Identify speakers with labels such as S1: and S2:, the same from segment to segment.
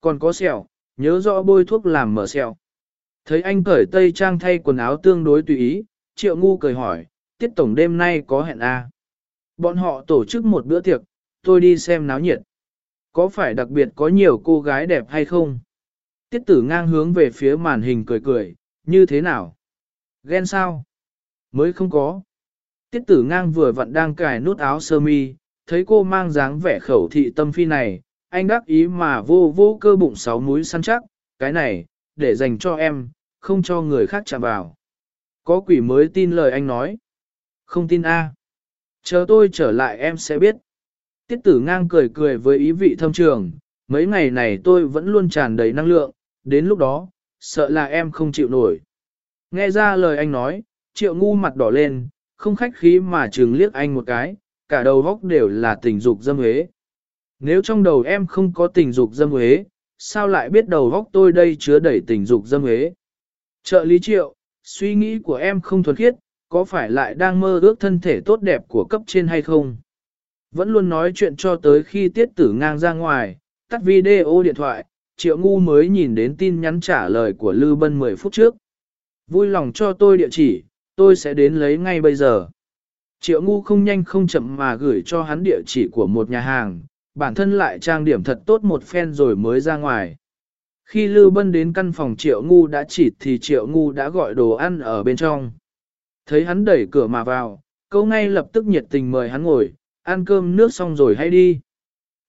S1: còn có sẹo, nhớ rõ bôi thuốc làm mở sẹo. Thấy anh cởi tây trang thay quần áo tương đối tùy ý, triệu ngu cười hỏi, tiết tổng đêm nay có hẹn à? Bọn họ tổ chức một bữa tiệc, tôi đi xem náo nhiệt. Có phải đặc biệt có nhiều cô gái đẹp hay không? Tiết tử ngang hướng về phía màn hình cười cười, như thế nào? Ghen sao? Mới không có. Tiết tử ngang vừa vặn đang cài nút áo sơ mi, thấy cô mang dáng vẻ khẩu thị tâm phi này, anh đắc ý mà vô vô cơ bụng sáu múi săn chắc, cái này, để dành cho em, không cho người khác chạm vào. Có quỷ mới tin lời anh nói. Không tin a Chờ tôi trở lại em sẽ biết. Tiết tử ngang cười cười với ý vị thâm trường, mấy ngày này tôi vẫn luôn tràn đầy năng lượng, đến lúc đó, sợ là em không chịu nổi. Nghe ra lời anh nói, triệu ngu mặt đỏ lên, không khách khí mà trừng liếc anh một cái, cả đầu góc đều là tình dục dâm hế. Nếu trong đầu em không có tình dục dâm huế, sao lại biết đầu góc tôi đây chứa đầy tình dục dâm huế? Trợ lý triệu, suy nghĩ của em không thuần khiết, có phải lại đang mơ ước thân thể tốt đẹp của cấp trên hay không? Vẫn luôn nói chuyện cho tới khi tiết tử ngang ra ngoài, tắt video điện thoại, triệu ngu mới nhìn đến tin nhắn trả lời của Lư Bân 10 phút trước. Vui lòng cho tôi địa chỉ, tôi sẽ đến lấy ngay bây giờ. Triệu ngu không nhanh không chậm mà gửi cho hắn địa chỉ của một nhà hàng, bản thân lại trang điểm thật tốt một phen rồi mới ra ngoài. Khi Lư Bân đến căn phòng Triệu Ngu đã chỉ thì Triệu Ngu đã gọi đồ ăn ở bên trong. Thấy hắn đẩy cửa mà vào, câu ngay lập tức nhiệt tình mời hắn ngồi, ăn cơm nước xong rồi hay đi.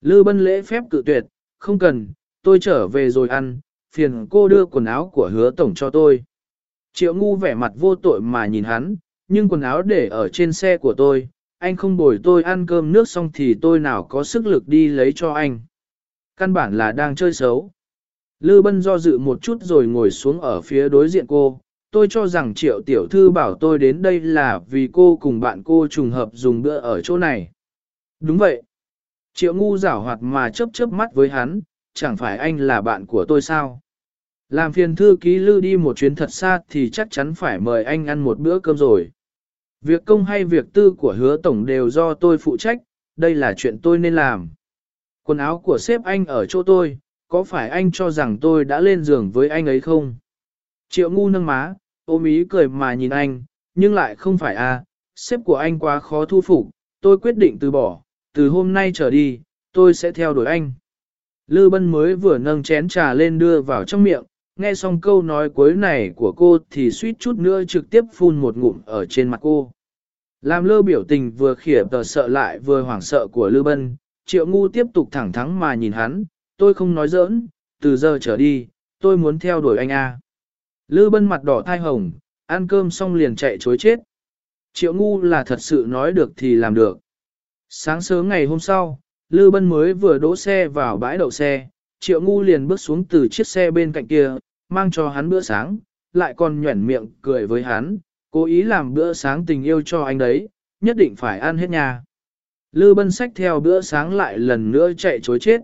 S1: Lư Bân lễ phép cự tuyệt, không cần, tôi trở về rồi ăn, phiền cô đưa quần áo của hứa tổng cho tôi. Triệu Ngu vẻ mặt vô tội mà nhìn hắn, nhưng quần áo để ở trên xe của tôi, anh không bồi tôi ăn cơm nước xong thì tôi nào có sức lực đi lấy cho anh. Căn bản là đang chơi xấu. Lư Bân do dự một chút rồi ngồi xuống ở phía đối diện cô. Tôi cho rằng triệu tiểu thư bảo tôi đến đây là vì cô cùng bạn cô trùng hợp dùng bữa ở chỗ này. Đúng vậy. Triệu ngu giảo hoạt mà chớp chớp mắt với hắn, chẳng phải anh là bạn của tôi sao? Làm phiền thư ký Lư đi một chuyến thật xa thì chắc chắn phải mời anh ăn một bữa cơm rồi. Việc công hay việc tư của hứa tổng đều do tôi phụ trách, đây là chuyện tôi nên làm. Quần áo của sếp anh ở chỗ tôi, có phải anh cho rằng tôi đã lên giường với anh ấy không? Triệu ngu nâng má, ôm ý cười mà nhìn anh, nhưng lại không phải à, sếp của anh quá khó thu phục, tôi quyết định từ bỏ, từ hôm nay trở đi, tôi sẽ theo đuổi anh. Lư Bân mới vừa nâng chén trà lên đưa vào trong miệng, nghe xong câu nói cuối này của cô thì suýt chút nữa trực tiếp phun một ngụm ở trên mặt cô. Làm lơ biểu tình vừa khỉa tờ sợ lại vừa hoảng sợ của Lư Bân, triệu ngu tiếp tục thẳng thắn mà nhìn hắn, tôi không nói giỡn, từ giờ trở đi, tôi muốn theo đuổi anh A. Lư Bân mặt đỏ thai hồng, ăn cơm xong liền chạy chối chết. Triệu ngu là thật sự nói được thì làm được. Sáng sớm ngày hôm sau, Lư Bân mới vừa đỗ xe vào bãi đậu xe, Triệu ngu liền bước xuống từ chiếc xe bên cạnh kia, mang cho hắn bữa sáng, lại còn nhuẩn miệng cười với hắn, cố ý làm bữa sáng tình yêu cho anh đấy, nhất định phải ăn hết nhà. Lư bân sách theo bữa sáng lại lần nữa chạy chối chết.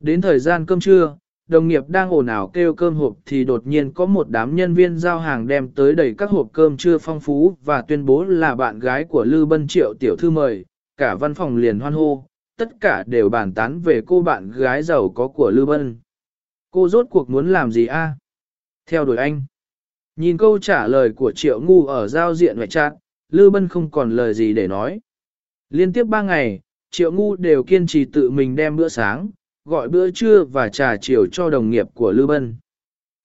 S1: Đến thời gian cơm trưa, đồng nghiệp đang ồn ào kêu cơm hộp thì đột nhiên có một đám nhân viên giao hàng đem tới đầy các hộp cơm trưa phong phú và tuyên bố là bạn gái của Lư Bân Triệu tiểu thư mời, cả văn phòng liền hoan hô, tất cả đều bàn tán về cô bạn gái giàu có của Lư Bân. Cô rốt cuộc muốn làm gì a? Theo đuổi anh. Nhìn câu trả lời của Triệu Ngu ở giao diện ngoại trạng, Lư Bân không còn lời gì để nói. Liên tiếp ba ngày, Triệu Ngu đều kiên trì tự mình đem bữa sáng, gọi bữa trưa và trà chiều cho đồng nghiệp của Lư Bân.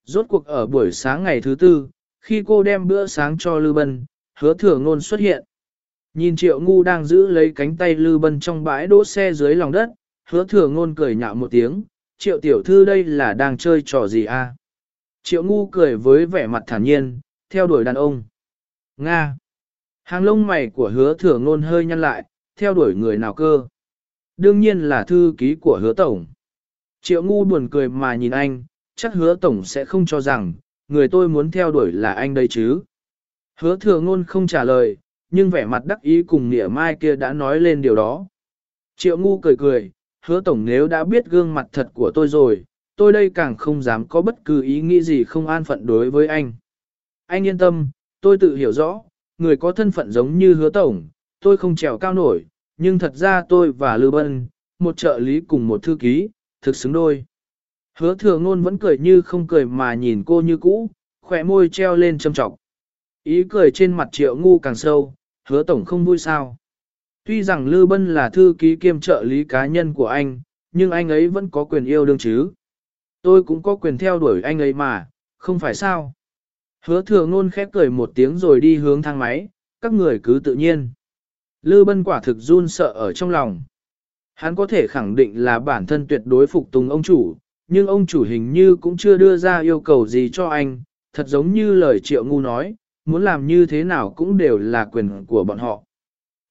S1: Rốt cuộc ở buổi sáng ngày thứ tư, khi cô đem bữa sáng cho Lư Bân, hứa thừa ngôn xuất hiện. Nhìn Triệu Ngu đang giữ lấy cánh tay Lư Bân trong bãi đỗ xe dưới lòng đất, hứa thừa ngôn cười nhạo một tiếng, Triệu tiểu thư đây là đang chơi trò gì a? Triệu ngu cười với vẻ mặt thản nhiên, theo đuổi đàn ông. Nga. Hàng lông mày của hứa thừa ngôn hơi nhăn lại, theo đuổi người nào cơ. Đương nhiên là thư ký của hứa tổng. Triệu ngu buồn cười mà nhìn anh, chắc hứa tổng sẽ không cho rằng, người tôi muốn theo đuổi là anh đây chứ. Hứa thừa ngôn không trả lời, nhưng vẻ mặt đắc ý cùng nịa mai kia đã nói lên điều đó. Triệu ngu cười cười, hứa tổng nếu đã biết gương mặt thật của tôi rồi, tôi đây càng không dám có bất cứ ý nghĩ gì không an phận đối với anh. Anh yên tâm, tôi tự hiểu rõ, người có thân phận giống như hứa tổng, tôi không trèo cao nổi, nhưng thật ra tôi và Lưu Bân, một trợ lý cùng một thư ký, thực xứng đôi. Hứa thừa ngôn vẫn cười như không cười mà nhìn cô như cũ, khỏe môi treo lên châm trọng. Ý cười trên mặt triệu ngu càng sâu, hứa tổng không vui sao. Tuy rằng Lư Bân là thư ký kiêm trợ lý cá nhân của anh, nhưng anh ấy vẫn có quyền yêu đương chứ. Tôi cũng có quyền theo đuổi anh ấy mà, không phải sao. Hứa thừa ngôn khép cười một tiếng rồi đi hướng thang máy, các người cứ tự nhiên. Lư Bân quả thực run sợ ở trong lòng. Hắn có thể khẳng định là bản thân tuyệt đối phục tùng ông chủ, nhưng ông chủ hình như cũng chưa đưa ra yêu cầu gì cho anh, thật giống như lời triệu ngu nói, muốn làm như thế nào cũng đều là quyền của bọn họ.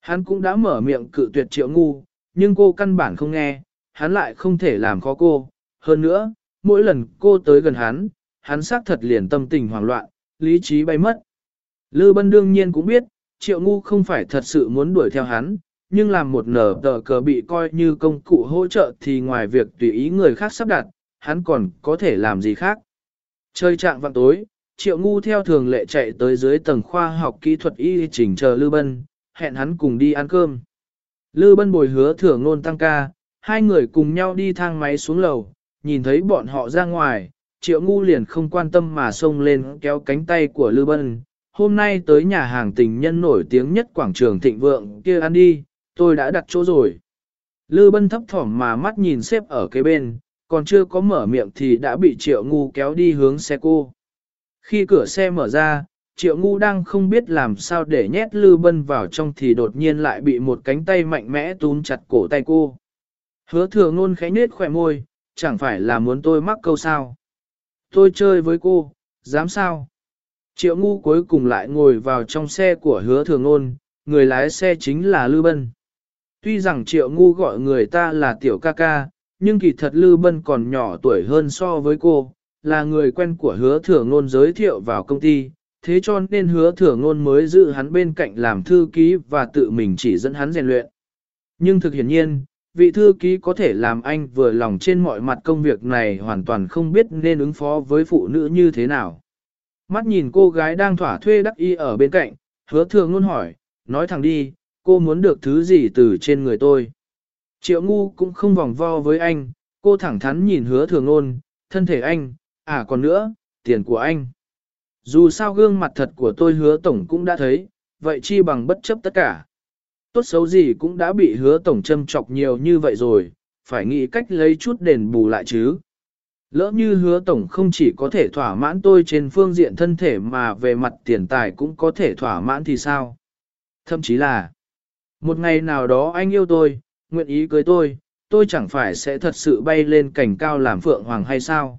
S1: Hắn cũng đã mở miệng cự tuyệt triệu ngu, nhưng cô căn bản không nghe, hắn lại không thể làm khó cô. Hơn nữa, mỗi lần cô tới gần hắn, hắn xác thật liền tâm tình hoảng loạn, lý trí bay mất. Lư Bân đương nhiên cũng biết, triệu ngu không phải thật sự muốn đuổi theo hắn, nhưng làm một nở tờ cờ bị coi như công cụ hỗ trợ thì ngoài việc tùy ý người khác sắp đặt, hắn còn có thể làm gì khác. Chơi trạng vạn tối, triệu ngu theo thường lệ chạy tới dưới tầng khoa học kỹ thuật y chỉnh chờ Lư Bân, hẹn hắn cùng đi ăn cơm. Lư Bân bồi hứa thưởng nôn tăng ca, hai người cùng nhau đi thang máy xuống lầu, nhìn thấy bọn họ ra ngoài, triệu ngu liền không quan tâm mà xông lên kéo cánh tay của Lư Bân. Hôm nay tới nhà hàng tình nhân nổi tiếng nhất quảng trường thịnh vượng kia ăn đi, tôi đã đặt chỗ rồi. Lư Bân thấp thỏm mà mắt nhìn xếp ở kế bên, còn chưa có mở miệng thì đã bị triệu ngu kéo đi hướng xe cô. Khi cửa xe mở ra, triệu ngu đang không biết làm sao để nhét lư bân vào trong thì đột nhiên lại bị một cánh tay mạnh mẽ túm chặt cổ tay cô. Hứa thừa ngôn khẽ nết khỏe môi, chẳng phải là muốn tôi mắc câu sao. Tôi chơi với cô, dám sao? Triệu ngu cuối cùng lại ngồi vào trong xe của hứa thừa ôn, người lái xe chính là Lư Bân. Tuy rằng triệu ngu gọi người ta là tiểu ca ca, nhưng kỳ thật Lư Bân còn nhỏ tuổi hơn so với cô, là người quen của hứa thừa ngôn giới thiệu vào công ty, thế cho nên hứa thừa ngôn mới giữ hắn bên cạnh làm thư ký và tự mình chỉ dẫn hắn rèn luyện. Nhưng thực hiển nhiên, vị thư ký có thể làm anh vừa lòng trên mọi mặt công việc này hoàn toàn không biết nên ứng phó với phụ nữ như thế nào. Mắt nhìn cô gái đang thỏa thuê đắc y ở bên cạnh, hứa Thường luôn hỏi, nói thẳng đi, cô muốn được thứ gì từ trên người tôi. Triệu ngu cũng không vòng vo với anh, cô thẳng thắn nhìn hứa thường luôn, thân thể anh, à còn nữa, tiền của anh. Dù sao gương mặt thật của tôi hứa tổng cũng đã thấy, vậy chi bằng bất chấp tất cả. Tốt xấu gì cũng đã bị hứa tổng châm chọc nhiều như vậy rồi, phải nghĩ cách lấy chút đền bù lại chứ. Lỡ như hứa tổng không chỉ có thể thỏa mãn tôi trên phương diện thân thể mà về mặt tiền tài cũng có thể thỏa mãn thì sao? Thậm chí là, một ngày nào đó anh yêu tôi, nguyện ý cưới tôi, tôi chẳng phải sẽ thật sự bay lên cảnh cao làm phượng hoàng hay sao?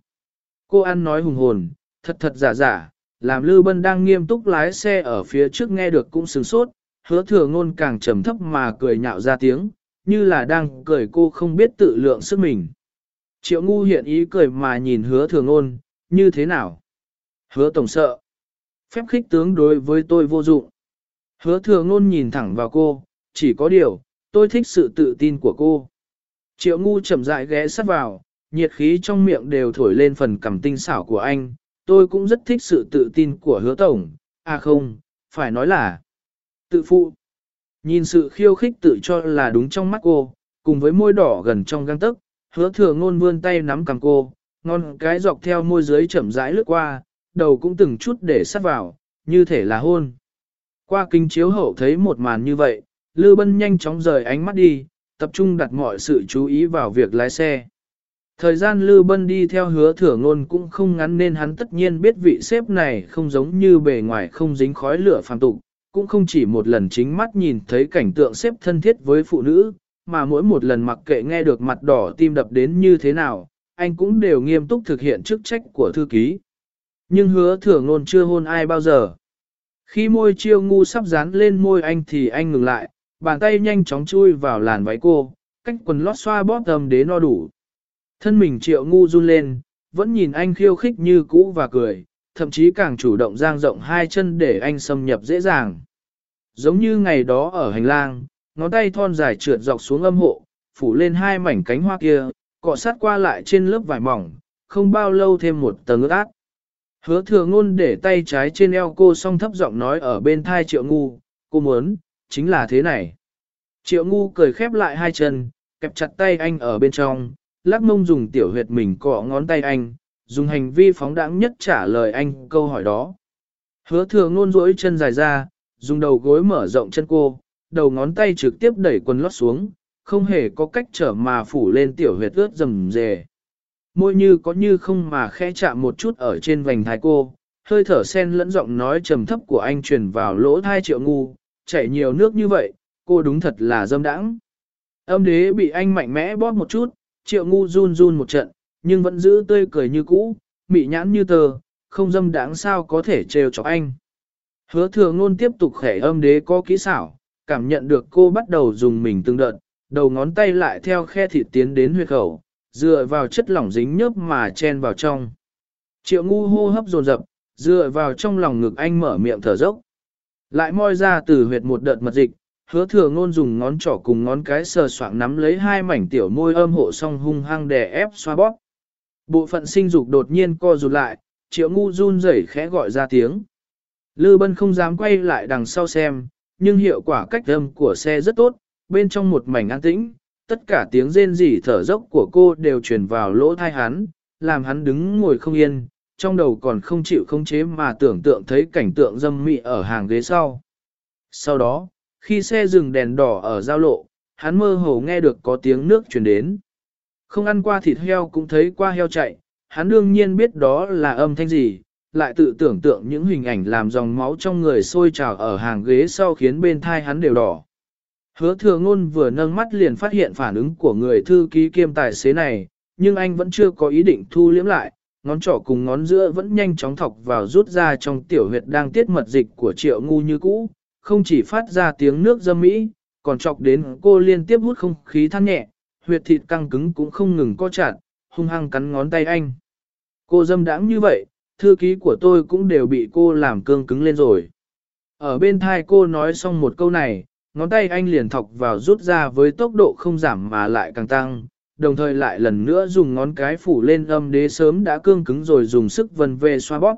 S1: Cô ăn nói hùng hồn, thật thật giả giả, làm Lư Bân đang nghiêm túc lái xe ở phía trước nghe được cũng sửng sốt, hứa thừa ngôn càng trầm thấp mà cười nhạo ra tiếng, như là đang cười cô không biết tự lượng sức mình. Triệu ngu hiện ý cười mà nhìn hứa thừa ngôn, như thế nào? Hứa tổng sợ. Phép khích tướng đối với tôi vô dụng. Hứa thừa ngôn nhìn thẳng vào cô, chỉ có điều, tôi thích sự tự tin của cô. Triệu ngu chậm rãi ghé sát vào, nhiệt khí trong miệng đều thổi lên phần cằm tinh xảo của anh, tôi cũng rất thích sự tự tin của hứa tổng, à không, phải nói là tự phụ. Nhìn sự khiêu khích tự cho là đúng trong mắt cô, cùng với môi đỏ gần trong găng tức, hứa thừa ngôn vươn tay nắm cằm cô, ngon cái dọc theo môi dưới chậm rãi lướt qua, đầu cũng từng chút để sát vào, như thể là hôn. Qua kinh chiếu hậu thấy một màn như vậy, Lư Bân nhanh chóng rời ánh mắt đi, tập trung đặt mọi sự chú ý vào việc lái xe. Thời gian Lư Bân đi theo hứa thừa ngôn cũng không ngắn nên hắn tất nhiên biết vị xếp này không giống như bề ngoài không dính khói lửa phàm tục, cũng không chỉ một lần chính mắt nhìn thấy cảnh tượng xếp thân thiết với phụ nữ, mà mỗi một lần mặc kệ nghe được mặt đỏ tim đập đến như thế nào, anh cũng đều nghiêm túc thực hiện chức trách của thư ký. Nhưng hứa thừa ngôn chưa hôn ai bao giờ. Khi môi chiêu ngu sắp dán lên môi anh thì anh ngừng lại, bàn tay nhanh chóng chui vào làn váy cô, cách quần lót xoa bóp tầm đế no đủ. Thân mình triệu ngu run lên, vẫn nhìn anh khiêu khích như cũ và cười, thậm chí càng chủ động giang rộng hai chân để anh xâm nhập dễ dàng. Giống như ngày đó ở hành lang, ngón tay thon dài trượt dọc xuống âm hộ, phủ lên hai mảnh cánh hoa kia, cọ sát qua lại trên lớp vải mỏng, không bao lâu thêm một tầng ướt át. Hứa thừa ngôn để tay trái trên eo cô song thấp giọng nói ở bên thai triệu ngu, cô muốn, chính là thế này. Triệu ngu cười khép lại hai chân, kẹp chặt tay anh ở bên trong, lắc mông dùng tiểu huyệt mình cọ ngón tay anh, dùng hành vi phóng đãng nhất trả lời anh câu hỏi đó. Hứa thừa ngôn rỗi chân dài ra, dùng đầu gối mở rộng chân cô, đầu ngón tay trực tiếp đẩy quần lót xuống, không hề có cách trở mà phủ lên tiểu huyệt ướt rầm rề. Môi như có như không mà khẽ chạm một chút ở trên vành thái cô, hơi thở sen lẫn giọng nói trầm thấp của anh truyền vào lỗ thai triệu ngu, chảy nhiều nước như vậy, cô đúng thật là dâm đãng. Âm đế bị anh mạnh mẽ bóp một chút, triệu ngu run run một trận, nhưng vẫn giữ tươi cười như cũ, mị nhãn như tờ, không dâm đáng sao có thể trêu chọc anh. Hứa thừa ngôn tiếp tục khẻ âm đế có kỹ xảo, cảm nhận được cô bắt đầu dùng mình từng đợt, đầu ngón tay lại theo khe thịt tiến đến huyệt khẩu, dựa vào chất lỏng dính nhớp mà chen vào trong. Triệu ngu hô hấp dồn dập, dựa vào trong lòng ngực anh mở miệng thở dốc. Lại moi ra từ huyệt một đợt mật dịch, hứa thừa ngôn dùng ngón trỏ cùng ngón cái sờ soạng nắm lấy hai mảnh tiểu môi âm hộ song hung hăng đè ép xoa bóp. Bộ phận sinh dục đột nhiên co rụt lại, triệu ngu run rẩy khẽ gọi ra tiếng. Lư bân không dám quay lại đằng sau xem, nhưng hiệu quả cách âm của xe rất tốt, bên trong một mảnh an tĩnh, tất cả tiếng rên rỉ thở dốc của cô đều truyền vào lỗ thai hắn, làm hắn đứng ngồi không yên, trong đầu còn không chịu không chế mà tưởng tượng thấy cảnh tượng dâm mị ở hàng ghế sau. Sau đó, khi xe dừng đèn đỏ ở giao lộ, hắn mơ hồ nghe được có tiếng nước truyền đến. Không ăn qua thịt heo cũng thấy qua heo chạy, hắn đương nhiên biết đó là âm thanh gì, lại tự tưởng tượng những hình ảnh làm dòng máu trong người sôi trào ở hàng ghế sau khiến bên thai hắn đều đỏ. Hứa thừa ngôn vừa nâng mắt liền phát hiện phản ứng của người thư ký kiêm tài xế này, nhưng anh vẫn chưa có ý định thu liếm lại, ngón trỏ cùng ngón giữa vẫn nhanh chóng thọc vào rút ra trong tiểu huyệt đang tiết mật dịch của triệu ngu như cũ, không chỉ phát ra tiếng nước dâm mỹ, còn chọc đến cô liên tiếp hút không khí than nhẹ, huyệt thịt căng cứng cũng không ngừng co chặt, hung hăng cắn ngón tay anh. Cô dâm đãng như vậy, thư ký của tôi cũng đều bị cô làm cương cứng lên rồi. Ở bên thai cô nói xong một câu này, ngón tay anh liền thọc vào rút ra với tốc độ không giảm mà lại càng tăng, đồng thời lại lần nữa dùng ngón cái phủ lên âm đế sớm đã cương cứng rồi dùng sức vần về xoa bóp.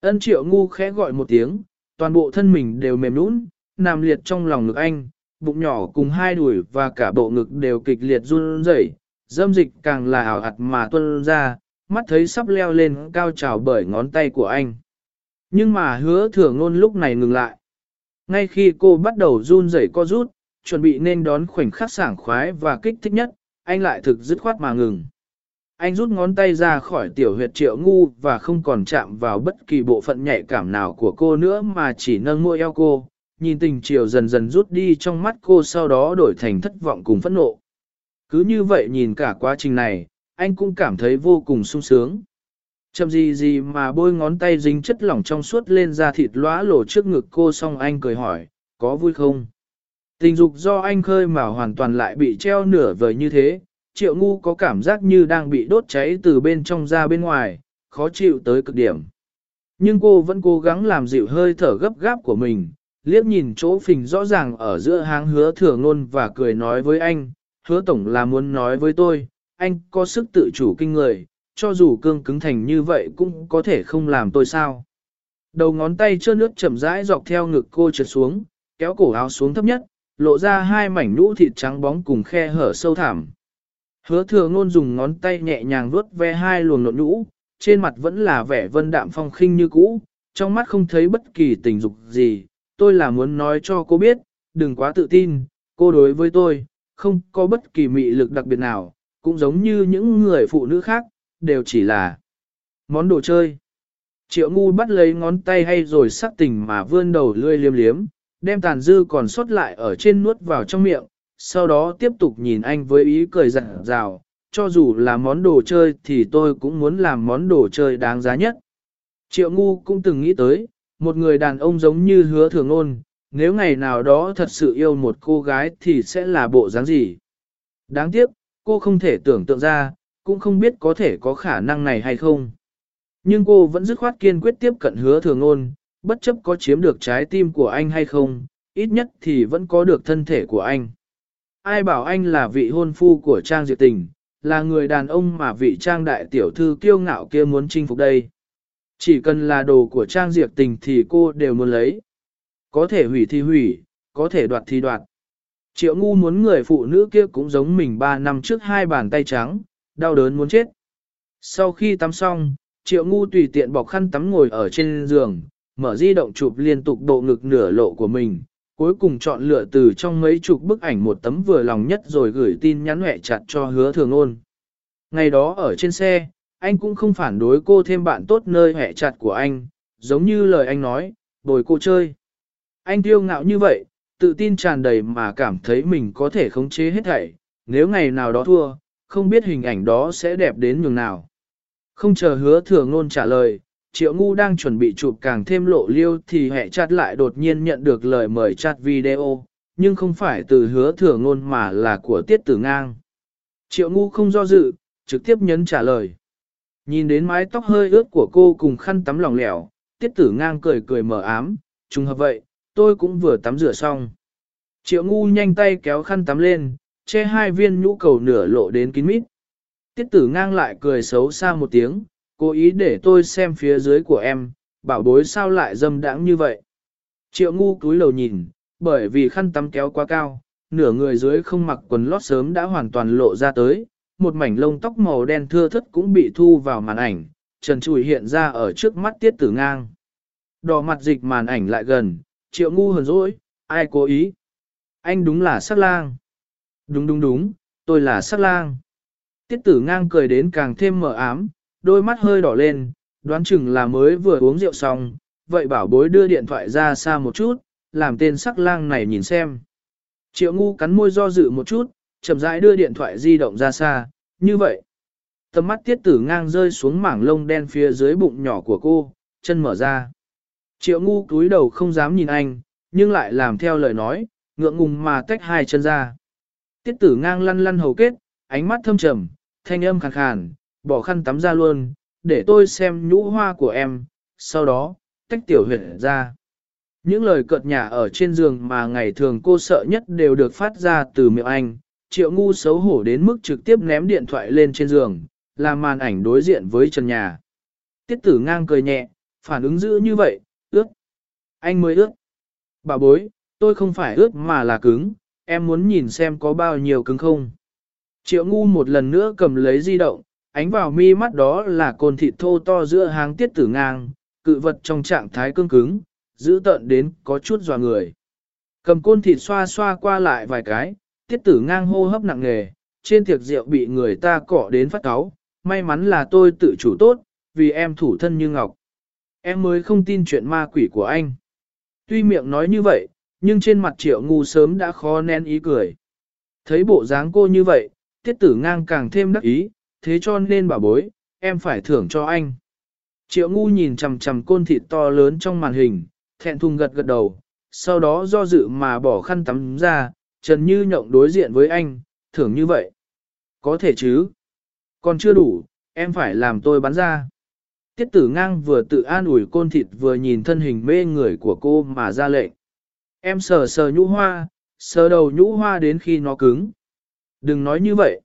S1: Ân triệu ngu khẽ gọi một tiếng, toàn bộ thân mình đều mềm nũng, nằm liệt trong lòng ngực anh, bụng nhỏ cùng hai đùi và cả bộ ngực đều kịch liệt run rẩy, dâm dịch càng là ảo ạt mà tuôn ra, mắt thấy sắp leo lên cao trào bởi ngón tay của anh. Nhưng mà hứa thừa ngôn lúc này ngừng lại. Ngay khi cô bắt đầu run rẩy co rút, chuẩn bị nên đón khoảnh khắc sảng khoái và kích thích nhất, anh lại thực dứt khoát mà ngừng. Anh rút ngón tay ra khỏi tiểu huyệt triệu ngu và không còn chạm vào bất kỳ bộ phận nhạy cảm nào của cô nữa mà chỉ nâng môi eo cô, nhìn tình chiều dần dần rút đi trong mắt cô sau đó đổi thành thất vọng cùng phẫn nộ. Cứ như vậy nhìn cả quá trình này, anh cũng cảm thấy vô cùng sung sướng. Chậm gì gì mà bôi ngón tay dính chất lỏng trong suốt lên da thịt lóa lổ trước ngực cô xong anh cười hỏi, có vui không? Tình dục do anh khơi mà hoàn toàn lại bị treo nửa vời như thế, triệu ngu có cảm giác như đang bị đốt cháy từ bên trong ra bên ngoài, khó chịu tới cực điểm. Nhưng cô vẫn cố gắng làm dịu hơi thở gấp gáp của mình, liếc nhìn chỗ phình rõ ràng ở giữa háng hứa thừa ngôn và cười nói với anh, hứa tổng là muốn nói với tôi, anh có sức tự chủ kinh người, cho dù cương cứng thành như vậy cũng có thể không làm tôi sao. Đầu ngón tay trơn nước chậm rãi dọc theo ngực cô trượt xuống, kéo cổ áo xuống thấp nhất, lộ ra hai mảnh nhũ thịt trắng bóng cùng khe hở sâu thẳm. Hứa thừa ngôn dùng ngón tay nhẹ nhàng vuốt ve hai luồng nộn nhũ, trên mặt vẫn là vẻ vân đạm phong khinh như cũ, trong mắt không thấy bất kỳ tình dục gì, tôi là muốn nói cho cô biết, đừng quá tự tin, cô đối với tôi, không có bất kỳ mị lực đặc biệt nào, cũng giống như những người phụ nữ khác, đều chỉ là món đồ chơi. Triệu ngu bắt lấy ngón tay hay rồi sắc tình mà vươn đầu lươi liếm liếm, đem tàn dư còn sót lại ở trên nuốt vào trong miệng, sau đó tiếp tục nhìn anh với ý cười rạng rào, cho dù là món đồ chơi thì tôi cũng muốn làm món đồ chơi đáng giá nhất. Triệu ngu cũng từng nghĩ tới, một người đàn ông giống như hứa thường ôn, nếu ngày nào đó thật sự yêu một cô gái thì sẽ là bộ dáng gì. Đáng tiếc, cô không thể tưởng tượng ra, cũng không biết có thể có khả năng này hay không. Nhưng cô vẫn dứt khoát kiên quyết tiếp cận hứa thường ôn, bất chấp có chiếm được trái tim của anh hay không, ít nhất thì vẫn có được thân thể của anh. Ai bảo anh là vị hôn phu của Trang Diệp Tình, là người đàn ông mà vị Trang đại tiểu thư kiêu ngạo kia muốn chinh phục đây. Chỉ cần là đồ của Trang Diệp Tình thì cô đều muốn lấy. Có thể hủy thì hủy, có thể đoạt thì đoạt. Triệu ngu muốn người phụ nữ kia cũng giống mình 3 năm trước hai bàn tay trắng, đau đớn muốn chết. Sau khi tắm xong, triệu ngu tùy tiện bọc khăn tắm ngồi ở trên giường, mở di động chụp liên tục độ ngực nửa lộ của mình, cuối cùng chọn lựa từ trong mấy chục bức ảnh một tấm vừa lòng nhất rồi gửi tin nhắn hẹ chặt cho hứa thường ôn. Ngày đó ở trên xe, anh cũng không phản đối cô thêm bạn tốt nơi hẹ chặt của anh, giống như lời anh nói, bồi cô chơi. Anh tiêu ngạo như vậy, tự tin tràn đầy mà cảm thấy mình có thể khống chế hết thảy, nếu ngày nào đó thua, không biết hình ảnh đó sẽ đẹp đến nhường nào. Không chờ hứa thừa ngôn trả lời, triệu ngu đang chuẩn bị chụp càng thêm lộ liêu thì hệ chặt lại đột nhiên nhận được lời mời chat video, nhưng không phải từ hứa thừa ngôn mà là của tiết tử ngang. Triệu ngu không do dự, trực tiếp nhấn trả lời. Nhìn đến mái tóc hơi ướt của cô cùng khăn tắm lỏng lẻo, tiết tử ngang cười cười mở ám, trùng hợp vậy, tôi cũng vừa tắm rửa xong. Triệu ngu nhanh tay kéo khăn tắm lên, che hai viên nhũ cầu nửa lộ đến kín mít. Tiết tử ngang lại cười xấu xa một tiếng, cố ý để tôi xem phía dưới của em, bảo bối sao lại dâm đãng như vậy. Triệu ngu cúi lầu nhìn, bởi vì khăn tắm kéo quá cao, nửa người dưới không mặc quần lót sớm đã hoàn toàn lộ ra tới, một mảnh lông tóc màu đen thưa thất cũng bị thu vào màn ảnh, trần trùi hiện ra ở trước mắt tiết tử ngang. Đỏ mặt dịch màn ảnh lại gần, triệu ngu hờn dỗi, ai cố ý. Anh đúng là sắc lang. Đúng đúng đúng, tôi là sắc lang. Tiết tử ngang cười đến càng thêm mở ám, đôi mắt hơi đỏ lên, đoán chừng là mới vừa uống rượu xong, vậy bảo bối đưa điện thoại ra xa một chút, làm tên sắc lang này nhìn xem. Triệu ngu cắn môi do dự một chút, chậm rãi đưa điện thoại di động ra xa, như vậy. Tầm mắt tiết tử ngang rơi xuống mảng lông đen phía dưới bụng nhỏ của cô, chân mở ra. Triệu ngu cúi đầu không dám nhìn anh, nhưng lại làm theo lời nói, ngượng ngùng mà tách hai chân ra. Tiết tử ngang lăn lăn hầu kết, ánh mắt thâm trầm, thanh âm khàn khàn, bỏ khăn tắm ra luôn, để tôi xem nhũ hoa của em, sau đó, tách tiểu huyệt ra. Những lời cợt nhả ở trên giường mà ngày thường cô sợ nhất đều được phát ra từ miệng anh, triệu ngu xấu hổ đến mức trực tiếp ném điện thoại lên trên giường, làm màn ảnh đối diện với trần nhà. Tiết tử ngang cười nhẹ, phản ứng dữ như vậy, ướt. Anh mới ướt. Bà bối, tôi không phải ướt mà là cứng, em muốn nhìn xem có bao nhiêu cứng không. Triệu ngu một lần nữa cầm lấy di động, ánh vào mi mắt đó là côn thịt thô to giữa hàng tiết tử ngang, cự vật trong trạng thái cương cứng, giữ tận đến có chút dò người. Cầm côn thịt xoa xoa qua lại vài cái, tiết tử ngang hô hấp nặng nề, trên tiệc rượu bị người ta cọ đến phát cáu, may mắn là tôi tự chủ tốt, vì em thủ thân như ngọc. Em mới không tin chuyện ma quỷ của anh. Tuy miệng nói như vậy, nhưng trên mặt triệu ngu sớm đã khó nén ý cười. Thấy bộ dáng cô như vậy, tiết tử ngang càng thêm đắc ý, thế cho nên bảo bối, em phải thưởng cho anh. Triệu ngu nhìn chằm chằm côn thịt to lớn trong màn hình, thẹn thùng gật gật đầu, sau đó do dự mà bỏ khăn tắm ra, trần như nhộng đối diện với anh, thưởng như vậy. Có thể chứ. Còn chưa đủ, em phải làm tôi bắn ra. Tiết tử ngang vừa tự an ủi côn thịt vừa nhìn thân hình mê người của cô mà ra lệnh. Em sờ sờ nhũ hoa, sờ đầu nhũ hoa đến khi nó cứng. Đừng nói như vậy.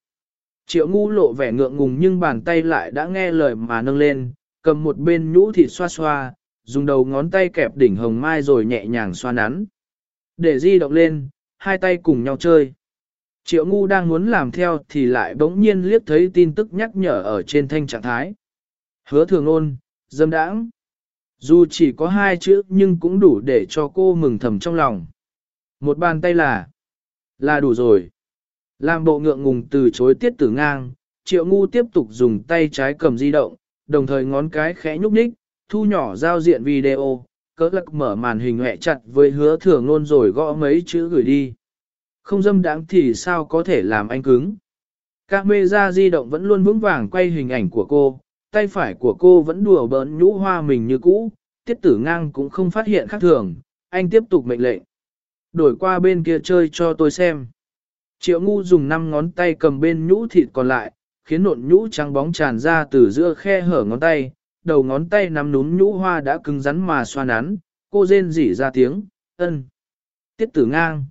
S1: Triệu ngu lộ vẻ ngượng ngùng nhưng bàn tay lại đã nghe lời mà nâng lên, cầm một bên nhũ thịt xoa xoa, dùng đầu ngón tay kẹp đỉnh hồng mai rồi nhẹ nhàng xoa nắn. Để di động lên, hai tay cùng nhau chơi. Triệu ngu đang muốn làm theo thì lại bỗng nhiên liếc thấy tin tức nhắc nhở ở trên thanh trạng thái. Hứa thường ôn, dâm đãng. Dù chỉ có hai chữ nhưng cũng đủ để cho cô mừng thầm trong lòng. Một bàn tay là, là đủ rồi. Làm bộ ngượng ngùng từ chối tiết tử ngang, triệu ngu tiếp tục dùng tay trái cầm di động, đồng thời ngón cái khẽ nhúc nhích, thu nhỏ giao diện video, cỡ lắc mở màn hình hẹ chặt với hứa thừa luôn rồi gõ mấy chữ gửi đi. Không dâm đáng thì sao có thể làm anh cứng. Các mê ra di động vẫn luôn vững vàng quay hình ảnh của cô, tay phải của cô vẫn đùa bỡn nhũ hoa mình như cũ, tiết tử ngang cũng không phát hiện khác thường, anh tiếp tục mệnh lệnh. Đổi qua bên kia chơi cho tôi xem. Triệu ngu dùng 5 ngón tay cầm bên nhũ thịt còn lại, khiến nộn nhũ trắng bóng tràn ra từ giữa khe hở ngón tay, đầu ngón tay nắm núm nhũ hoa đã cứng rắn mà xoa nắn, cô rên rỉ ra tiếng, ân. Tiết tử ngang.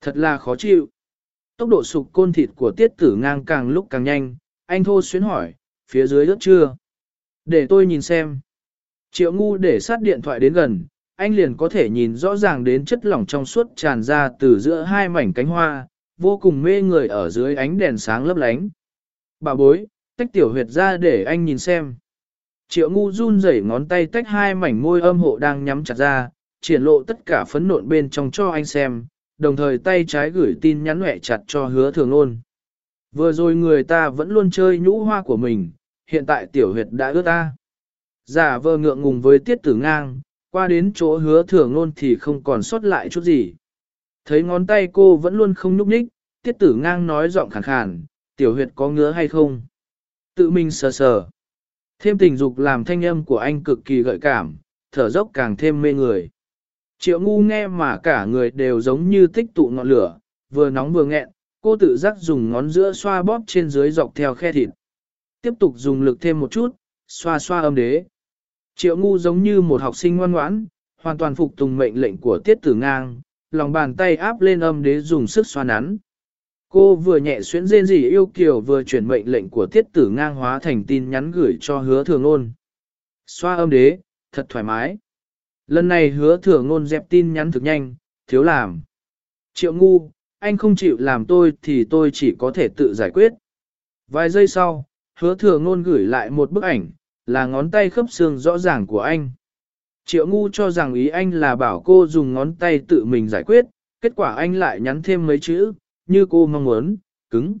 S1: Thật là khó chịu. Tốc độ sụp côn thịt của tiết tử ngang càng lúc càng nhanh, anh thô xuyến hỏi, phía dưới ướt chưa? Để tôi nhìn xem. Triệu ngu để sát điện thoại đến gần, anh liền có thể nhìn rõ ràng đến chất lỏng trong suốt tràn ra từ giữa hai mảnh cánh hoa, vô cùng mê người ở dưới ánh đèn sáng lấp lánh. Bà bối, tách tiểu huyệt ra để anh nhìn xem. Triệu ngu run rẩy ngón tay tách hai mảnh môi âm hộ đang nhắm chặt ra, triển lộ tất cả phấn nộn bên trong cho anh xem, đồng thời tay trái gửi tin nhắn hẹ chặt cho hứa thường ôn. Vừa rồi người ta vẫn luôn chơi nhũ hoa của mình, hiện tại tiểu huyệt đã ướt ta. Giả vờ ngượng ngùng với tiết tử ngang, qua đến chỗ hứa thường ôn thì không còn sót lại chút gì. Thấy ngón tay cô vẫn luôn không nhúc nhích, tiết tử ngang nói giọng khàn khàn, tiểu huyệt có ngứa hay không? Tự mình sờ sờ. Thêm tình dục làm thanh âm của anh cực kỳ gợi cảm, thở dốc càng thêm mê người. Triệu ngu nghe mà cả người đều giống như tích tụ ngọn lửa, vừa nóng vừa nghẹn, cô tự giác dùng ngón giữa xoa bóp trên dưới dọc theo khe thịt. Tiếp tục dùng lực thêm một chút, xoa xoa âm đế. Triệu ngu giống như một học sinh ngoan ngoãn, hoàn toàn phục tùng mệnh lệnh của tiết tử ngang, lòng bàn tay áp lên âm đế dùng sức xoa nắn. Cô vừa nhẹ xuyến rên rỉ yêu kiều vừa chuyển mệnh lệnh của tiết tử ngang hóa thành tin nhắn gửi cho hứa thường ôn. Xoa âm đế, thật thoải mái. Lần này hứa thường ôn dẹp tin nhắn thực nhanh, thiếu làm. Triệu ngu, anh không chịu làm tôi thì tôi chỉ có thể tự giải quyết. Vài giây sau, hứa thừa ngôn gửi lại một bức ảnh, là ngón tay khớp xương rõ ràng của anh. Triệu ngu cho rằng ý anh là bảo cô dùng ngón tay tự mình giải quyết, kết quả anh lại nhắn thêm mấy chữ, như cô mong muốn, cứng.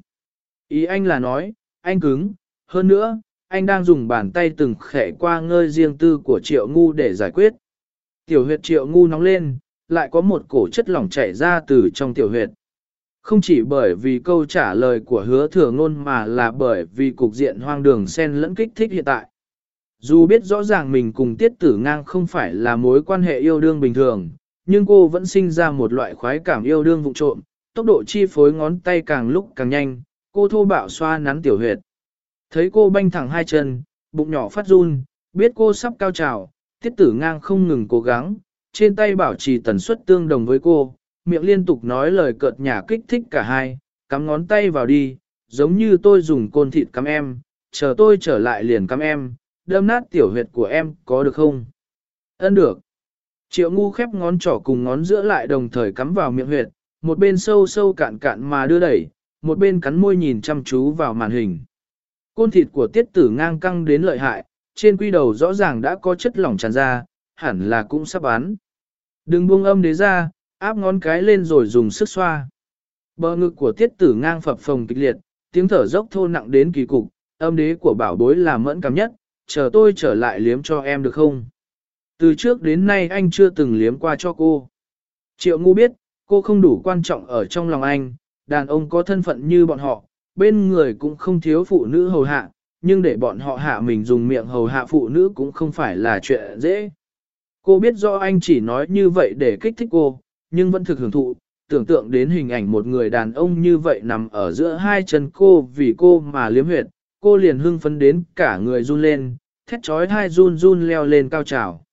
S1: Ý anh là nói, anh cứng, hơn nữa, anh đang dùng bàn tay từng khẽ qua ngơi riêng tư của triệu ngu để giải quyết. Tiểu huyệt triệu ngu nóng lên, lại có một cổ chất lỏng chảy ra từ trong tiểu huyệt. Không chỉ bởi vì câu trả lời của hứa thừa ngôn mà là bởi vì cục diện hoang đường xen lẫn kích thích hiện tại. Dù biết rõ ràng mình cùng tiết tử ngang không phải là mối quan hệ yêu đương bình thường, nhưng cô vẫn sinh ra một loại khoái cảm yêu đương vụ trộm, tốc độ chi phối ngón tay càng lúc càng nhanh, cô thô bạo xoa nắn tiểu huyệt. Thấy cô banh thẳng hai chân, bụng nhỏ phát run, biết cô sắp cao trào, tiết tử ngang không ngừng cố gắng, trên tay bảo trì tần suất tương đồng với cô, miệng liên tục nói lời cợt nhả kích thích cả hai, cắm ngón tay vào đi, giống như tôi dùng côn thịt cắm em, chờ tôi trở lại liền cắm em, đâm nát tiểu huyệt của em có được không? Ân được. Triệu ngu khép ngón trỏ cùng ngón giữa lại đồng thời cắm vào miệng huyệt, một bên sâu sâu cạn cạn mà đưa đẩy, một bên cắn môi nhìn chăm chú vào màn hình. Côn thịt của tiết tử ngang căng đến lợi hại, trên quy đầu rõ ràng đã có chất lỏng tràn ra, hẳn là cũng sắp bán. Đừng buông âm đế ra, áp ngón cái lên rồi dùng sức xoa. Bờ ngực của tiết tử ngang phập phồng kịch liệt, tiếng thở dốc thô nặng đến kỳ cục, âm đế của bảo bối là mẫn cảm nhất, chờ tôi trở lại liếm cho em được không? Từ trước đến nay anh chưa từng liếm qua cho cô. Triệu ngu biết, cô không đủ quan trọng ở trong lòng anh, đàn ông có thân phận như bọn họ, bên người cũng không thiếu phụ nữ hầu hạ, nhưng để bọn họ hạ mình dùng miệng hầu hạ phụ nữ cũng không phải là chuyện dễ. Cô biết do anh chỉ nói như vậy để kích thích cô, nhưng vẫn thực hưởng thụ, tưởng tượng đến hình ảnh một người đàn ông như vậy nằm ở giữa hai chân cô vì cô mà liếm huyệt, cô liền hưng phấn đến cả người run lên, thét trói hai run run leo lên cao trào.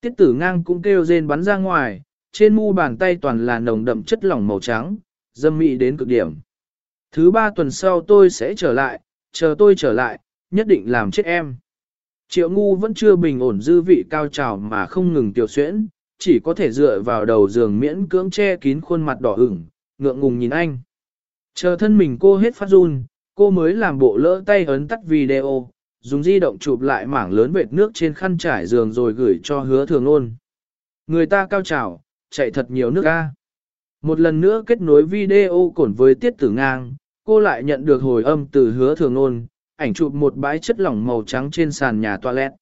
S1: Tiết tử ngang cũng kêu rên bắn ra ngoài, trên mu bàn tay toàn là nồng đậm chất lỏng màu trắng, dâm mị đến cực điểm. Thứ ba tuần sau tôi sẽ trở lại, chờ tôi trở lại, nhất định làm chết em. Triệu ngu vẫn chưa bình ổn dư vị cao trào mà không ngừng tiểu xuyễn, chỉ có thể dựa vào đầu giường miễn cưỡng che kín khuôn mặt đỏ ửng, ngượng ngùng nhìn anh. Chờ thân mình cô hết phát run, cô mới làm bộ lỡ tay ấn tắt video, dùng di động chụp lại mảng lớn vệt nước trên khăn trải giường rồi gửi cho hứa thường ôn. Người ta cao trào, chạy thật nhiều nước ga. Một lần nữa kết nối video cổn với tiết tử ngang, cô lại nhận được hồi âm từ hứa thường ôn, ảnh chụp một bãi chất lỏng màu trắng trên sàn nhà toilet.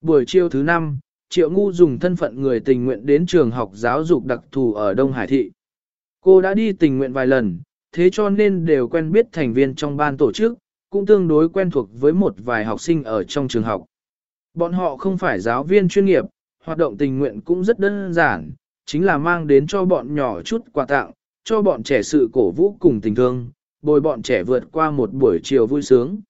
S1: Buổi chiều thứ năm, Triệu Ngu dùng thân phận người tình nguyện đến trường học giáo dục đặc thù ở Đông Hải Thị. Cô đã đi tình nguyện vài lần, thế cho nên đều quen biết thành viên trong ban tổ chức, cũng tương đối quen thuộc với một vài học sinh ở trong trường học. Bọn họ không phải giáo viên chuyên nghiệp, hoạt động tình nguyện cũng rất đơn giản, chính là mang đến cho bọn nhỏ chút quà tặng, cho bọn trẻ sự cổ vũ cùng tình thương, bồi bọn trẻ vượt qua một buổi chiều vui sướng.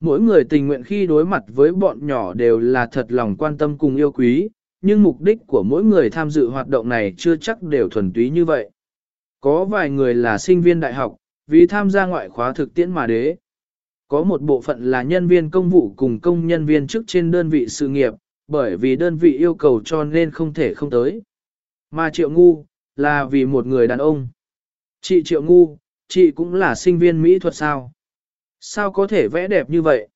S1: Mỗi người tình nguyện khi đối mặt với bọn nhỏ đều là thật lòng quan tâm cùng yêu quý, nhưng mục đích của mỗi người tham dự hoạt động này chưa chắc đều thuần túy như vậy. Có vài người là sinh viên đại học, vì tham gia ngoại khóa thực tiễn mà đế. Có một bộ phận là nhân viên công vụ cùng công nhân viên chức trên đơn vị sự nghiệp, bởi vì đơn vị yêu cầu cho nên không thể không tới. Mà Triệu Ngu, là vì một người đàn ông. Chị Triệu Ngu, chị cũng là sinh viên mỹ thuật sao? Sao có thể vẽ đẹp như vậy?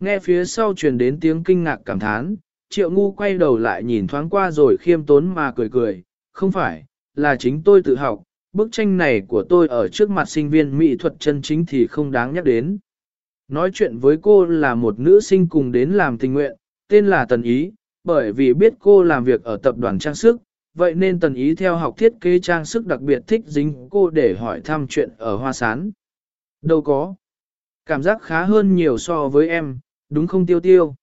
S1: Nghe phía sau truyền đến tiếng kinh ngạc cảm thán, triệu ngu quay đầu lại nhìn thoáng qua rồi khiêm tốn mà cười cười, không phải, là chính tôi tự học, bức tranh này của tôi ở trước mặt sinh viên mỹ thuật chân chính thì không đáng nhắc đến. Nói chuyện với cô là một nữ sinh cùng đến làm tình nguyện, tên là Tần Ý, bởi vì biết cô làm việc ở tập đoàn trang sức, vậy nên Tần Ý theo học thiết kế trang sức đặc biệt thích dính cô để hỏi thăm chuyện ở Hoa Sán. Đâu có. Cảm giác khá hơn nhiều so với em, đúng không tiêu tiêu.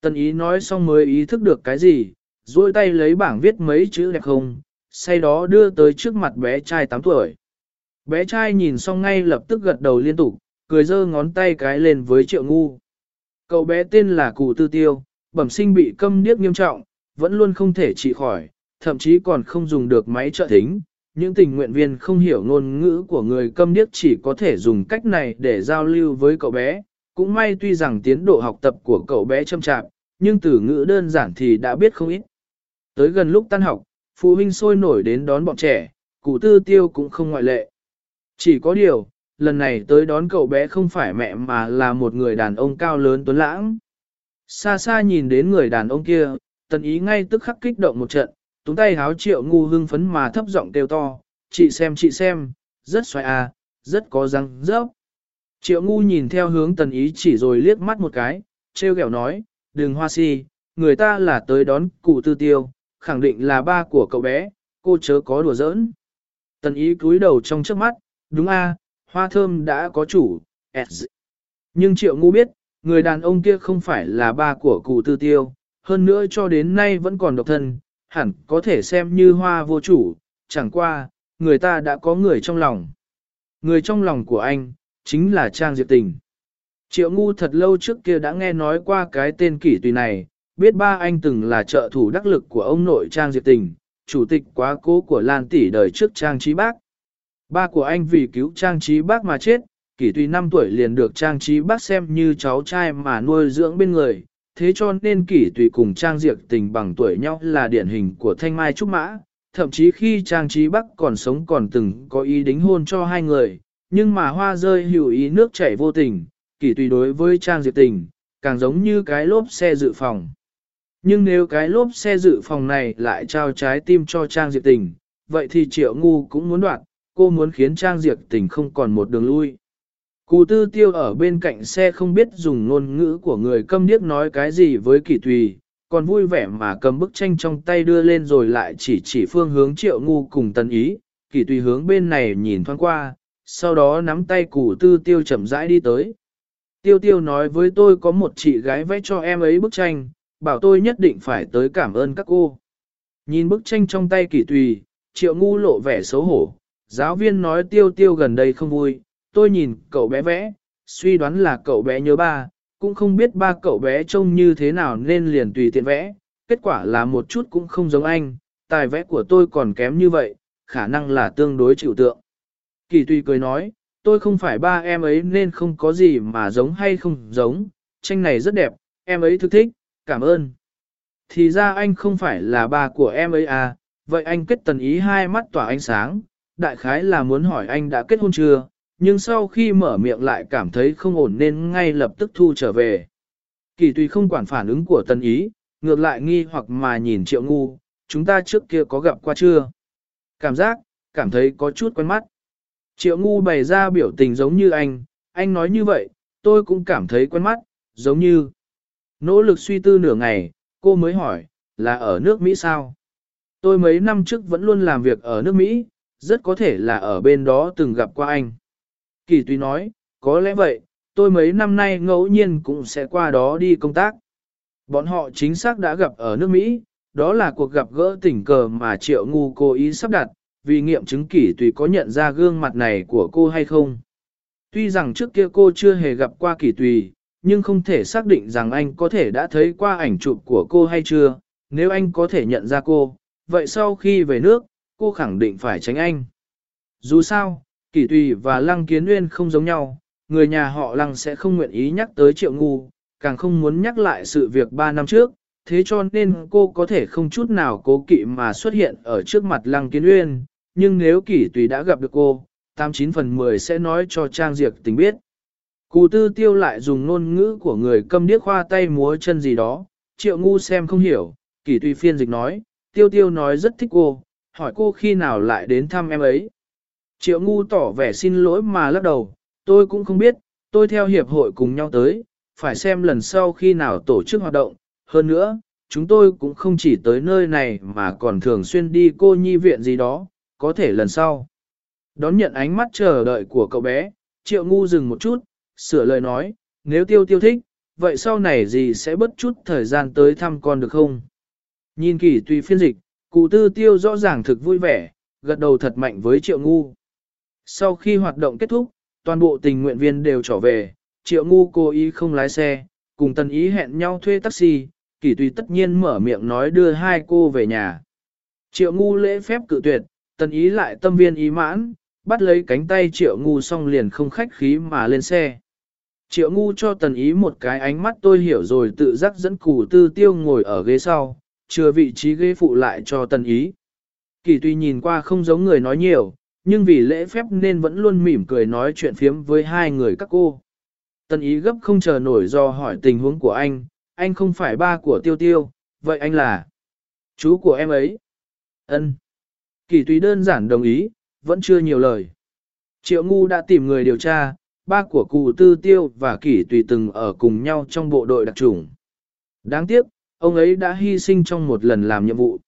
S1: Tần Ý nói xong mới ý thức được cái gì, duỗi tay lấy bảng viết mấy chữ đẹp không, sau đó đưa tới trước mặt bé trai 8 tuổi. Bé trai nhìn xong ngay lập tức gật đầu liên tục, cười giơ ngón tay cái lên với triệu ngu. Cậu bé tên là Cụ Tư Tiêu, bẩm sinh bị câm điếc nghiêm trọng, vẫn luôn không thể trị khỏi, thậm chí còn không dùng được máy trợ thính. Những tình nguyện viên không hiểu ngôn ngữ của người câm điếc chỉ có thể dùng cách này để giao lưu với cậu bé. Cũng may tuy rằng tiến độ học tập của cậu bé châm chạp, nhưng từ ngữ đơn giản thì đã biết không ít. Tới gần lúc tan học, phụ huynh sôi nổi đến đón bọn trẻ, cụ tư tiêu cũng không ngoại lệ. Chỉ có điều, lần này tới đón cậu bé không phải mẹ mà là một người đàn ông cao lớn tuấn lãng. Xa xa nhìn đến người đàn ông kia, tần ý ngay tức khắc kích động một trận, túng tay háo triệu ngu hưng phấn mà thấp giọng kêu to, chị xem chị xem, rất xoay à, rất có răng rớp. Triệu ngu nhìn theo hướng tần ý chỉ rồi liếc mắt một cái, treo kẹo nói, đừng hoa si, người ta là tới đón cụ tư tiêu, khẳng định là ba của cậu bé, cô chớ có đùa giỡn. Tần ý cúi đầu trong trước mắt, đúng a, hoa thơm đã có chủ, nhưng triệu ngu biết, người đàn ông kia không phải là ba của cụ tư tiêu, hơn nữa cho đến nay vẫn còn độc thân, hẳn có thể xem như hoa vô chủ, chẳng qua, người ta đã có người trong lòng. Người trong lòng của anh, chính là Trang Diệp Tình. Triệu ngu thật lâu trước kia đã nghe nói qua cái tên kỷ tùy này, biết ba anh từng là trợ thủ đắc lực của ông nội Trang Diệp Tình, chủ tịch quá cố của Lan Tỷ đời trước Trang Trí Bác. Ba của anh vì cứu Trang Trí Bác mà chết, kỷ tùy 5 tuổi liền được Trang Trí Bác xem như cháu trai mà nuôi dưỡng bên người, thế cho nên kỷ tùy cùng Trang Diệp Tình bằng tuổi nhau là điển hình của Thanh Mai Trúc Mã. Thậm chí khi Trang Trí Bắc còn sống còn từng có ý đính hôn cho hai người, nhưng mà hoa rơi hữu ý nước chảy vô tình, kỷ tùy đối với Trang Diệp Tình, càng giống như cái lốp xe dự phòng. Nhưng nếu cái lốp xe dự phòng này lại trao trái tim cho Trang Diệp Tình, vậy thì Triệu Ngu cũng muốn đoạt, cô muốn khiến Trang Diệp Tình không còn một đường lui. Cụ tư tiêu ở bên cạnh xe không biết dùng ngôn ngữ của người câm điếc nói cái gì với kỳ tùy, còn vui vẻ mà cầm bức tranh trong tay đưa lên rồi lại chỉ chỉ phương hướng triệu ngu cùng tần ý, kỳ tùy hướng bên này nhìn thoáng qua, sau đó nắm tay cụ tư tiêu chậm rãi đi tới. Tiêu tiêu nói với tôi có một chị gái vẽ cho em ấy bức tranh, bảo tôi nhất định phải tới cảm ơn các cô. Nhìn bức tranh trong tay kỳ tùy, triệu ngu lộ vẻ xấu hổ, giáo viên nói tiêu tiêu gần đây không vui, tôi nhìn cậu bé vẽ, suy đoán là cậu bé nhớ ba, cũng không biết ba cậu bé trông như thế nào nên liền tùy tiện vẽ, kết quả là một chút cũng không giống anh, tài vẽ của tôi còn kém như vậy, khả năng là tương đối chịu tượng. Kỳ tùy cười nói, tôi không phải ba em ấy nên không có gì mà giống hay không giống, tranh này rất đẹp, em ấy thức thích, cảm ơn. Thì ra anh không phải là ba của em ấy à, vậy anh kết tần ý hai mắt tỏa ánh sáng, đại khái là muốn hỏi anh đã kết hôn chưa, nhưng sau khi mở miệng lại cảm thấy không ổn nên ngay lập tức thu trở về. Kỳ tùy không quản phản ứng của tân ý, ngược lại nghi hoặc mà nhìn triệu ngu, chúng ta trước kia có gặp qua chưa? Cảm giác, cảm thấy có chút quen mắt. Triệu ngu bày ra biểu tình giống như anh, anh nói như vậy, tôi cũng cảm thấy quen mắt, giống như. Nỗ lực suy tư nửa ngày, cô mới hỏi, là ở nước Mỹ sao? Tôi mấy năm trước vẫn luôn làm việc ở nước Mỹ, rất có thể là ở bên đó từng gặp qua anh. Kỳ tùy nói, có lẽ vậy, tôi mấy năm nay ngẫu nhiên cũng sẽ qua đó đi công tác. Bọn họ chính xác đã gặp ở nước Mỹ, đó là cuộc gặp gỡ tình cờ mà Triệu Ngu cố ý sắp đặt, vì nghiệm chứng kỷ tùy có nhận ra gương mặt này của cô hay không. Tuy rằng trước kia cô chưa hề gặp qua kỷ tùy, nhưng không thể xác định rằng anh có thể đã thấy qua ảnh chụp của cô hay chưa, nếu anh có thể nhận ra cô, vậy sau khi về nước, cô khẳng định phải tránh anh. Dù sao, Kỷ tùy và lăng kiến nguyên không giống nhau, người nhà họ lăng sẽ không nguyện ý nhắc tới triệu ngu, càng không muốn nhắc lại sự việc 3 năm trước, thế cho nên cô có thể không chút nào cố kỵ mà xuất hiện ở trước mặt lăng kiến nguyên, nhưng nếu kỷ tùy đã gặp được cô, 89 phần 10 sẽ nói cho Trang Diệp tình biết. Cụ tư tiêu lại dùng ngôn ngữ của người câm điếc khoa tay múa chân gì đó, triệu ngu xem không hiểu, kỳ tùy phiên dịch nói, tiêu tiêu nói rất thích cô, hỏi cô khi nào lại đến thăm em ấy. Triệu ngu tỏ vẻ xin lỗi mà lắc đầu, tôi cũng không biết, tôi theo hiệp hội cùng nhau tới, phải xem lần sau khi nào tổ chức hoạt động, hơn nữa, chúng tôi cũng không chỉ tới nơi này mà còn thường xuyên đi cô nhi viện gì đó, có thể lần sau. Đón nhận ánh mắt chờ đợi của cậu bé, triệu ngu dừng một chút, sửa lời nói, nếu tiêu tiêu thích, vậy sau này gì sẽ bất chút thời gian tới thăm con được không? Nhìn kỳ tùy phiên dịch, cụ tư tiêu rõ ràng thực vui vẻ, gật đầu thật mạnh với triệu ngu. Sau khi hoạt động kết thúc, toàn bộ tình nguyện viên đều trở về, triệu ngu cố ý không lái xe, cùng tần ý hẹn nhau thuê taxi, kỷ tùy tất nhiên mở miệng nói đưa hai cô về nhà. Triệu ngu lễ phép cự tuyệt, tần ý lại tâm viên ý mãn, bắt lấy cánh tay triệu ngu xong liền không khách khí mà lên xe. Triệu ngu cho tần ý một cái ánh mắt tôi hiểu rồi tự giác dẫn củ tư tiêu ngồi ở ghế sau, chừa vị trí ghế phụ lại cho tần ý. Kỳ tuy nhìn qua không giống người nói nhiều, nhưng vì lễ phép nên vẫn luôn mỉm cười nói chuyện phiếm với hai người các cô. Tần ý gấp không chờ nổi do hỏi tình huống của anh, anh không phải ba của tiêu tiêu, vậy anh là chú của em ấy. Ân. Kỳ tùy đơn giản đồng ý, vẫn chưa nhiều lời. Triệu ngu đã tìm người điều tra, ba của cụ tư tiêu và kỷ tùy từng ở cùng nhau trong bộ đội đặc trùng. Đáng tiếc, ông ấy đã hy sinh trong một lần làm nhiệm vụ.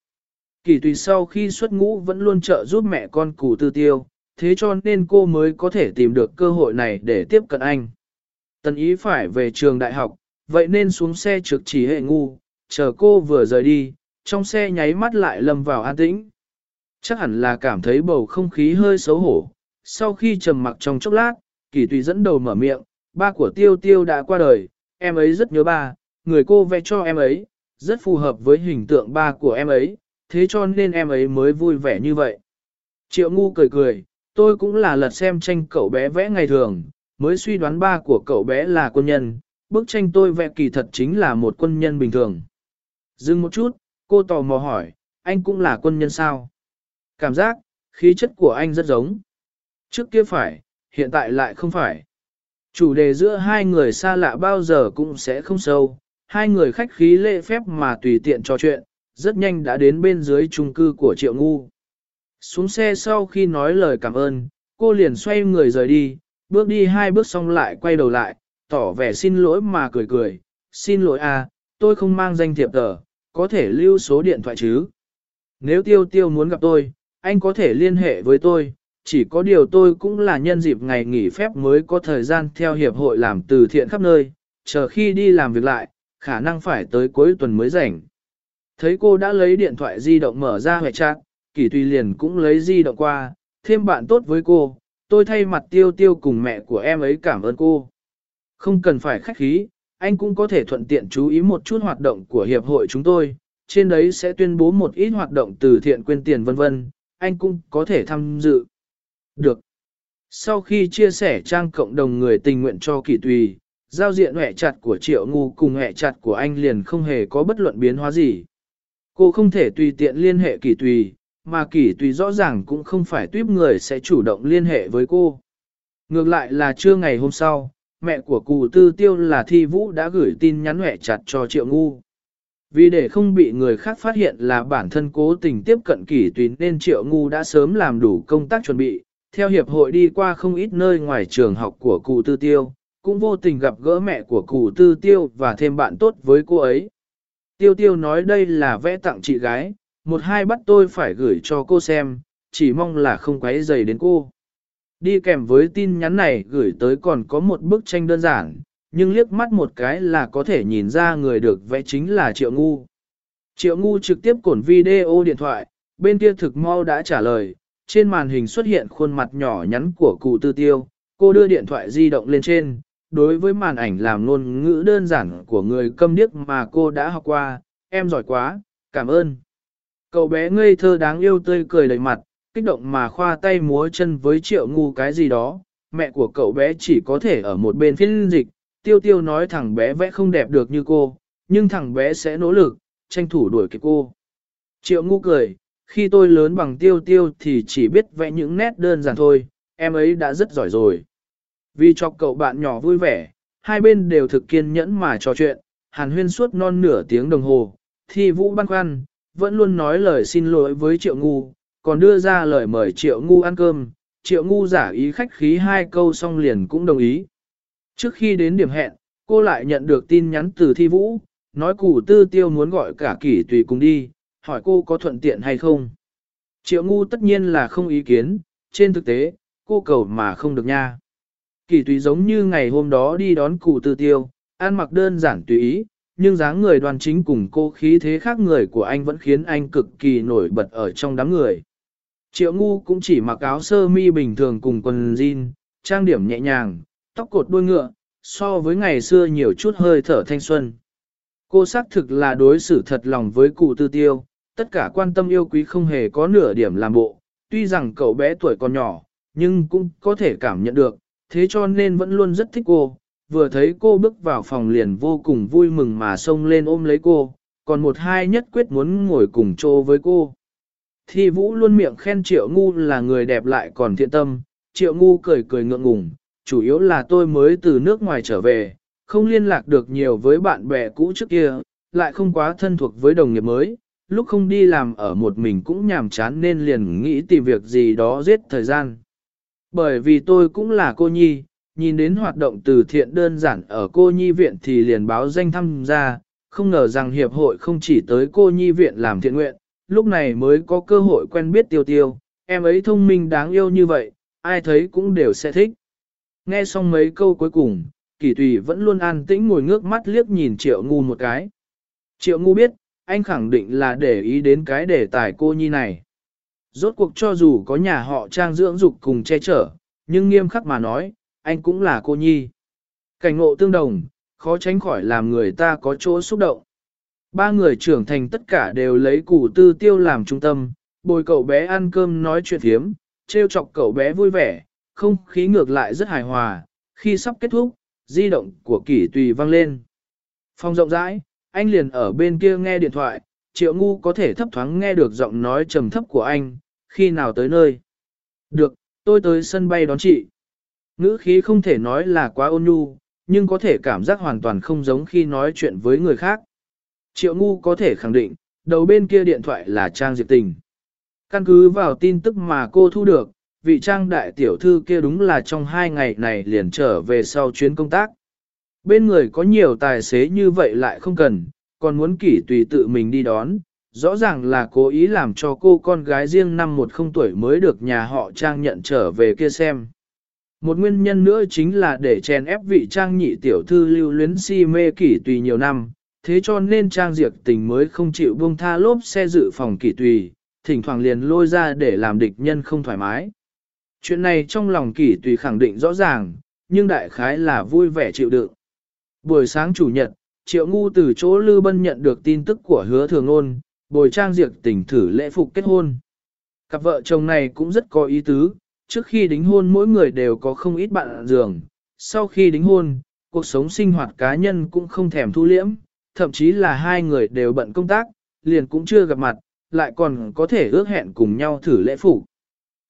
S1: Kỳ tùy sau khi xuất ngũ vẫn luôn trợ giúp mẹ con cụ tư tiêu, thế cho nên cô mới có thể tìm được cơ hội này để tiếp cận anh. Tần ý phải về trường đại học, vậy nên xuống xe trực chỉ hệ ngu, chờ cô vừa rời đi, trong xe nháy mắt lại lâm vào an tĩnh. Chắc hẳn là cảm thấy bầu không khí hơi xấu hổ. Sau khi trầm mặc trong chốc lát, kỳ tùy dẫn đầu mở miệng, ba của tiêu tiêu đã qua đời, em ấy rất nhớ ba, người cô vẽ cho em ấy, rất phù hợp với hình tượng ba của em ấy, thế cho nên em ấy mới vui vẻ như vậy. Triệu ngu cười cười, tôi cũng là lật xem tranh cậu bé vẽ ngày thường, mới suy đoán ba của cậu bé là quân nhân, bức tranh tôi vẽ kỳ thật chính là một quân nhân bình thường. Dừng một chút, cô tò mò hỏi, anh cũng là quân nhân sao? Cảm giác, khí chất của anh rất giống. Trước kia phải, hiện tại lại không phải. Chủ đề giữa hai người xa lạ bao giờ cũng sẽ không sâu, hai người khách khí lễ phép mà tùy tiện trò chuyện, rất nhanh đã đến bên dưới chung cư của Triệu Ngu. Xuống xe sau khi nói lời cảm ơn, cô liền xoay người rời đi, bước đi hai bước xong lại quay đầu lại, tỏ vẻ xin lỗi mà cười cười, xin lỗi à, tôi không mang danh thiệp tờ, có thể lưu số điện thoại chứ. Nếu tiêu tiêu muốn gặp tôi, anh có thể liên hệ với tôi, chỉ có điều tôi cũng là nhân dịp ngày nghỉ phép mới có thời gian theo hiệp hội làm từ thiện khắp nơi, chờ khi đi làm việc lại, khả năng phải tới cuối tuần mới rảnh. Thấy cô đã lấy điện thoại di động mở ra hệ trạng, Kỳ Tùy liền cũng lấy di động qua, thêm bạn tốt với cô, tôi thay mặt tiêu tiêu cùng mẹ của em ấy cảm ơn cô. Không cần phải khách khí, anh cũng có thể thuận tiện chú ý một chút hoạt động của hiệp hội chúng tôi, trên đấy sẽ tuyên bố một ít hoạt động từ thiện quyên tiền vân vân, anh cũng có thể tham dự. Được. Sau khi chia sẻ trang cộng đồng người tình nguyện cho kỳ tùy, giao diện hẹ chặt của triệu ngu cùng hẹ chặt của anh liền không hề có bất luận biến hóa gì. Cô không thể tùy tiện liên hệ kỳ tùy, mà kỳ tùy rõ ràng cũng không phải tuyếp người sẽ chủ động liên hệ với cô. Ngược lại là trưa ngày hôm sau, mẹ của cụ tư tiêu là thi vũ đã gửi tin nhắn hẹ chặt cho triệu ngu. Vì để không bị người khác phát hiện là bản thân cố tình tiếp cận kỷ tùy nên triệu ngu đã sớm làm đủ công tác chuẩn bị, theo hiệp hội đi qua không ít nơi ngoài trường học của cụ tư tiêu, cũng vô tình gặp gỡ mẹ của cụ tư tiêu và thêm bạn tốt với cô ấy. Tiêu tiêu nói đây là vẽ tặng chị gái, một hai bắt tôi phải gửi cho cô xem, chỉ mong là không quấy dày đến cô. Đi kèm với tin nhắn này gửi tới còn có một bức tranh đơn giản, nhưng liếc mắt một cái là có thể nhìn ra người được vẽ chính là Triệu Ngu. Triệu Ngu trực tiếp cổn video điện thoại, bên kia thực mau đã trả lời, trên màn hình xuất hiện khuôn mặt nhỏ nhắn của cụ tư tiêu, cô đưa điện thoại di động lên trên, đối với màn ảnh làm ngôn ngữ đơn giản của người câm điếc mà cô đã học qua, em giỏi quá, cảm ơn. Cậu bé ngây thơ đáng yêu tươi cười đầy mặt, kích động mà khoa tay múa chân với triệu ngu cái gì đó, mẹ của cậu bé chỉ có thể ở một bên phiên dịch, tiêu tiêu nói thằng bé vẽ không đẹp được như cô, nhưng thằng bé sẽ nỗ lực, tranh thủ đuổi kịp cô. Triệu ngu cười, khi tôi lớn bằng tiêu tiêu thì chỉ biết vẽ những nét đơn giản thôi, em ấy đã rất giỏi rồi. Vì cho cậu bạn nhỏ vui vẻ, hai bên đều thực kiên nhẫn mà trò chuyện, hàn huyên suốt non nửa tiếng đồng hồ, thi vũ băn khoăn, vẫn luôn nói lời xin lỗi với triệu ngu, còn đưa ra lời mời triệu ngu ăn cơm, triệu ngu giả ý khách khí hai câu xong liền cũng đồng ý. Trước khi đến điểm hẹn, cô lại nhận được tin nhắn từ thi vũ, nói củ tư tiêu muốn gọi cả kỷ tùy cùng đi, hỏi cô có thuận tiện hay không. Triệu ngu tất nhiên là không ý kiến, trên thực tế, cô cầu mà không được nha. Kỳ tùy giống như ngày hôm đó đi đón cụ tư tiêu, ăn mặc đơn giản tùy ý, nhưng dáng người đoàn chính cùng cô khí thế khác người của anh vẫn khiến anh cực kỳ nổi bật ở trong đám người. Triệu ngu cũng chỉ mặc áo sơ mi bình thường cùng quần jean, trang điểm nhẹ nhàng, tóc cột đuôi ngựa, so với ngày xưa nhiều chút hơi thở thanh xuân. Cô xác thực là đối xử thật lòng với cụ tư tiêu, tất cả quan tâm yêu quý không hề có nửa điểm làm bộ, tuy rằng cậu bé tuổi còn nhỏ, nhưng cũng có thể cảm nhận được, thế cho nên vẫn luôn rất thích cô. Vừa thấy cô bước vào phòng liền vô cùng vui mừng mà xông lên ôm lấy cô, còn một hai nhất quyết muốn ngồi cùng chỗ với cô. Thi vũ luôn miệng khen triệu ngu là người đẹp lại còn thiện tâm, triệu ngu cười cười ngượng ngùng, chủ yếu là tôi mới từ nước ngoài trở về, không liên lạc được nhiều với bạn bè cũ trước kia, lại không quá thân thuộc với đồng nghiệp mới, lúc không đi làm ở một mình cũng nhàm chán nên liền nghĩ tìm việc gì đó giết thời gian. Bởi vì tôi cũng là cô nhi, nhìn đến hoạt động từ thiện đơn giản ở cô nhi viện thì liền báo danh tham gia, không ngờ rằng hiệp hội không chỉ tới cô nhi viện làm thiện nguyện, lúc này mới có cơ hội quen biết tiêu tiêu, em ấy thông minh đáng yêu như vậy, ai thấy cũng đều sẽ thích. Nghe xong mấy câu cuối cùng, kỳ tùy vẫn luôn an tĩnh ngồi ngước mắt liếc nhìn triệu ngu một cái. Triệu ngu biết, anh khẳng định là để ý đến cái đề tài cô nhi này. Rốt cuộc cho dù có nhà họ trang dưỡng dục cùng che chở, nhưng nghiêm khắc mà nói, anh cũng là cô nhi. Cảnh ngộ tương đồng, khó tránh khỏi làm người ta có chỗ xúc động. Ba người trưởng thành tất cả đều lấy củ tư tiêu làm trung tâm, bồi cậu bé ăn cơm nói chuyện thiếm, trêu chọc cậu bé vui vẻ, không khí ngược lại rất hài hòa. Khi sắp kết thúc, di động của kỷ tùy vang lên. Phòng rộng rãi, anh liền ở bên kia nghe điện thoại, triệu ngu có thể thấp thoáng nghe được giọng nói trầm thấp của anh, khi nào tới nơi. Được, tôi tới sân bay đón chị. Ngữ khí không thể nói là quá ôn nhu, nhưng có thể cảm giác hoàn toàn không giống khi nói chuyện với người khác. Triệu ngu có thể khẳng định, đầu bên kia điện thoại là Trang Diệp Tình. Căn cứ vào tin tức mà cô thu được, vị Trang đại tiểu thư kia đúng là trong hai ngày này liền trở về sau chuyến công tác. Bên người có nhiều tài xế như vậy lại không cần, còn muốn kỷ tùy tự mình đi đón, rõ ràng là cố ý làm cho cô con gái riêng năm một không tuổi mới được nhà họ Trang nhận trở về kia xem. Một nguyên nhân nữa chính là để chèn ép vị Trang nhị tiểu thư lưu luyến si mê kỷ tùy nhiều năm, thế cho nên Trang Diệp tình mới không chịu buông tha lốp xe dự phòng kỷ tùy, thỉnh thoảng liền lôi ra để làm địch nhân không thoải mái. Chuyện này trong lòng kỷ tùy khẳng định rõ ràng, nhưng đại khái là vui vẻ chịu đựng. Buổi sáng chủ nhật, Triệu Ngu từ chỗ Lư Bân nhận được tin tức của hứa thường ôn, bồi trang diệt tình thử lễ phục kết hôn. Cặp vợ chồng này cũng rất có ý tứ, trước khi đính hôn mỗi người đều có không ít bạn giường, sau khi đính hôn, cuộc sống sinh hoạt cá nhân cũng không thèm thu liễm, thậm chí là hai người đều bận công tác, liền cũng chưa gặp mặt, lại còn có thể ước hẹn cùng nhau thử lễ phục.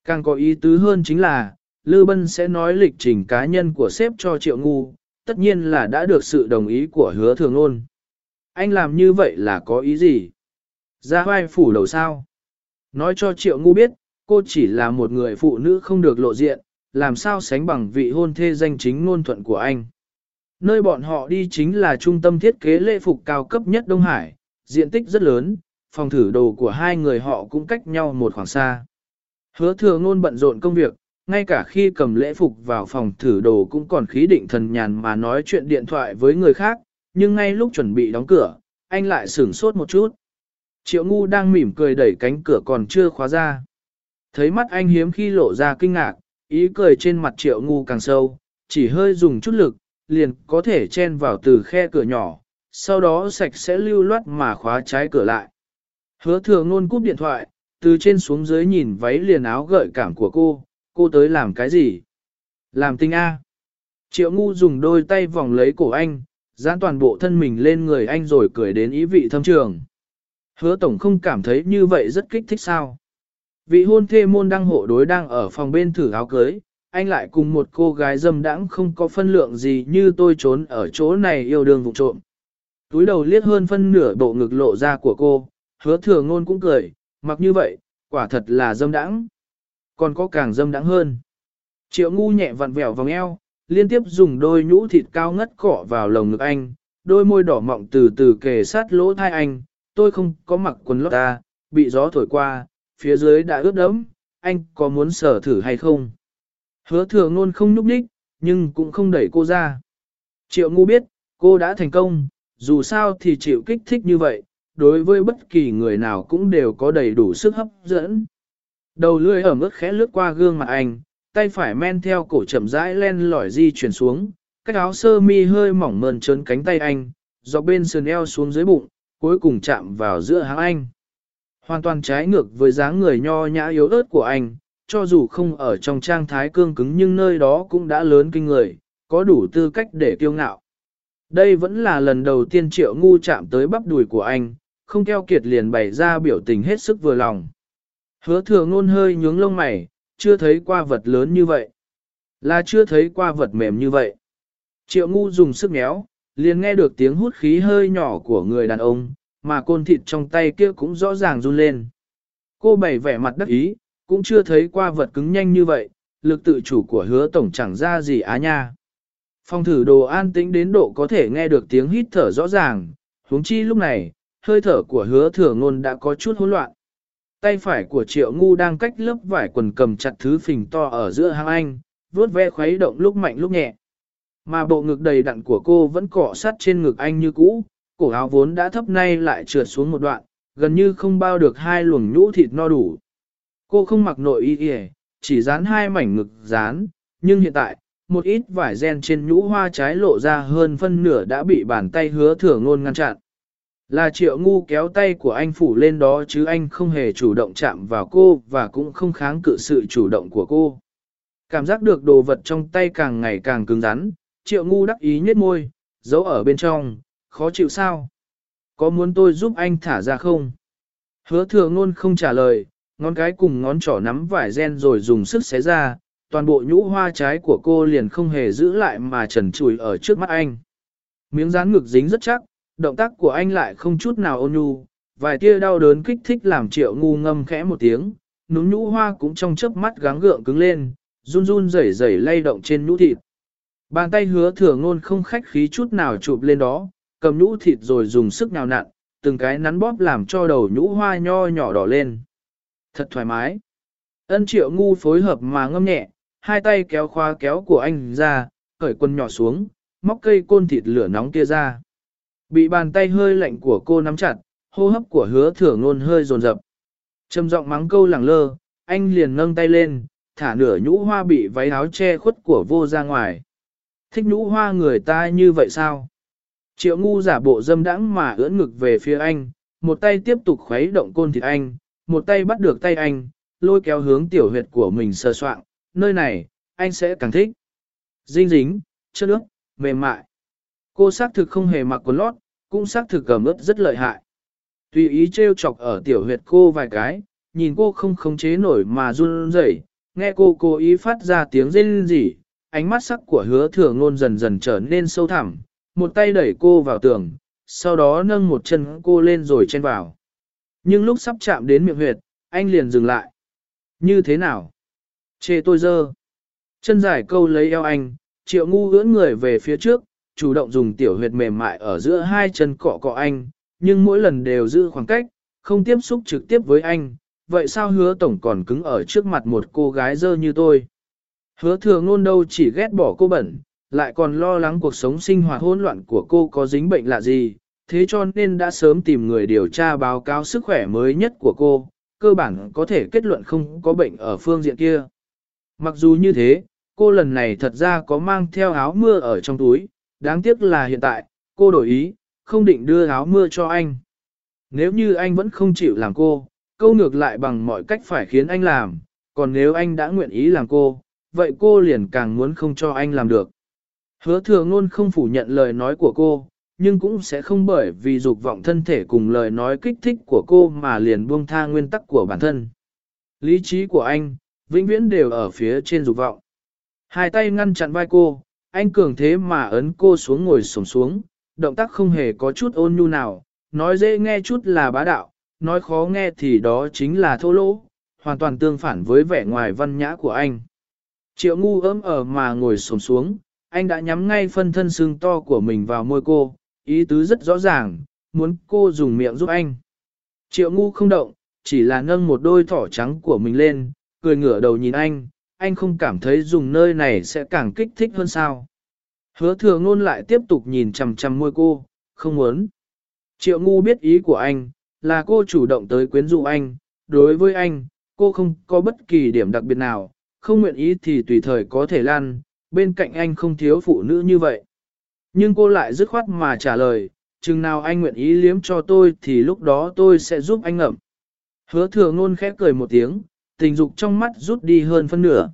S1: Càng có ý tứ hơn chính là, Lư Bân sẽ nói lịch trình cá nhân của sếp cho Triệu Ngu, tất nhiên là đã được sự đồng ý của hứa thường ôn. Anh làm như vậy là có ý gì? Ra vai phủ đầu sao? Nói cho triệu ngu biết, cô chỉ là một người phụ nữ không được lộ diện, làm sao sánh bằng vị hôn thê danh chính ngôn thuận của anh. Nơi bọn họ đi chính là trung tâm thiết kế lễ phục cao cấp nhất Đông Hải, diện tích rất lớn, phòng thử đồ của hai người họ cũng cách nhau một khoảng xa. Hứa thừa ngôn bận rộn công việc, ngay cả khi cầm lễ phục vào phòng thử đồ cũng còn khí định thần nhàn mà nói chuyện điện thoại với người khác, nhưng ngay lúc chuẩn bị đóng cửa, anh lại sửng sốt một chút. Triệu ngu đang mỉm cười đẩy cánh cửa còn chưa khóa ra. Thấy mắt anh hiếm khi lộ ra kinh ngạc, ý cười trên mặt triệu ngu càng sâu, chỉ hơi dùng chút lực, liền có thể chen vào từ khe cửa nhỏ, sau đó sạch sẽ lưu loát mà khóa trái cửa lại. Hứa thừa ngôn cúp điện thoại, từ trên xuống dưới nhìn váy liền áo gợi cảm của cô, cô tới làm cái gì? Làm tinh A. Triệu ngu dùng đôi tay vòng lấy cổ anh, dán toàn bộ thân mình lên người anh rồi cười đến ý vị thâm trường. Hứa tổng không cảm thấy như vậy rất kích thích sao. Vị hôn thê môn đăng hộ đối đang ở phòng bên thử áo cưới, anh lại cùng một cô gái dâm đãng không có phân lượng gì như tôi trốn ở chỗ này yêu đương vụ trộm. Túi đầu liếc hơn phân nửa bộ ngực lộ ra của cô, hứa thừa ngôn cũng cười, mặc như vậy, quả thật là dâm đãng. Còn có càng dâm đãng hơn. Triệu ngu nhẹ vặn vẹo vòng eo, liên tiếp dùng đôi nhũ thịt cao ngất cọ vào lồng ngực anh, đôi môi đỏ mọng từ từ kề sát lỗ thai anh, tôi không có mặc quần lót ta, bị gió thổi qua, phía dưới đã ướt đẫm, anh có muốn sở thử hay không? Hứa thừa ngôn không núp đích, nhưng cũng không đẩy cô ra. Triệu ngu biết, cô đã thành công, dù sao thì chịu kích thích như vậy, đối với bất kỳ người nào cũng đều có đầy đủ sức hấp dẫn. Đầu lưỡi ở mức khẽ lướt qua gương mặt anh, tay phải men theo cổ chậm rãi len lỏi di chuyển xuống, cách áo sơ mi hơi mỏng mờn trơn cánh tay anh, dọc bên sườn eo xuống dưới bụng, cuối cùng chạm vào giữa háng anh. Hoàn toàn trái ngược với dáng người nho nhã yếu ớt của anh, cho dù không ở trong trang thái cương cứng nhưng nơi đó cũng đã lớn kinh người, có đủ tư cách để kiêu ngạo. Đây vẫn là lần đầu tiên triệu ngu chạm tới bắp đùi của anh, không keo kiệt liền bày ra biểu tình hết sức vừa lòng. Hứa thừa ngôn hơi nhướng lông mày, chưa thấy qua vật lớn như vậy. Là chưa thấy qua vật mềm như vậy. Triệu ngu dùng sức méo, liền nghe được tiếng hút khí hơi nhỏ của người đàn ông, mà côn thịt trong tay kia cũng rõ ràng run lên. Cô bày vẻ mặt đắc ý, cũng chưa thấy qua vật cứng nhanh như vậy, lực tự chủ của hứa tổng chẳng ra gì á nha. phong thử đồ an tĩnh đến độ có thể nghe được tiếng hít thở rõ ràng, huống chi lúc này, hơi thở của hứa thừa ngôn đã có chút hỗn loạn. Tay phải của triệu ngu đang cách lớp vải quần cầm chặt thứ phình to ở giữa hang anh, vuốt ve khuấy động lúc mạnh lúc nhẹ. Mà bộ ngực đầy đặn của cô vẫn cọ sát trên ngực anh như cũ, cổ áo vốn đã thấp nay lại trượt xuống một đoạn, gần như không bao được hai luồng nhũ thịt no đủ. Cô không mặc nội y y, chỉ dán hai mảnh ngực dán, nhưng hiện tại, một ít vải ren trên nhũ hoa trái lộ ra hơn phân nửa đã bị bàn tay hứa thừa ngôn ngăn chặn. Là triệu ngu kéo tay của anh phủ lên đó chứ anh không hề chủ động chạm vào cô và cũng không kháng cự sự chủ động của cô. Cảm giác được đồ vật trong tay càng ngày càng cứng rắn, triệu ngu đắc ý nhếch môi, giấu ở bên trong, khó chịu sao? Có muốn tôi giúp anh thả ra không? Hứa thừa ngôn không trả lời, ngón cái cùng ngón trỏ nắm vải ren rồi dùng sức xé ra, toàn bộ nhũ hoa trái của cô liền không hề giữ lại mà trần trùi ở trước mắt anh. Miếng dán ngực dính rất chắc, động tác của anh lại không chút nào ôn nhu, vài tia đau đớn kích thích làm triệu ngu ngâm khẽ một tiếng, núm nhũ hoa cũng trong chớp mắt gắng gượng cứng lên, run run rẩy rẩy lay động trên nhũ thịt. Bàn tay hứa thừa ngôn không khách khí chút nào chụp lên đó, cầm nhũ thịt rồi dùng sức nhào nặn, từng cái nắn bóp làm cho đầu nhũ hoa nho nhỏ đỏ lên. Thật thoải mái. Ân triệu ngu phối hợp mà ngâm nhẹ, hai tay kéo khoa kéo của anh ra, cởi quần nhỏ xuống, móc cây côn thịt lửa nóng kia ra. Bị bàn tay hơi lạnh của cô nắm chặt, hô hấp của hứa thừa ngôn hơi dồn dập. Trầm giọng mắng câu lẳng lơ, anh liền nâng tay lên, thả nửa nhũ hoa bị váy áo che khuất của vô ra ngoài. Thích nhũ hoa người ta như vậy sao? Triệu ngu giả bộ dâm đãng mà ưỡn ngực về phía anh, một tay tiếp tục khuấy động côn thịt anh, một tay bắt được tay anh, lôi kéo hướng tiểu huyệt của mình sờ soạn, nơi này, anh sẽ càng thích. Dinh dính, chất nước, mềm mại. Cô xác thực không hề mặc quần lót, cũng xác thực cầm ướt rất lợi hại. Tùy ý trêu chọc ở tiểu huyệt cô vài cái, nhìn cô không khống chế nổi mà run rẩy, nghe cô cố ý phát ra tiếng rên rỉ, ánh mắt sắc của hứa thừa ngôn dần dần trở nên sâu thẳm, một tay đẩy cô vào tường, sau đó nâng một chân cô lên rồi chen vào. Nhưng lúc sắp chạm đến miệng huyệt, anh liền dừng lại. Như thế nào? Chê tôi dơ. Chân dài câu lấy eo anh, triệu ngu ưỡn người về phía trước, chủ động dùng tiểu huyệt mềm mại ở giữa hai chân cọ cọ anh, nhưng mỗi lần đều giữ khoảng cách, không tiếp xúc trực tiếp với anh. Vậy sao hứa tổng còn cứng ở trước mặt một cô gái dơ như tôi? Hứa thừa ngôn đâu chỉ ghét bỏ cô bẩn, lại còn lo lắng cuộc sống sinh hoạt hỗn loạn của cô có dính bệnh lạ gì, thế cho nên đã sớm tìm người điều tra báo cáo sức khỏe mới nhất của cô, cơ bản có thể kết luận không có bệnh ở phương diện kia. Mặc dù như thế, cô lần này thật ra có mang theo áo mưa ở trong túi, đáng tiếc là hiện tại, cô đổi ý, không định đưa áo mưa cho anh. Nếu như anh vẫn không chịu làm cô, câu ngược lại bằng mọi cách phải khiến anh làm, còn nếu anh đã nguyện ý làm cô, vậy cô liền càng muốn không cho anh làm được. Hứa thừa ngôn không phủ nhận lời nói của cô, nhưng cũng sẽ không bởi vì dục vọng thân thể cùng lời nói kích thích của cô mà liền buông tha nguyên tắc của bản thân. Lý trí của anh, vĩnh viễn đều ở phía trên dục vọng. Hai tay ngăn chặn vai cô, anh cường thế mà ấn cô xuống ngồi sổng xuống, động tác không hề có chút ôn nhu nào, nói dễ nghe chút là bá đạo, nói khó nghe thì đó chính là thô lỗ, hoàn toàn tương phản với vẻ ngoài văn nhã của anh. Triệu ngu ấm ở mà ngồi sổng xuống, anh đã nhắm ngay phân thân xương to của mình vào môi cô, ý tứ rất rõ ràng, muốn cô dùng miệng giúp anh. Triệu ngu không động, chỉ là nâng một đôi thỏ trắng của mình lên, cười ngửa đầu nhìn anh, anh không cảm thấy dùng nơi này sẽ càng kích thích hơn sao. Hứa thừa ngôn lại tiếp tục nhìn chằm chằm môi cô, không muốn. Triệu ngu biết ý của anh, là cô chủ động tới quyến rũ anh, đối với anh, cô không có bất kỳ điểm đặc biệt nào, không nguyện ý thì tùy thời có thể lan, bên cạnh anh không thiếu phụ nữ như vậy. Nhưng cô lại dứt khoát mà trả lời, chừng nào anh nguyện ý liếm cho tôi thì lúc đó tôi sẽ giúp anh ngậm. Hứa thừa ngôn khép cười một tiếng, tình dục trong mắt rút đi hơn phân nửa.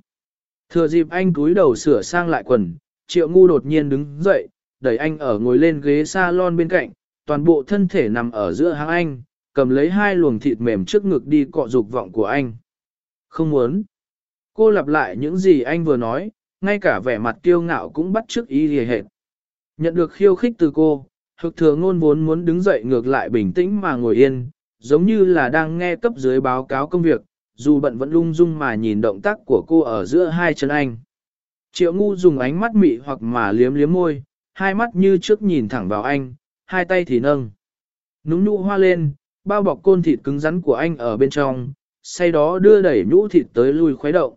S1: Thừa dịp anh cúi đầu sửa sang lại quần, triệu ngu đột nhiên đứng dậy, đẩy anh ở ngồi lên ghế salon bên cạnh, toàn bộ thân thể nằm ở giữa hàng anh, cầm lấy hai luồng thịt mềm trước ngực đi cọ dục vọng của anh. Không muốn. Cô lặp lại những gì anh vừa nói, ngay cả vẻ mặt kiêu ngạo cũng bắt trước ý hề hệt. Nhận được khiêu khích từ cô, thực thừa ngôn vốn muốn đứng dậy ngược lại bình tĩnh mà ngồi yên, giống như là đang nghe cấp dưới báo cáo công việc, dù bận vẫn lung dung mà nhìn động tác của cô ở giữa hai chân anh. Triệu ngu dùng ánh mắt mị hoặc mà liếm liếm môi, hai mắt như trước nhìn thẳng vào anh, hai tay thì nâng. Núng nhũ hoa lên, bao bọc côn thịt cứng rắn của anh ở bên trong, sau đó đưa đẩy nhũ thịt tới lui khuấy động.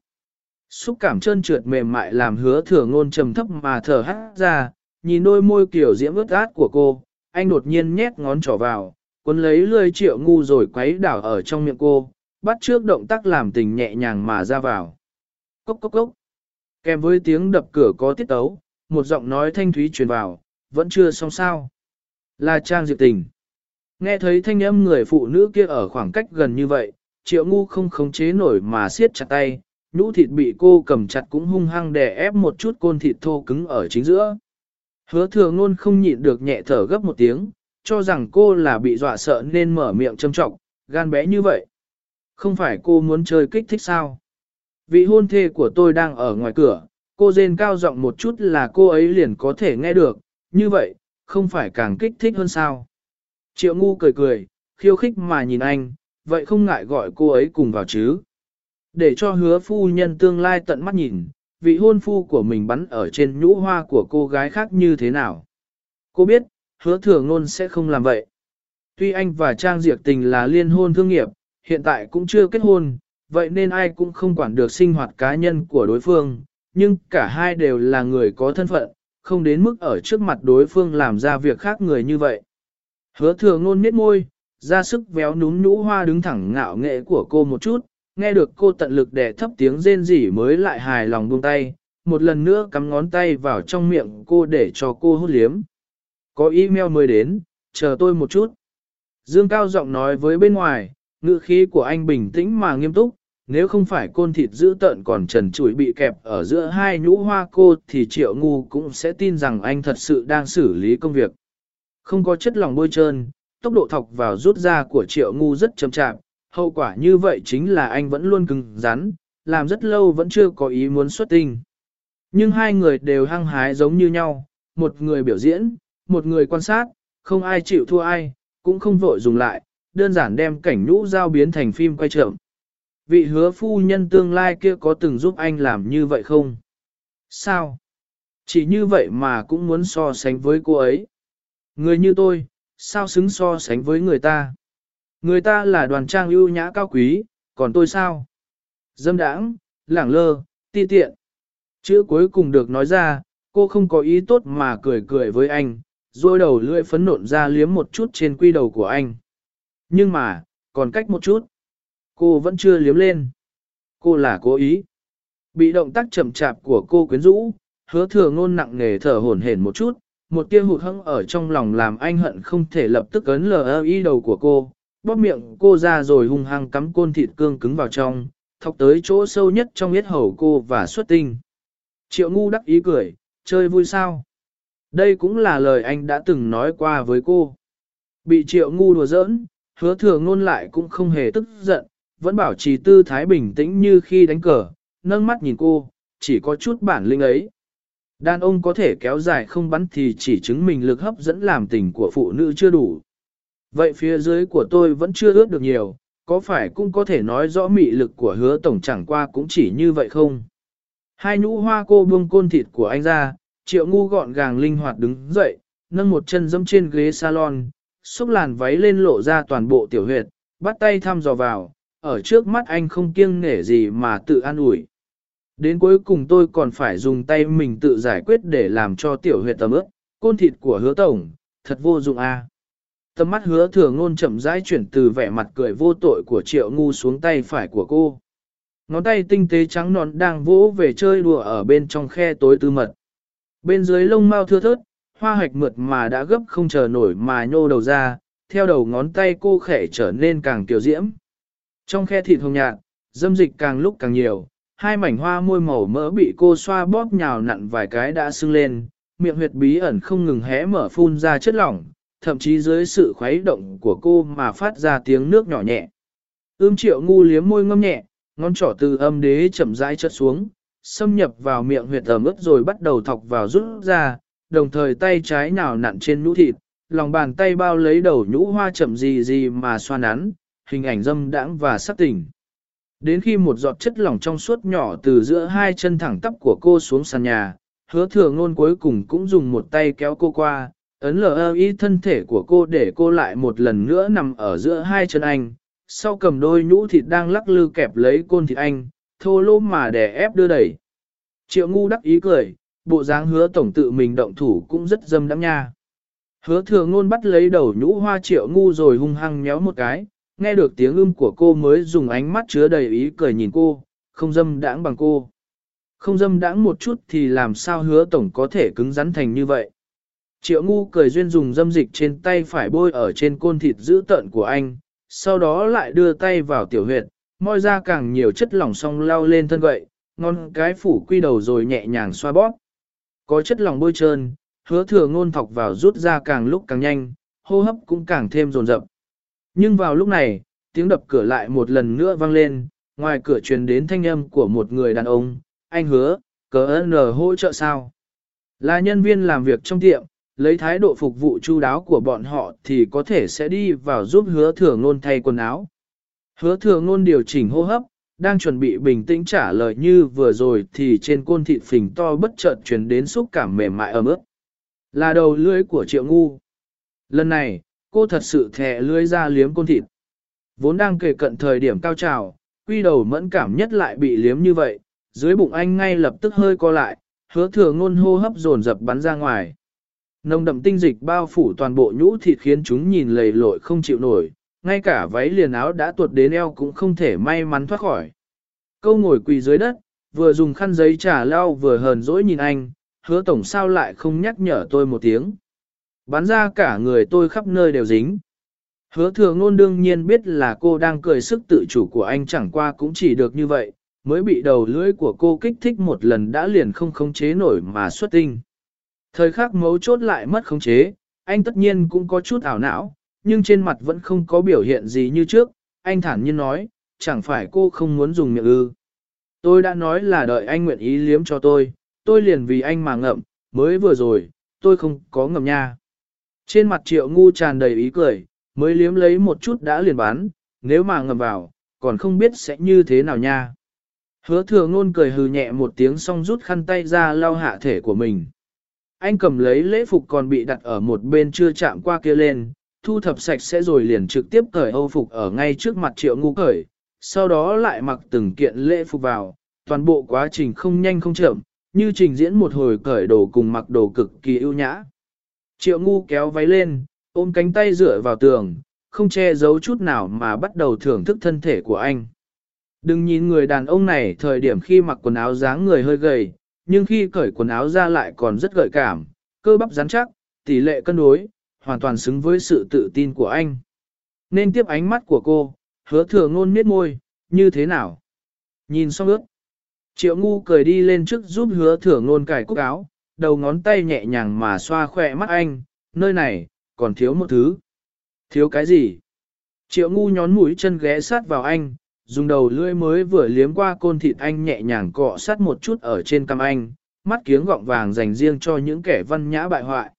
S1: Xúc cảm trơn trượt mềm mại làm hứa thừa ngôn trầm thấp mà thở hát ra, nhìn đôi môi kiểu diễm ướt át của cô, anh đột nhiên nhét ngón trỏ vào, cuốn lấy lươi triệu ngu rồi quấy đảo ở trong miệng cô, bắt trước động tác làm tình nhẹ nhàng mà ra vào. Cốc cốc cốc. Kèm với tiếng đập cửa có tiết tấu, một giọng nói thanh thúy truyền vào, vẫn chưa xong sao. Là Trang Diệp Tình. Nghe thấy thanh âm người phụ nữ kia ở khoảng cách gần như vậy, triệu ngu không khống chế nổi mà siết chặt tay, nhũ thịt bị cô cầm chặt cũng hung hăng đè ép một chút côn thịt thô cứng ở chính giữa. Hứa thừa ngôn không nhịn được nhẹ thở gấp một tiếng, cho rằng cô là bị dọa sợ nên mở miệng châm trọng, gan bé như vậy. Không phải cô muốn chơi kích thích sao? Vị hôn thê của tôi đang ở ngoài cửa, cô rên cao giọng một chút là cô ấy liền có thể nghe được, như vậy, không phải càng kích thích hơn sao? Triệu ngu cười cười, khiêu khích mà nhìn anh, vậy không ngại gọi cô ấy cùng vào chứ? Để cho hứa phu nhân tương lai tận mắt nhìn, vị hôn phu của mình bắn ở trên nhũ hoa của cô gái khác như thế nào. Cô biết, hứa thừa ngôn sẽ không làm vậy. Tuy anh và Trang Diệp Tình là liên hôn thương nghiệp, hiện tại cũng chưa kết hôn, vậy nên ai cũng không quản được sinh hoạt cá nhân của đối phương, nhưng cả hai đều là người có thân phận, không đến mức ở trước mặt đối phương làm ra việc khác người như vậy. Hứa thừa ngôn nhếch môi, ra sức véo núm nhũ hoa đứng thẳng ngạo nghệ của cô một chút, nghe được cô tận lực để thấp tiếng rên rỉ mới lại hài lòng buông tay, một lần nữa cắm ngón tay vào trong miệng cô để cho cô hút liếm. Có email mới đến, chờ tôi một chút. Dương Cao giọng nói với bên ngoài, ngữ khí của anh bình tĩnh mà nghiêm túc, nếu không phải côn thịt giữ tợn còn trần trụi bị kẹp ở giữa hai nhũ hoa cô thì triệu ngu cũng sẽ tin rằng anh thật sự đang xử lý công việc. Không có chất lòng bôi trơn, tốc độ thọc vào rút ra của triệu ngu rất chậm chạp, hậu quả như vậy chính là anh vẫn luôn cứng rắn, làm rất lâu vẫn chưa có ý muốn xuất tinh. Nhưng hai người đều hăng hái giống như nhau, một người biểu diễn, một người quan sát, không ai chịu thua ai, cũng không vội dùng lại, đơn giản đem cảnh nhũ giao biến thành phim quay trộm. Vị hứa phu nhân tương lai kia có từng giúp anh làm như vậy không? Sao? Chỉ như vậy mà cũng muốn so sánh với cô ấy. Người như tôi, sao xứng so sánh với người ta? Người ta là đoàn trang ưu nhã cao quý, còn tôi sao? Dâm đãng, lảng lơ, ti tiện. Chữ cuối cùng được nói ra, cô không có ý tốt mà cười cười với anh, rồi đầu lưỡi phấn nộn ra liếm một chút trên quy đầu của anh. Nhưng mà, còn cách một chút. Cô vẫn chưa liếm lên. Cô là cố ý. Bị động tác chậm chạp của cô quyến rũ, hứa thừa ngôn nặng nề thở hổn hển một chút, một tia hụt hẫng ở trong lòng làm anh hận không thể lập tức ấn lờ y đầu của cô, bóp miệng cô ra rồi hung hăng cắm côn thịt cương cứng vào trong, thọc tới chỗ sâu nhất trong yết hầu cô và xuất tinh. Triệu ngu đắc ý cười, chơi vui sao? Đây cũng là lời anh đã từng nói qua với cô. Bị triệu ngu đùa giỡn, hứa thừa ngôn lại cũng không hề tức giận, vẫn bảo trì tư thái bình tĩnh như khi đánh cờ, nâng mắt nhìn cô, chỉ có chút bản lĩnh ấy. Đàn ông có thể kéo dài không bắn thì chỉ chứng minh lực hấp dẫn làm tình của phụ nữ chưa đủ. Vậy phía dưới của tôi vẫn chưa ướt được nhiều, có phải cũng có thể nói rõ mị lực của hứa tổng chẳng qua cũng chỉ như vậy không? Hai nhũ hoa cô buông côn thịt của anh ra, triệu ngu gọn gàng linh hoạt đứng dậy, nâng một chân dẫm trên ghế salon, xúc làn váy lên lộ ra toàn bộ tiểu huyệt, bắt tay thăm dò vào, ở trước mắt anh không kiêng nể gì mà tự an ủi. Đến cuối cùng tôi còn phải dùng tay mình tự giải quyết để làm cho tiểu huyệt tầm ướp, côn thịt của hứa tổng, thật vô dụng a. À. Tầm mắt hứa thừa ngôn chậm rãi chuyển từ vẻ mặt cười vô tội của triệu ngu xuống tay phải của cô. Ngón tay tinh tế trắng nón đang vỗ về chơi đùa ở bên trong khe tối tư mật. Bên dưới lông mau thưa thớt, hoa hạch mượt mà đã gấp không chờ nổi mà nhô đầu ra, theo đầu ngón tay cô khẽ trở nên càng kiều diễm. Trong khe thịt hồng nhạt, dâm dịch càng lúc càng nhiều, hai mảnh hoa môi màu mỡ bị cô xoa bóp nhào nặn vài cái đã sưng lên, miệng huyệt bí ẩn không ngừng hé mở phun ra chất lỏng, thậm chí dưới sự khuấy động của cô mà phát ra tiếng nước nhỏ nhẹ. Ưm triệu ngu liếm môi ngâm nhẹ, ngón trỏ từ âm đế chậm rãi chất xuống, xâm nhập vào miệng huyệt ẩm ướt rồi bắt đầu thọc vào rút ra, đồng thời tay trái nào nặn trên nhũ thịt, lòng bàn tay bao lấy đầu nhũ hoa chậm gì gì mà xoa nắn, hình ảnh dâm đãng và sắc tỉnh. Đến khi một giọt chất lỏng trong suốt nhỏ từ giữa hai chân thẳng tắp của cô xuống sàn nhà, hứa thừa ngôn cuối cùng cũng dùng một tay kéo cô qua, ấn lờ ý thân thể của cô để cô lại một lần nữa nằm ở giữa hai chân anh, sau cầm đôi nhũ thịt đang lắc lư kẹp lấy côn thịt anh, thô lỗ mà đè ép đưa đẩy. Triệu ngu đắc ý cười, bộ dáng hứa tổng tự mình động thủ cũng rất dâm đắm nha. Hứa thừa ngôn bắt lấy đầu nhũ hoa triệu ngu rồi hung hăng méo một cái, nghe được tiếng ưm của cô mới dùng ánh mắt chứa đầy ý cười nhìn cô, không dâm đãng bằng cô. Không dâm đãng một chút thì làm sao hứa tổng có thể cứng rắn thành như vậy. Triệu ngu cười duyên dùng dâm dịch trên tay phải bôi ở trên côn thịt giữ tợn của anh, sau đó lại đưa tay vào tiểu huyệt, moi ra càng nhiều chất lỏng xong lao lên thân gậy, ngon cái phủ quy đầu rồi nhẹ nhàng xoa bóp. Có chất lỏng bôi trơn, hứa thừa ngôn thọc vào rút ra càng lúc càng nhanh, hô hấp cũng càng thêm rồn rập. Nhưng vào lúc này, tiếng đập cửa lại một lần nữa vang lên, ngoài cửa truyền đến thanh âm của một người đàn ông, anh hứa, cờ ơn hỗ trợ sao? Là nhân viên làm việc trong tiệm, lấy thái độ phục vụ chu đáo của bọn họ thì có thể sẽ đi vào giúp hứa thừa ngôn thay quần áo. Hứa thừa ngôn điều chỉnh hô hấp, đang chuẩn bị bình tĩnh trả lời như vừa rồi thì trên côn thịt phình to bất chợt truyền đến xúc cảm mềm mại ấm ướt. Là đầu lưỡi của triệu ngu. Lần này, cô thật sự thẻ lưỡi ra liếm côn thịt. Vốn đang kề cận thời điểm cao trào, quy đầu mẫn cảm nhất lại bị liếm như vậy, dưới bụng anh ngay lập tức hơi co lại, hứa thừa ngôn hô hấp dồn dập bắn ra ngoài. Nồng đậm tinh dịch bao phủ toàn bộ nhũ thịt khiến chúng nhìn lầy lội không chịu nổi, ngay cả váy liền áo đã tuột đến eo cũng không thể may mắn thoát khỏi. Câu ngồi quỳ dưới đất, vừa dùng khăn giấy trà lau vừa hờn dỗi nhìn anh, hứa tổng sao lại không nhắc nhở tôi một tiếng. Bắn ra cả người tôi khắp nơi đều dính. Hứa thừa ngôn đương nhiên biết là cô đang cười sức tự chủ của anh chẳng qua cũng chỉ được như vậy, mới bị đầu lưỡi của cô kích thích một lần đã liền không khống chế nổi mà xuất tinh. Thời khắc mấu chốt lại mất khống chế, anh tất nhiên cũng có chút ảo não, nhưng trên mặt vẫn không có biểu hiện gì như trước, anh thản nhiên nói, chẳng phải cô không muốn dùng miệng ư. Tôi đã nói là đợi anh nguyện ý liếm cho tôi, tôi liền vì anh mà ngậm, mới vừa rồi, tôi không có ngậm nha. Trên mặt triệu ngu tràn đầy ý cười, mới liếm lấy một chút đã liền bán, nếu mà ngậm vào, còn không biết sẽ như thế nào nha. Hứa thừa ngôn cười hừ nhẹ một tiếng xong rút khăn tay ra lau hạ thể của mình. Anh cầm lấy lễ phục còn bị đặt ở một bên chưa chạm qua kia lên, thu thập sạch sẽ rồi liền trực tiếp cởi âu phục ở ngay trước mặt triệu ngu cởi, sau đó lại mặc từng kiện lễ phục vào, toàn bộ quá trình không nhanh không chậm, như trình diễn một hồi cởi đồ cùng mặc đồ cực kỳ ưu nhã. Triệu ngu kéo váy lên, ôm cánh tay dựa vào tường, không che giấu chút nào mà bắt đầu thưởng thức thân thể của anh. Đừng nhìn người đàn ông này thời điểm khi mặc quần áo dáng người hơi gầy, nhưng khi cởi quần áo ra lại còn rất gợi cảm, cơ bắp rắn chắc, tỷ lệ cân đối, hoàn toàn xứng với sự tự tin của anh. Nên tiếp ánh mắt của cô, hứa thừa ngôn miết môi, như thế nào? Nhìn xong ước. Triệu ngu cười đi lên trước giúp hứa thừa ngôn cải cúc áo, đầu ngón tay nhẹ nhàng mà xoa khỏe mắt anh, nơi này, còn thiếu một thứ. Thiếu cái gì? Triệu ngu nhón mũi chân ghé sát vào anh, dùng đầu lưỡi mới vừa liếm qua côn thịt anh nhẹ nhàng cọ sát một chút ở trên cằm anh, mắt kiếng gọng vàng dành riêng cho những kẻ văn nhã bại hoại.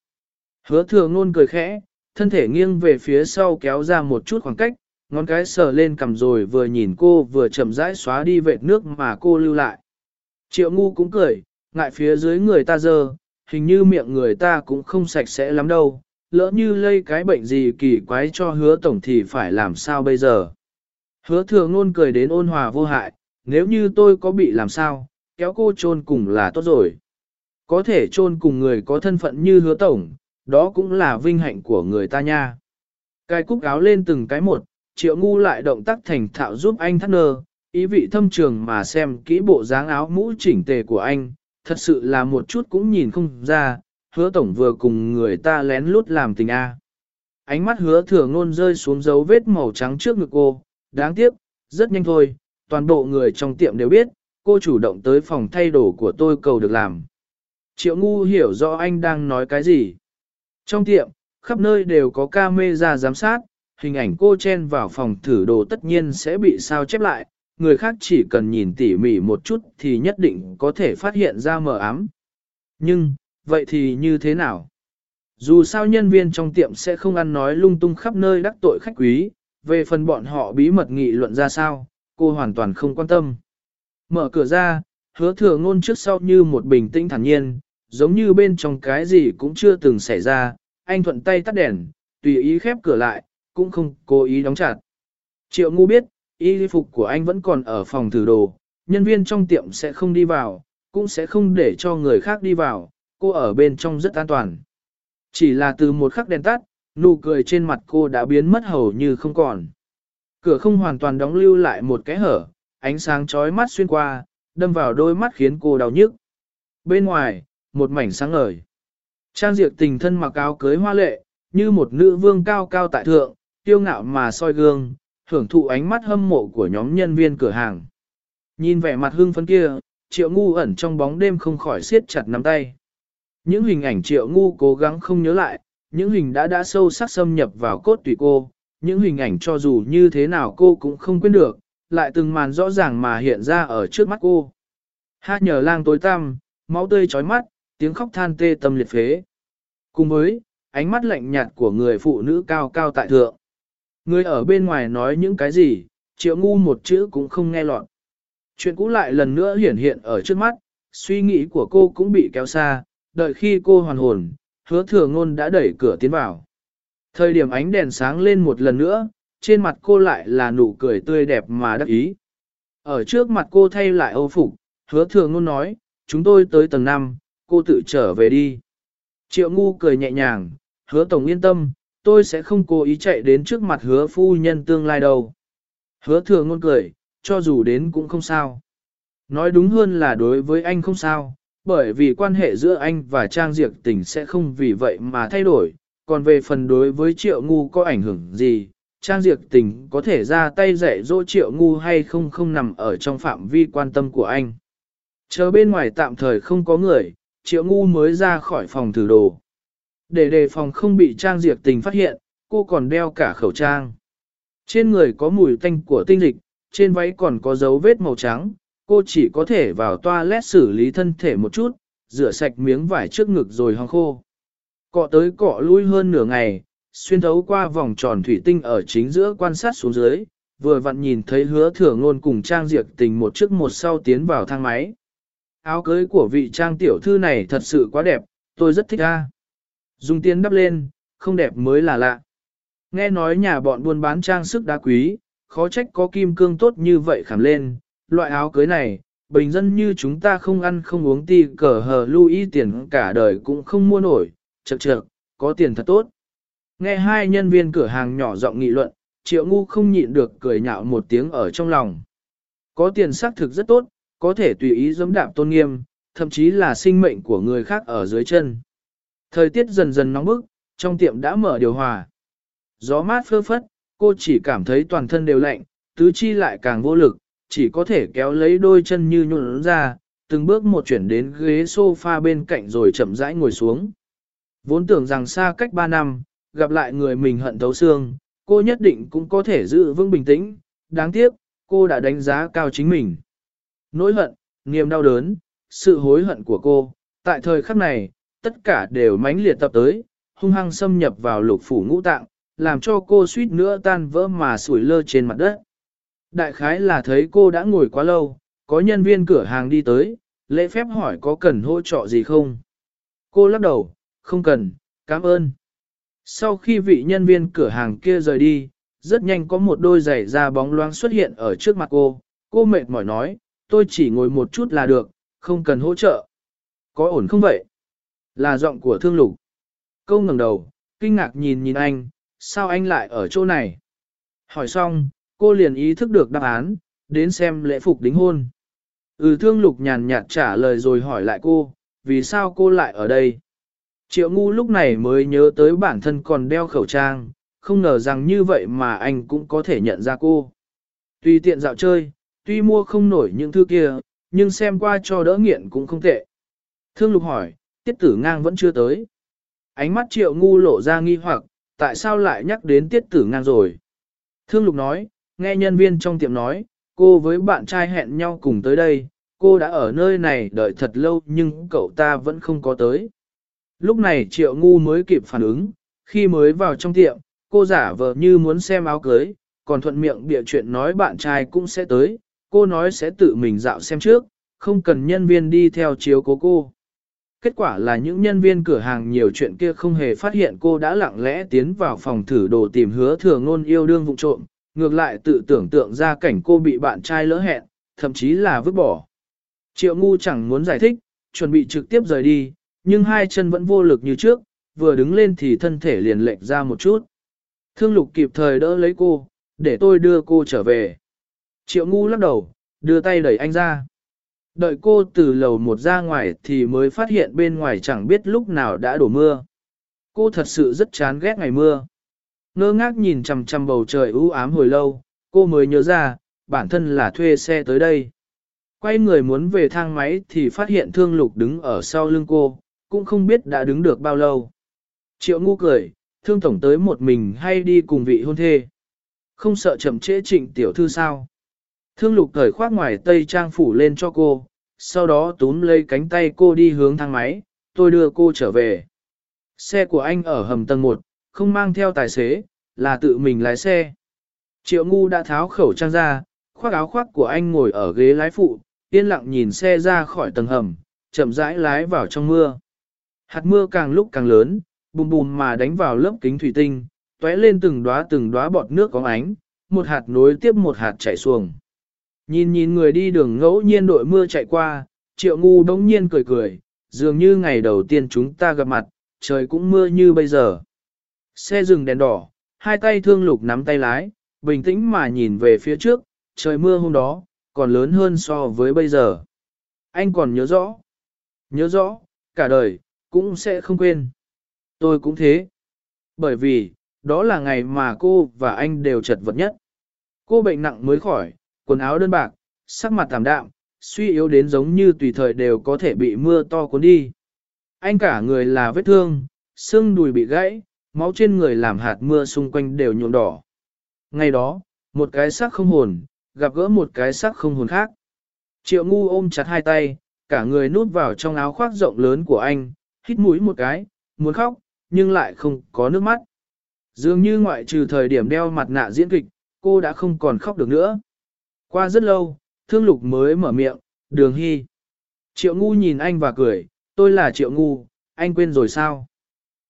S1: Hứa thừa ngôn cười khẽ, thân thể nghiêng về phía sau kéo ra một chút khoảng cách, ngón cái sờ lên cầm rồi vừa nhìn cô vừa chậm rãi xóa đi vệt nước mà cô lưu lại. Triệu ngu cũng cười, ngại phía dưới người ta dơ, hình như miệng người ta cũng không sạch sẽ lắm đâu, lỡ như lây cái bệnh gì kỳ quái cho hứa tổng thì phải làm sao bây giờ. Hứa thừa ngôn cười đến ôn hòa vô hại, nếu như tôi có bị làm sao, kéo cô chôn cùng là tốt rồi. Có thể chôn cùng người có thân phận như hứa tổng, đó cũng là vinh hạnh của người ta nha. Cài cúc áo lên từng cái một, triệu ngu lại động tác thành thạo giúp anh thắt nơ, ý vị thâm trường mà xem kỹ bộ dáng áo mũ chỉnh tề của anh, thật sự là một chút cũng nhìn không ra, hứa tổng vừa cùng người ta lén lút làm tình a. Ánh mắt hứa thừa ngôn rơi xuống dấu vết màu trắng trước ngực cô, đáng tiếc, rất nhanh thôi, toàn bộ người trong tiệm đều biết, cô chủ động tới phòng thay đồ của tôi cầu được làm. Triệu ngu hiểu rõ anh đang nói cái gì. Trong tiệm, khắp nơi đều có camera giám sát, hình ảnh cô chen vào phòng thử đồ tất nhiên sẽ bị sao chép lại, người khác chỉ cần nhìn tỉ mỉ một chút thì nhất định có thể phát hiện ra mờ ám. Nhưng, vậy thì như thế nào? Dù sao nhân viên trong tiệm sẽ không ăn nói lung tung khắp nơi đắc tội khách quý, về phần bọn họ bí mật nghị luận ra sao, cô hoàn toàn không quan tâm. Mở cửa ra, hứa thừa ngôn trước sau như một bình tĩnh thản nhiên, giống như bên trong cái gì cũng chưa từng xảy ra, anh thuận tay tắt đèn, tùy ý khép cửa lại, cũng không cố ý đóng chặt. Triệu ngu biết, y phục của anh vẫn còn ở phòng thử đồ, nhân viên trong tiệm sẽ không đi vào, cũng sẽ không để cho người khác đi vào, cô ở bên trong rất an toàn. Chỉ là từ một khắc đèn tắt, nụ cười trên mặt cô đã biến mất hầu như không còn. Cửa không hoàn toàn đóng lưu lại một cái hở, ánh sáng chói mắt xuyên qua, đâm vào đôi mắt khiến cô đau nhức. Bên ngoài, một mảnh sáng ngời. Trang diệt tình thân mặc áo cưới hoa lệ, như một nữ vương cao cao tại thượng, tiêu ngạo mà soi gương, hưởng thụ ánh mắt hâm mộ của nhóm nhân viên cửa hàng. Nhìn vẻ mặt hưng phấn kia, triệu ngu ẩn trong bóng đêm không khỏi siết chặt nắm tay. Những hình ảnh triệu ngu cố gắng không nhớ lại, những hình đã đã sâu sắc xâm nhập vào cốt tủy cô, những hình ảnh cho dù như thế nào cô cũng không quên được, lại từng màn rõ ràng mà hiện ra ở trước mắt cô. Hát nhờ lang tối tăm, máu tươi chói mắt, tiếng khóc than tê tâm liệt phế. Cùng với, ánh mắt lạnh nhạt của người phụ nữ cao cao tại thượng. Người ở bên ngoài nói những cái gì, triệu ngu một chữ cũng không nghe lọt. Chuyện cũ lại lần nữa hiển hiện ở trước mắt, suy nghĩ của cô cũng bị kéo xa, đợi khi cô hoàn hồn, hứa thừa ngôn đã đẩy cửa tiến vào. Thời điểm ánh đèn sáng lên một lần nữa, trên mặt cô lại là nụ cười tươi đẹp mà đắc ý. Ở trước mặt cô thay lại âu phục, hứa thừa ngôn nói, chúng tôi tới tầng 5, cô tự trở về đi. Triệu ngu cười nhẹ nhàng, hứa tổng yên tâm, tôi sẽ không cố ý chạy đến trước mặt hứa phu nhân tương lai đâu. Hứa thừa ngôn cười, cho dù đến cũng không sao. Nói đúng hơn là đối với anh không sao, bởi vì quan hệ giữa anh và Trang Diệp tình sẽ không vì vậy mà thay đổi, còn về phần đối với Triệu Ngu có ảnh hưởng gì, Trang Diệp tình có thể ra tay dạy dỗ Triệu Ngu hay không không nằm ở trong phạm vi quan tâm của anh. Chờ bên ngoài tạm thời không có người, Triệu Ngu mới ra khỏi phòng thử đồ. Để đề phòng không bị Trang Diệp tình phát hiện, cô còn đeo cả khẩu trang. Trên người có mùi tanh của tinh dịch, trên váy còn có dấu vết màu trắng, cô chỉ có thể vào toilet xử lý thân thể một chút, rửa sạch miếng vải trước ngực rồi hong khô. Cọ tới cọ lui hơn nửa ngày, xuyên thấu qua vòng tròn thủy tinh ở chính giữa quan sát xuống dưới, vừa vặn nhìn thấy hứa thừa ngôn cùng trang diệt tình một trước một sau tiến vào thang máy. Áo cưới của vị trang tiểu thư này thật sự quá đẹp, tôi rất thích a. Dùng tiền đắp lên, không đẹp mới là lạ. Nghe nói nhà bọn buôn bán trang sức đá quý, khó trách có kim cương tốt như vậy khảm lên, loại áo cưới này, bình dân như chúng ta không ăn không uống ti cờ hờ lưu ý tiền cả đời cũng không mua nổi, chật chật, có tiền thật tốt. Nghe hai nhân viên cửa hàng nhỏ giọng nghị luận, triệu ngu không nhịn được cười nhạo một tiếng ở trong lòng. Có tiền xác thực rất tốt, có thể tùy ý giẫm đạp tôn nghiêm, thậm chí là sinh mệnh của người khác ở dưới chân. Thời tiết dần dần nóng bức, trong tiệm đã mở điều hòa. Gió mát phơ phất, cô chỉ cảm thấy toàn thân đều lạnh, tứ chi lại càng vô lực, chỉ có thể kéo lấy đôi chân như nhuận ra, từng bước một chuyển đến ghế sofa bên cạnh rồi chậm rãi ngồi xuống. Vốn tưởng rằng xa cách 3 năm, gặp lại người mình hận thấu xương, cô nhất định cũng có thể giữ vững bình tĩnh, đáng tiếc, cô đã đánh giá cao chính mình. Nỗi hận, niềm đau đớn, sự hối hận của cô, tại thời khắc này, tất cả đều mãnh liệt tập tới, hung hăng xâm nhập vào lục phủ ngũ tạng, làm cho cô suýt nữa tan vỡ mà sủi lơ trên mặt đất. Đại khái là thấy cô đã ngồi quá lâu, có nhân viên cửa hàng đi tới, lễ phép hỏi có cần hỗ trợ gì không. Cô lắc đầu, không cần, cảm ơn. Sau khi vị nhân viên cửa hàng kia rời đi, rất nhanh có một đôi giày da bóng loáng xuất hiện ở trước mặt cô. Cô mệt mỏi nói, tôi chỉ ngồi một chút là được, không cần hỗ trợ. Có ổn không vậy? Là giọng của thương lục. Câu ngẩng đầu, kinh ngạc nhìn nhìn anh, sao anh lại ở chỗ này? Hỏi xong, cô liền ý thức được đáp án, đến xem lễ phục đính hôn. Ừ thương lục nhàn nhạt trả lời rồi hỏi lại cô, vì sao cô lại ở đây? Triệu ngu lúc này mới nhớ tới bản thân còn đeo khẩu trang, không ngờ rằng như vậy mà anh cũng có thể nhận ra cô. Tuy tiện dạo chơi, tuy mua không nổi những thứ kia, nhưng xem qua cho đỡ nghiện cũng không tệ. Thương lục hỏi, tiết tử ngang vẫn chưa tới. Ánh mắt triệu ngu lộ ra nghi hoặc, tại sao lại nhắc đến tiết tử ngang rồi? Thương lục nói, nghe nhân viên trong tiệm nói, cô với bạn trai hẹn nhau cùng tới đây, cô đã ở nơi này đợi thật lâu nhưng cậu ta vẫn không có tới. Lúc này triệu ngu mới kịp phản ứng, khi mới vào trong tiệm, cô giả vờ như muốn xem áo cưới, còn thuận miệng bịa chuyện nói bạn trai cũng sẽ tới, cô nói sẽ tự mình dạo xem trước, không cần nhân viên đi theo chiếu cố cô. Kết quả là những nhân viên cửa hàng nhiều chuyện kia không hề phát hiện cô đã lặng lẽ tiến vào phòng thử đồ tìm hứa thừa ngôn yêu đương vụ trộm, ngược lại tự tưởng tượng ra cảnh cô bị bạn trai lỡ hẹn, thậm chí là vứt bỏ. Triệu ngu chẳng muốn giải thích, chuẩn bị trực tiếp rời đi, nhưng hai chân vẫn vô lực như trước, vừa đứng lên thì thân thể liền lệch ra một chút. Thương lục kịp thời đỡ lấy cô, để tôi đưa cô trở về. Triệu ngu lắc đầu, đưa tay đẩy anh ra. Đợi cô từ lầu một ra ngoài thì mới phát hiện bên ngoài chẳng biết lúc nào đã đổ mưa. Cô thật sự rất chán ghét ngày mưa. Ngơ ngác nhìn chằm chằm bầu trời u ám hồi lâu, cô mới nhớ ra, bản thân là thuê xe tới đây. Quay người muốn về thang máy thì phát hiện thương lục đứng ở sau lưng cô, cũng không biết đã đứng được bao lâu. Triệu ngu cười, thương tổng tới một mình hay đi cùng vị hôn thê. Không sợ chậm trễ trịnh tiểu thư sao. Thương lục cởi khoác ngoài tây trang phủ lên cho cô, sau đó túm lấy cánh tay cô đi hướng thang máy, tôi đưa cô trở về. Xe của anh ở hầm tầng 1, không mang theo tài xế, là tự mình lái xe. Triệu ngu đã tháo khẩu trang ra, khoác áo khoác của anh ngồi ở ghế lái phụ, yên lặng nhìn xe ra khỏi tầng hầm, chậm rãi lái vào trong mưa. Hạt mưa càng lúc càng lớn, bùm bùm mà đánh vào lớp kính thủy tinh, tóe lên từng đóa từng đóa bọt nước có ánh, một hạt nối tiếp một hạt chảy xuồng. Nhìn nhìn người đi đường ngẫu nhiên đội mưa chạy qua, triệu ngu đống nhiên cười cười, dường như ngày đầu tiên chúng ta gặp mặt, trời cũng mưa như bây giờ. Xe dừng đèn đỏ, hai tay thương lục nắm tay lái, bình tĩnh mà nhìn về phía trước, trời mưa hôm đó, còn lớn hơn so với bây giờ. Anh còn nhớ rõ. Nhớ rõ, cả đời, cũng sẽ không quên. Tôi cũng thế. Bởi vì, đó là ngày mà cô và anh đều chật vật nhất. Cô bệnh nặng mới khỏi, quần áo đơn bạc, sắc mặt tạm đạm, suy yếu đến giống như tùy thời đều có thể bị mưa to cuốn đi. Anh cả người là vết thương, xương đùi bị gãy, máu trên người làm hạt mưa xung quanh đều nhuộm đỏ. Ngày đó, một cái xác không hồn, gặp gỡ một cái xác không hồn khác. Triệu ngu ôm chặt hai tay, cả người nút vào trong áo khoác rộng lớn của anh, hít mũi một cái, muốn khóc, nhưng lại không có nước mắt. Dường như ngoại trừ thời điểm đeo mặt nạ diễn kịch, cô đã không còn khóc được nữa. Qua rất lâu, thương lục mới mở miệng, đường hy. Triệu ngu nhìn anh và cười, tôi là triệu ngu, anh quên rồi sao?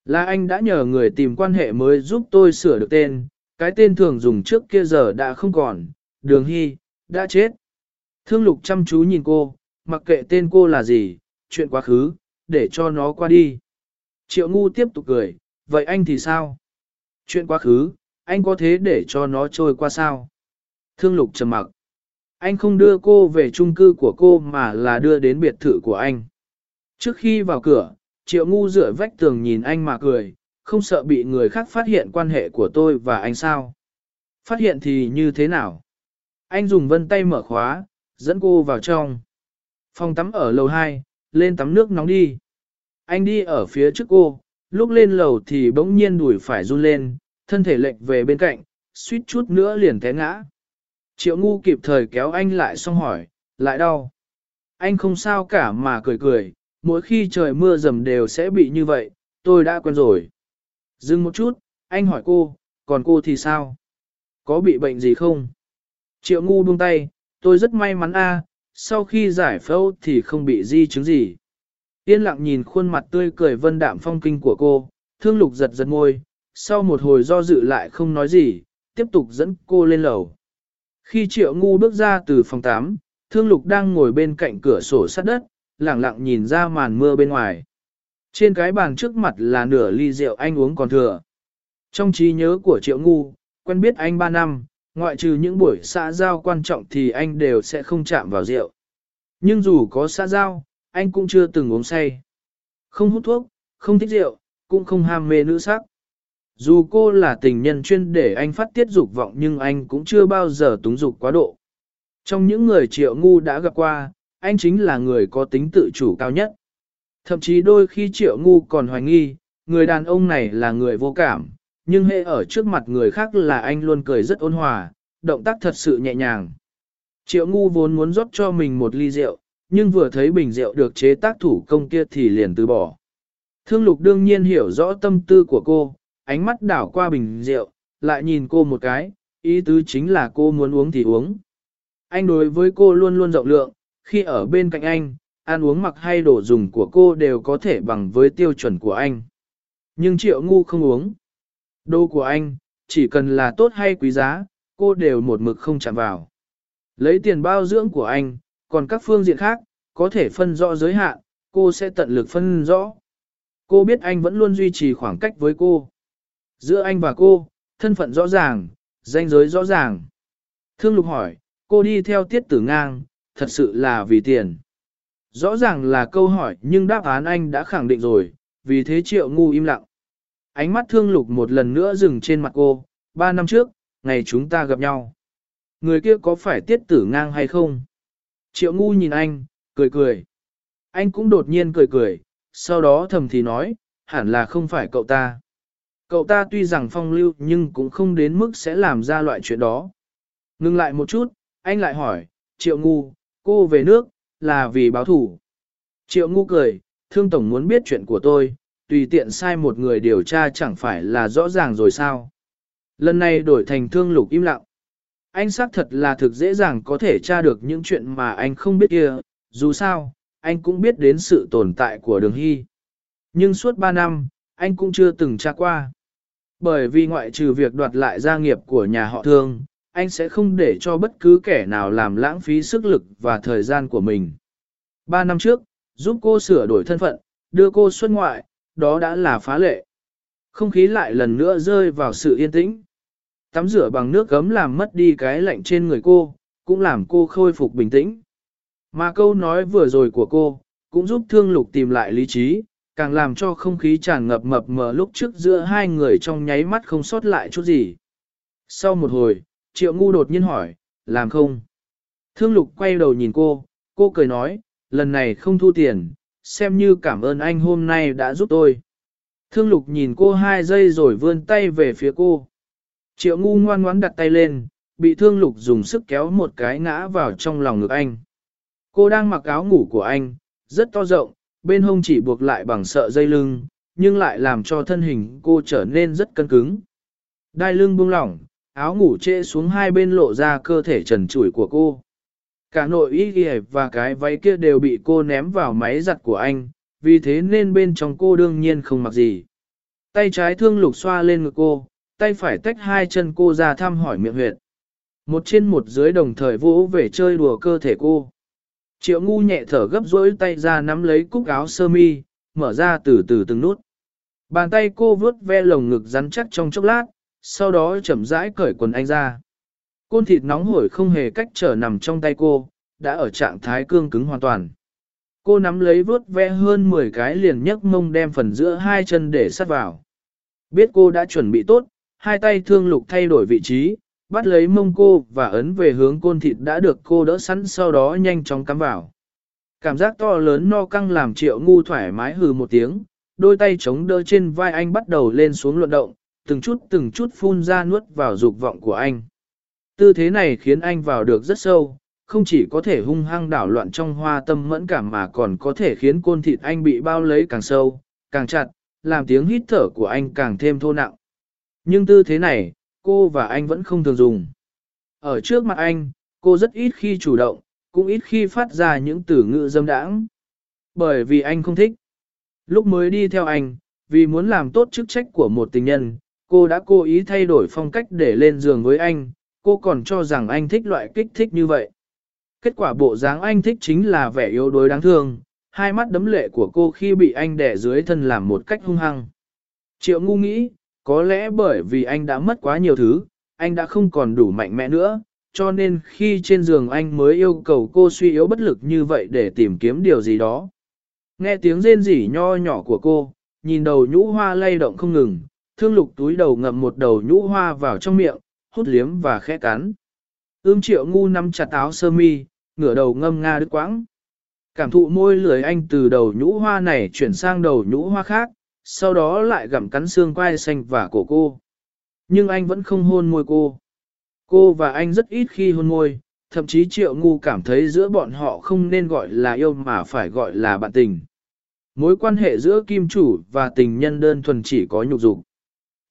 S1: Là anh đã nhờ người tìm quan hệ mới giúp tôi sửa được tên, cái tên thường dùng trước kia giờ đã không còn, đường hy, đã chết. Thương lục chăm chú nhìn cô, mặc kệ tên cô là gì, chuyện quá khứ, để cho nó qua đi. Triệu ngu tiếp tục cười, vậy anh thì sao? Chuyện quá khứ, anh có thế để cho nó trôi qua sao? Thương lục trầm mặc. Anh không đưa cô về chung cư của cô mà là đưa đến biệt thự của anh. Trước khi vào cửa, triệu ngu dựa vách tường nhìn anh mà cười, không sợ bị người khác phát hiện quan hệ của tôi và anh sao. Phát hiện thì như thế nào? Anh dùng vân tay mở khóa, dẫn cô vào trong. Phòng tắm ở lầu 2, lên tắm nước nóng đi. Anh đi ở phía trước cô, lúc lên lầu thì bỗng nhiên đùi phải run lên, thân thể lệch về bên cạnh, suýt chút nữa liền té ngã. Triệu ngu kịp thời kéo anh lại xong hỏi, lại đau. Anh không sao cả mà cười cười, mỗi khi trời mưa dầm đều sẽ bị như vậy, tôi đã quen rồi. Dừng một chút, anh hỏi cô, còn cô thì sao? Có bị bệnh gì không? Triệu ngu buông tay, tôi rất may mắn a, sau khi giải phẫu thì không bị di chứng gì. Yên lặng nhìn khuôn mặt tươi cười vân đạm phong kinh của cô, thương lục giật giật môi, sau một hồi do dự lại không nói gì, tiếp tục dẫn cô lên lầu. Khi triệu ngu bước ra từ phòng 8, thương lục đang ngồi bên cạnh cửa sổ sát đất, lặng lặng nhìn ra màn mưa bên ngoài. Trên cái bàn trước mặt là nửa ly rượu anh uống còn thừa. Trong trí nhớ của triệu ngu, quen biết anh 3 năm, ngoại trừ những buổi xã giao quan trọng thì anh đều sẽ không chạm vào rượu. Nhưng dù có xã giao, anh cũng chưa từng uống say. Không hút thuốc, không thích rượu, cũng không ham mê nữ sắc. Dù cô là tình nhân chuyên để anh phát tiết dục vọng nhưng anh cũng chưa bao giờ túng dục quá độ. Trong những người triệu ngu đã gặp qua, anh chính là người có tính tự chủ cao nhất. Thậm chí đôi khi triệu ngu còn hoài nghi, người đàn ông này là người vô cảm, nhưng hệ ở trước mặt người khác là anh luôn cười rất ôn hòa, động tác thật sự nhẹ nhàng. Triệu ngu vốn muốn rót cho mình một ly rượu, nhưng vừa thấy bình rượu được chế tác thủ công kia thì liền từ bỏ. Thương lục đương nhiên hiểu rõ tâm tư của cô, ánh mắt đảo qua bình rượu, lại nhìn cô một cái, ý tứ chính là cô muốn uống thì uống. Anh đối với cô luôn luôn rộng lượng, khi ở bên cạnh anh, ăn uống mặc hay đồ dùng của cô đều có thể bằng với tiêu chuẩn của anh. Nhưng triệu ngu không uống. Đồ của anh, chỉ cần là tốt hay quý giá, cô đều một mực không chạm vào. Lấy tiền bao dưỡng của anh, còn các phương diện khác, có thể phân rõ giới hạn, cô sẽ tận lực phân rõ. Cô biết anh vẫn luôn duy trì khoảng cách với cô. Giữa anh và cô, thân phận rõ ràng, danh giới rõ ràng. Thương Lục hỏi, cô đi theo tiết tử ngang, thật sự là vì tiền. Rõ ràng là câu hỏi nhưng đáp án anh đã khẳng định rồi, vì thế triệu ngu im lặng. Ánh mắt thương lục một lần nữa dừng trên mặt cô, ba năm trước, ngày chúng ta gặp nhau. Người kia có phải tiết tử ngang hay không? Triệu ngu nhìn anh, cười cười. Anh cũng đột nhiên cười cười, sau đó thầm thì nói, hẳn là không phải cậu ta. Cậu ta tuy rằng phong lưu nhưng cũng không đến mức sẽ làm ra loại chuyện đó. Ngưng lại một chút, anh lại hỏi, triệu ngu, cô về nước, là vì báo thủ. Triệu ngu cười, thương tổng muốn biết chuyện của tôi, tùy tiện sai một người điều tra chẳng phải là rõ ràng rồi sao. Lần này đổi thành thương lục im lặng. Anh xác thật là thực dễ dàng có thể tra được những chuyện mà anh không biết kia, dù sao, anh cũng biết đến sự tồn tại của đường hy. Nhưng suốt 3 năm, anh cũng chưa từng tra qua. Bởi vì ngoại trừ việc đoạt lại gia nghiệp của nhà họ thương, anh sẽ không để cho bất cứ kẻ nào làm lãng phí sức lực và thời gian của mình. Ba năm trước, giúp cô sửa đổi thân phận, đưa cô xuất ngoại, đó đã là phá lệ. Không khí lại lần nữa rơi vào sự yên tĩnh. Tắm rửa bằng nước gấm làm mất đi cái lạnh trên người cô, cũng làm cô khôi phục bình tĩnh. Mà câu nói vừa rồi của cô, cũng giúp thương lục tìm lại lý trí, càng làm cho không khí tràn ngập mập mờ lúc trước giữa hai người trong nháy mắt không sót lại chút gì. Sau một hồi, triệu ngu đột nhiên hỏi, làm không? Thương lục quay đầu nhìn cô, cô cười nói, lần này không thu tiền, xem như cảm ơn anh hôm nay đã giúp tôi. Thương lục nhìn cô hai giây rồi vươn tay về phía cô. Triệu ngu ngoan ngoãn đặt tay lên, bị thương lục dùng sức kéo một cái ngã vào trong lòng ngực anh. Cô đang mặc áo ngủ của anh, rất to rộng, bên hông chỉ buộc lại bằng sợi dây lưng, nhưng lại làm cho thân hình cô trở nên rất cân cứng. Đai lưng buông lỏng, áo ngủ trễ xuống hai bên lộ ra cơ thể trần trụi của cô. Cả nội y ghi và cái váy kia đều bị cô ném vào máy giặt của anh, vì thế nên bên trong cô đương nhiên không mặc gì. Tay trái thương lục xoa lên ngực cô, tay phải tách hai chân cô ra thăm hỏi miệng huyệt. Một trên một dưới đồng thời vỗ về chơi đùa cơ thể cô. Triệu ngu nhẹ thở gấp rỗi tay ra nắm lấy cúc áo sơ mi, mở ra từ từ từng nút. Bàn tay cô vướt ve lồng ngực rắn chắc trong chốc lát, sau đó chậm rãi cởi quần anh ra. Côn thịt nóng hổi không hề cách trở nằm trong tay cô, đã ở trạng thái cương cứng hoàn toàn. Cô nắm lấy vướt ve hơn 10 cái liền nhấc mông đem phần giữa hai chân để sát vào. Biết cô đã chuẩn bị tốt, hai tay thương lục thay đổi vị trí, bắt lấy mông cô và ấn về hướng côn thịt đã được cô đỡ sẵn sau đó nhanh chóng cắm vào. Cảm giác to lớn no căng làm triệu ngu thoải mái hừ một tiếng, đôi tay chống đỡ trên vai anh bắt đầu lên xuống luận động, từng chút từng chút phun ra nuốt vào dục vọng của anh. Tư thế này khiến anh vào được rất sâu, không chỉ có thể hung hăng đảo loạn trong hoa tâm mẫn cảm mà còn có thể khiến côn thịt anh bị bao lấy càng sâu, càng chặt, làm tiếng hít thở của anh càng thêm thô nặng. Nhưng tư thế này, cô và anh vẫn không thường dùng. Ở trước mặt anh, cô rất ít khi chủ động, cũng ít khi phát ra những từ ngữ dâm đãng. Bởi vì anh không thích. Lúc mới đi theo anh, vì muốn làm tốt chức trách của một tình nhân, cô đã cố ý thay đổi phong cách để lên giường với anh, cô còn cho rằng anh thích loại kích thích như vậy. Kết quả bộ dáng anh thích chính là vẻ yếu đuối đáng thương, hai mắt đấm lệ của cô khi bị anh đè dưới thân làm một cách hung hăng. Triệu ngu nghĩ, có lẽ bởi vì anh đã mất quá nhiều thứ, anh đã không còn đủ mạnh mẽ nữa, cho nên khi trên giường anh mới yêu cầu cô suy yếu bất lực như vậy để tìm kiếm điều gì đó. Nghe tiếng rên rỉ nho nhỏ của cô, nhìn đầu nhũ hoa lay động không ngừng, thương lục túi đầu ngậm một đầu nhũ hoa vào trong miệng, hút liếm và khẽ cắn. Ưm triệu ngu nắm chặt áo sơ mi, ngửa đầu ngâm nga đứt quãng. Cảm thụ môi lưỡi anh từ đầu nhũ hoa này chuyển sang đầu nhũ hoa khác, sau đó lại gặm cắn xương quai xanh và cổ cô. Nhưng anh vẫn không hôn môi cô. Cô và anh rất ít khi hôn môi, thậm chí triệu ngu cảm thấy giữa bọn họ không nên gọi là yêu mà phải gọi là bạn tình. Mối quan hệ giữa kim chủ và tình nhân đơn thuần chỉ có nhục dục.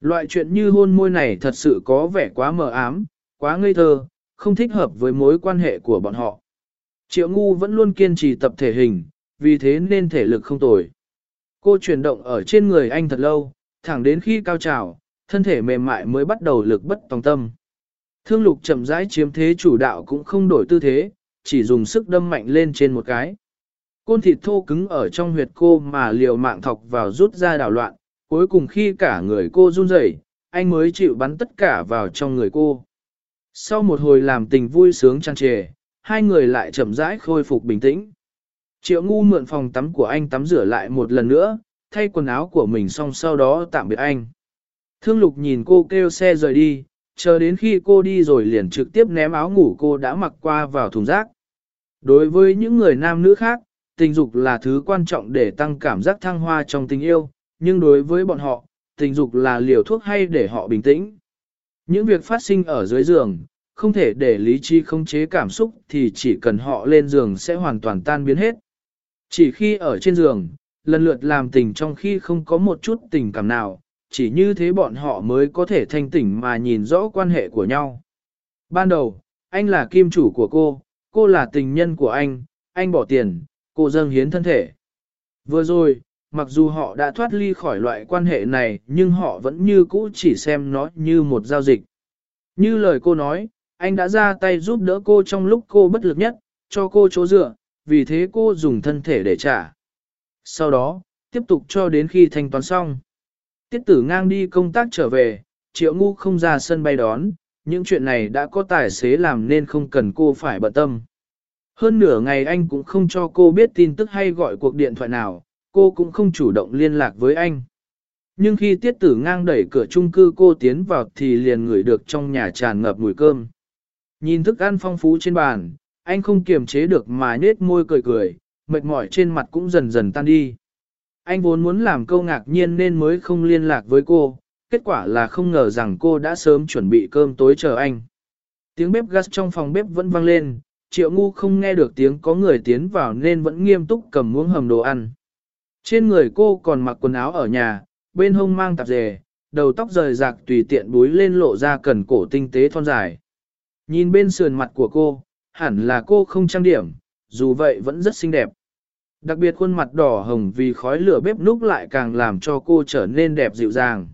S1: Loại chuyện như hôn môi này thật sự có vẻ quá mờ ám, quá ngây thơ, không thích hợp với mối quan hệ của bọn họ. Triệu ngu vẫn luôn kiên trì tập thể hình, vì thế nên thể lực không tồi. Cô chuyển động ở trên người anh thật lâu, thẳng đến khi cao trào, thân thể mềm mại mới bắt đầu lực bất tòng tâm. Thương lục chậm rãi chiếm thế chủ đạo cũng không đổi tư thế, chỉ dùng sức đâm mạnh lên trên một cái. Côn thịt thô cứng ở trong huyệt cô mà liều mạng thọc vào rút ra đảo loạn, cuối cùng khi cả người cô run rẩy, anh mới chịu bắn tất cả vào trong người cô. Sau một hồi làm tình vui sướng tràn trề, hai người lại chậm rãi khôi phục bình tĩnh. Triệu ngu mượn phòng tắm của anh tắm rửa lại một lần nữa, thay quần áo của mình xong sau đó tạm biệt anh. Thương lục nhìn cô kêu xe rời đi, chờ đến khi cô đi rồi liền trực tiếp ném áo ngủ cô đã mặc qua vào thùng rác. Đối với những người nam nữ khác, tình dục là thứ quan trọng để tăng cảm giác thăng hoa trong tình yêu, nhưng đối với bọn họ, tình dục là liều thuốc hay để họ bình tĩnh. Những việc phát sinh ở dưới giường, không thể để lý trí khống chế cảm xúc thì chỉ cần họ lên giường sẽ hoàn toàn tan biến hết. Chỉ khi ở trên giường, lần lượt làm tình trong khi không có một chút tình cảm nào, chỉ như thế bọn họ mới có thể thanh tỉnh mà nhìn rõ quan hệ của nhau. Ban đầu, anh là kim chủ của cô, cô là tình nhân của anh, anh bỏ tiền, cô dâng hiến thân thể. Vừa rồi, mặc dù họ đã thoát ly khỏi loại quan hệ này nhưng họ vẫn như cũ chỉ xem nó như một giao dịch. Như lời cô nói, anh đã ra tay giúp đỡ cô trong lúc cô bất lực nhất, cho cô chỗ dựa, vì thế cô dùng thân thể để trả. Sau đó, tiếp tục cho đến khi thanh toán xong. Tiết tử ngang đi công tác trở về, triệu ngu không ra sân bay đón, những chuyện này đã có tài xế làm nên không cần cô phải bận tâm. Hơn nửa ngày anh cũng không cho cô biết tin tức hay gọi cuộc điện thoại nào, cô cũng không chủ động liên lạc với anh. Nhưng khi tiết tử ngang đẩy cửa chung cư cô tiến vào thì liền ngửi được trong nhà tràn ngập mùi cơm. Nhìn thức ăn phong phú trên bàn, anh không kiềm chế được mà nết môi cười cười, mệt mỏi trên mặt cũng dần dần tan đi. Anh vốn muốn làm câu ngạc nhiên nên mới không liên lạc với cô, kết quả là không ngờ rằng cô đã sớm chuẩn bị cơm tối chờ anh. Tiếng bếp gas trong phòng bếp vẫn vang lên, triệu ngu không nghe được tiếng có người tiến vào nên vẫn nghiêm túc cầm muỗng hầm đồ ăn. Trên người cô còn mặc quần áo ở nhà, bên hông mang tạp dề, đầu tóc rời rạc tùy tiện búi lên lộ ra cần cổ tinh tế thon dài. Nhìn bên sườn mặt của cô, hẳn là cô không trang điểm, dù vậy vẫn rất xinh đẹp. Đặc biệt khuôn mặt đỏ hồng vì khói lửa bếp núc lại càng làm cho cô trở nên đẹp dịu dàng.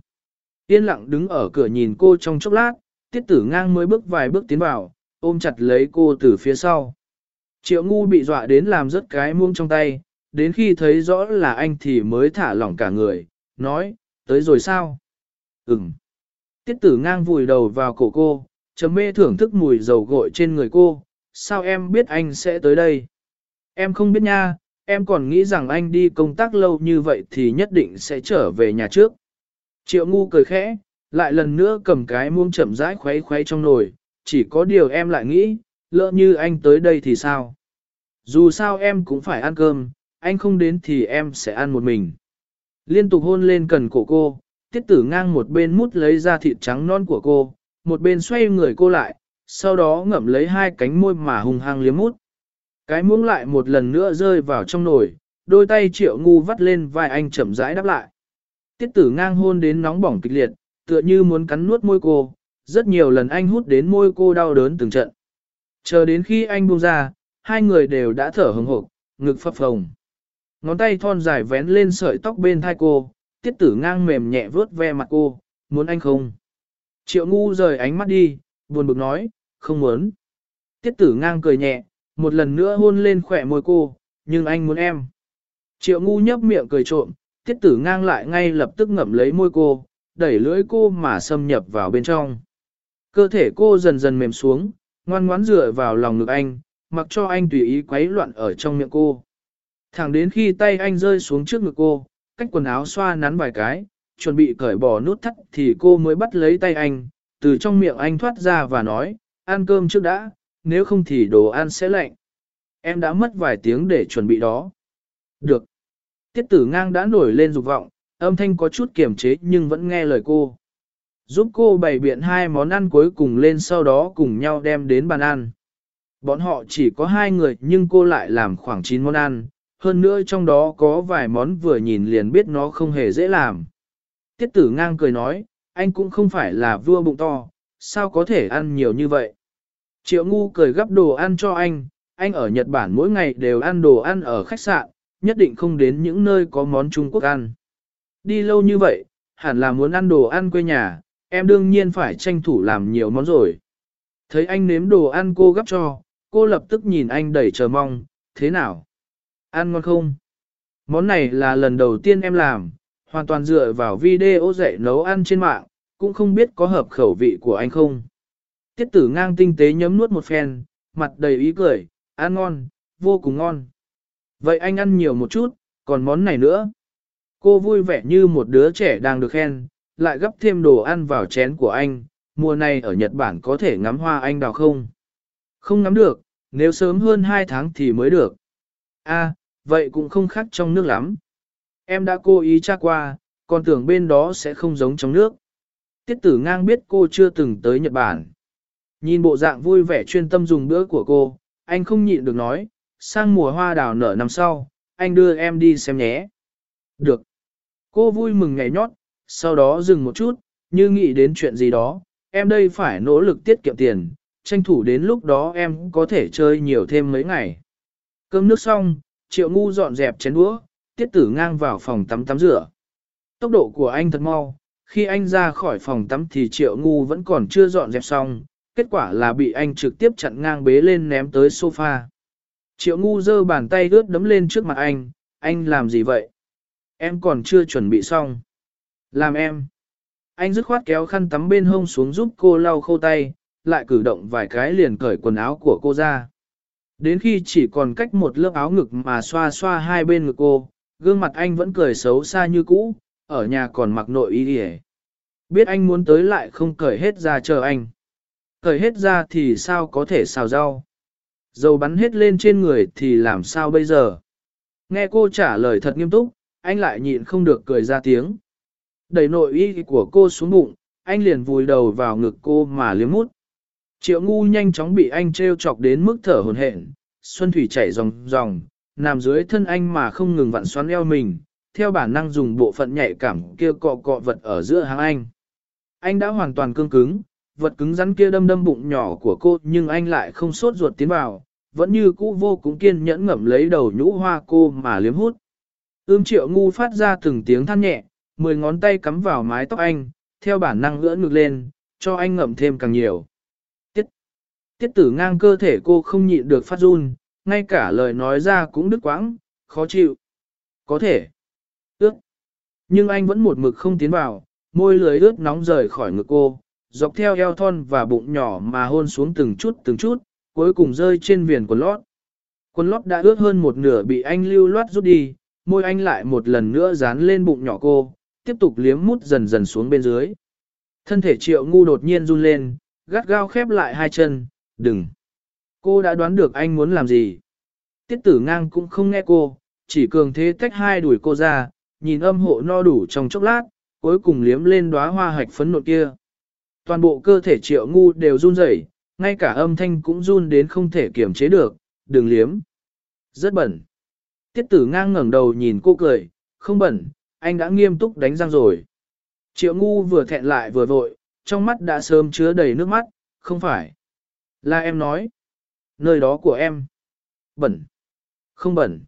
S1: Yên lặng đứng ở cửa nhìn cô trong chốc lát, tiết tử ngang mới bước vài bước tiến vào, ôm chặt lấy cô từ phía sau. Triệu ngu bị dọa đến làm rớt cái muông trong tay, đến khi thấy rõ là anh thì mới thả lỏng cả người, nói, tới rồi sao? Ừm. Tiết tử ngang vùi đầu vào cổ cô, chấm mê thưởng thức mùi dầu gội trên người cô, sao em biết anh sẽ tới đây? Em không biết nha, em còn nghĩ rằng anh đi công tác lâu như vậy thì nhất định sẽ trở về nhà trước. Triệu ngu cười khẽ, lại lần nữa cầm cái muông chậm rãi khuấy khuấy trong nồi, chỉ có điều em lại nghĩ, lỡ như anh tới đây thì sao? Dù sao em cũng phải ăn cơm, anh không đến thì em sẽ ăn một mình. Liên tục hôn lên cần cổ cô, tiết tử ngang một bên mút lấy ra thịt trắng non của cô, một bên xoay người cô lại, sau đó ngậm lấy hai cánh môi mà hung hăng liếm mút. Cái muỗng lại một lần nữa rơi vào trong nồi, đôi tay triệu ngu vắt lên vai anh chậm rãi đáp lại. Tiết tử ngang hôn đến nóng bỏng kịch liệt, tựa như muốn cắn nuốt môi cô, rất nhiều lần anh hút đến môi cô đau đớn từng trận. Chờ đến khi anh buông ra, hai người đều đã thở hừng hộp, ngực phập phồng. Ngón tay thon dài vén lên sợi tóc bên thai cô, tiết tử ngang mềm nhẹ vớt ve mặt cô, muốn anh không? Triệu ngu rời ánh mắt đi, buồn bực nói, không muốn. Tiết tử ngang cười nhẹ, một lần nữa hôn lên khỏe môi cô, nhưng anh muốn em. Triệu ngu nhấp miệng cười trộm, tiết tử ngang lại ngay lập tức ngậm lấy môi cô, đẩy lưỡi cô mà xâm nhập vào bên trong. Cơ thể cô dần dần mềm xuống, ngoan ngoãn dựa vào lòng ngực anh, mặc cho anh tùy ý quấy loạn ở trong miệng cô. Thẳng đến khi tay anh rơi xuống trước ngực cô, cách quần áo xoa nắn vài cái, chuẩn bị cởi bỏ nút thắt thì cô mới bắt lấy tay anh, từ trong miệng anh thoát ra và nói, ăn cơm trước đã, nếu không thì đồ ăn sẽ lạnh. Em đã mất vài tiếng để chuẩn bị đó. Được. Tiết tử ngang đã nổi lên dục vọng, âm thanh có chút kiềm chế nhưng vẫn nghe lời cô. Giúp cô bày biện hai món ăn cuối cùng lên sau đó cùng nhau đem đến bàn ăn. Bọn họ chỉ có hai người nhưng cô lại làm khoảng 9 món ăn, hơn nữa trong đó có vài món vừa nhìn liền biết nó không hề dễ làm. Tiết tử ngang cười nói, anh cũng không phải là vua bụng to, sao có thể ăn nhiều như vậy. Triệu ngu cười gấp đồ ăn cho anh, anh ở Nhật Bản mỗi ngày đều ăn đồ ăn ở khách sạn, nhất định không đến những nơi có món Trung Quốc ăn. Đi lâu như vậy, hẳn là muốn ăn đồ ăn quê nhà, em đương nhiên phải tranh thủ làm nhiều món rồi. Thấy anh nếm đồ ăn cô gấp cho, cô lập tức nhìn anh đầy chờ mong, thế nào? Ăn ngon không? Món này là lần đầu tiên em làm, hoàn toàn dựa vào video dạy nấu ăn trên mạng, cũng không biết có hợp khẩu vị của anh không. Tiết tử ngang tinh tế nhấm nuốt một phen, mặt đầy ý cười, ăn ngon, vô cùng ngon. Vậy anh ăn nhiều một chút, còn món này nữa. Cô vui vẻ như một đứa trẻ đang được khen, lại gấp thêm đồ ăn vào chén của anh, mùa này ở Nhật Bản có thể ngắm hoa anh đào không? Không ngắm được, nếu sớm hơn 2 tháng thì mới được. A, vậy cũng không khác trong nước lắm. Em đã cố ý tra qua, còn tưởng bên đó sẽ không giống trong nước. Tiết tử ngang biết cô chưa từng tới Nhật Bản. Nhìn bộ dạng vui vẻ chuyên tâm dùng bữa của cô, anh không nhịn được nói, sang mùa hoa đào nở năm sau, anh đưa em đi xem nhé. Được. Cô vui mừng ngày nhót, sau đó dừng một chút, như nghĩ đến chuyện gì đó, em đây phải nỗ lực tiết kiệm tiền, tranh thủ đến lúc đó em có thể chơi nhiều thêm mấy ngày. Cơm nước xong, triệu ngu dọn dẹp chén đũa, tiết tử ngang vào phòng tắm tắm rửa. Tốc độ của anh thật mau, khi anh ra khỏi phòng tắm thì triệu ngu vẫn còn chưa dọn dẹp xong, kết quả là bị anh trực tiếp chặn ngang bế lên ném tới sofa. Triệu ngu giơ bàn tay ướt đấm lên trước mặt anh, anh làm gì vậy? Em còn chưa chuẩn bị xong. Làm em. Anh dứt khoát kéo khăn tắm bên hông xuống giúp cô lau khô tay, lại cử động vài cái liền cởi quần áo của cô ra. Đến khi chỉ còn cách một lớp áo ngực mà xoa xoa hai bên ngực cô, gương mặt anh vẫn cười xấu xa như cũ, ở nhà còn mặc nội y đi Biết anh muốn tới lại không cởi hết ra chờ anh. Cởi hết ra thì sao có thể xào rau. Dầu bắn hết lên trên người thì làm sao bây giờ? Nghe cô trả lời thật nghiêm túc, anh lại nhịn không được cười ra tiếng. Đẩy nội y của cô xuống bụng, anh liền vùi đầu vào ngực cô mà liếm mút. Triệu ngu nhanh chóng bị anh treo chọc đến mức thở hồn hển, xuân thủy chảy ròng ròng, nằm dưới thân anh mà không ngừng vặn xoắn eo mình, theo bản năng dùng bộ phận nhạy cảm kia cọ cọ vật ở giữa hàng anh. Anh đã hoàn toàn cương cứng, vật cứng rắn kia đâm đâm bụng nhỏ của cô nhưng anh lại không sốt ruột tiến vào, vẫn như cũ vô cùng kiên nhẫn ngậm lấy đầu nhũ hoa cô mà liếm hút. Ưm triệu ngu phát ra từng tiếng than nhẹ, mười ngón tay cắm vào mái tóc anh, theo bản năng ngỡ ngược lên, cho anh ngậm thêm càng nhiều. Tiết, tử ngang cơ thể cô không nhịn được phát run, ngay cả lời nói ra cũng đứt quãng, khó chịu. Có thể. Ước. Nhưng anh vẫn một mực không tiến vào, môi lưới ướt nóng rời khỏi ngực cô, dọc theo eo thon và bụng nhỏ mà hôn xuống từng chút từng chút, cuối cùng rơi trên viền quần lót. Quần lót đã ướt hơn một nửa bị anh lưu loát rút đi, môi anh lại một lần nữa dán lên bụng nhỏ cô, tiếp tục liếm mút dần dần xuống bên dưới. Thân thể triệu ngu đột nhiên run lên, gắt gao khép lại hai chân, đừng. Cô đã đoán được anh muốn làm gì. Tiết tử ngang cũng không nghe cô, chỉ cường thế tách hai đuổi cô ra, nhìn âm hộ no đủ trong chốc lát, cuối cùng liếm lên đóa hoa hạch phấn nộn kia. Toàn bộ cơ thể triệu ngu đều run rẩy, ngay cả âm thanh cũng run đến không thể kiểm chế được, đừng liếm. Rất bẩn. Tiết tử ngang ngẩng đầu nhìn cô cười, không bẩn, anh đã nghiêm túc đánh răng rồi. Triệu ngu vừa thẹn lại vừa vội, trong mắt đã sớm chứa đầy nước mắt, không phải. Là em nói. Nơi đó của em. Bẩn. Không bẩn.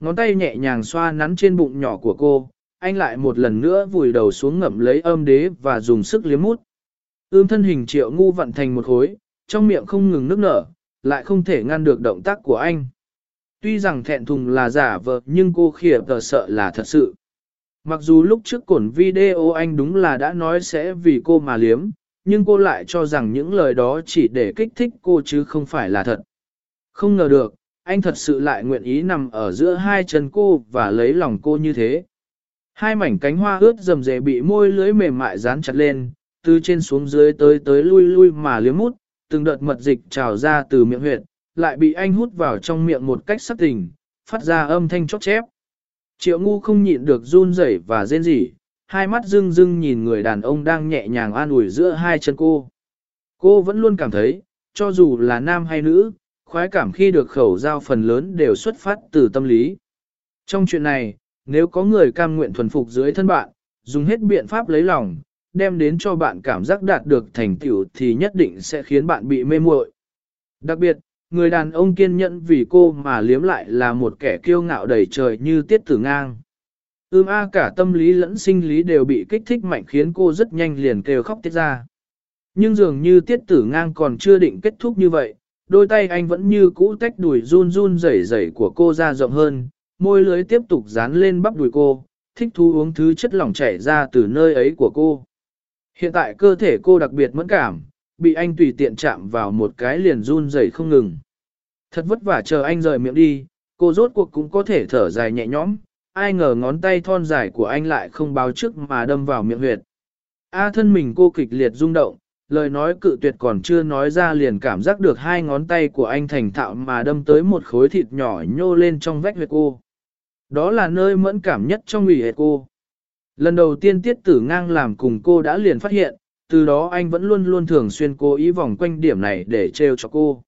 S1: Ngón tay nhẹ nhàng xoa nắn trên bụng nhỏ của cô, anh lại một lần nữa vùi đầu xuống ngậm lấy âm đế và dùng sức liếm mút. Ưm thân hình triệu ngu vặn thành một khối, trong miệng không ngừng nước nở, lại không thể ngăn được động tác của anh. Tuy rằng thẹn thùng là giả vờ nhưng cô khỉa tờ sợ là thật sự. Mặc dù lúc trước cổn video anh đúng là đã nói sẽ vì cô mà liếm, nhưng cô lại cho rằng những lời đó chỉ để kích thích cô chứ không phải là thật. Không ngờ được, anh thật sự lại nguyện ý nằm ở giữa hai chân cô và lấy lòng cô như thế. Hai mảnh cánh hoa ướt rầm rề bị môi lưới mềm mại dán chặt lên, từ trên xuống dưới tới tới lui lui mà liếm mút, từng đợt mật dịch trào ra từ miệng huyệt, lại bị anh hút vào trong miệng một cách sắc tình, phát ra âm thanh chót chép. Triệu ngu không nhịn được run rẩy và rên rỉ, hai mắt rưng rưng nhìn người đàn ông đang nhẹ nhàng an ủi giữa hai chân cô. Cô vẫn luôn cảm thấy, cho dù là nam hay nữ, khoái cảm khi được khẩu giao phần lớn đều xuất phát từ tâm lý. Trong chuyện này, nếu có người cam nguyện thuần phục dưới thân bạn, dùng hết biện pháp lấy lòng, đem đến cho bạn cảm giác đạt được thành tựu thì nhất định sẽ khiến bạn bị mê muội. Đặc biệt, người đàn ông kiên nhẫn vì cô mà liếm lại là một kẻ kiêu ngạo đầy trời như tiết tử ngang. Ưm a cả tâm lý lẫn sinh lý đều bị kích thích mạnh khiến cô rất nhanh liền kêu khóc tiết ra. Nhưng dường như tiết tử ngang còn chưa định kết thúc như vậy, đôi tay anh vẫn như cũ tách đùi run run rẩy rẩy của cô ra rộng hơn, môi lưới tiếp tục dán lên bắp đùi cô, thích thú uống thứ chất lỏng chảy ra từ nơi ấy của cô. Hiện tại cơ thể cô đặc biệt mẫn cảm, bị anh tùy tiện chạm vào một cái liền run rẩy không ngừng. Thật vất vả chờ anh rời miệng đi, cô rốt cuộc cũng có thể thở dài nhẹ nhõm, ai ngờ ngón tay thon dài của anh lại không báo trước mà đâm vào miệng huyệt. A thân mình cô kịch liệt rung động, lời nói cự tuyệt còn chưa nói ra liền cảm giác được hai ngón tay của anh thành thạo mà đâm tới một khối thịt nhỏ nhô lên trong vách huyệt cô. Đó là nơi mẫn cảm nhất trong ủy hệ cô. Lần đầu tiên tiết tử ngang làm cùng cô đã liền phát hiện, từ đó anh vẫn luôn luôn thường xuyên cố ý vòng quanh điểm này để trêu cho cô.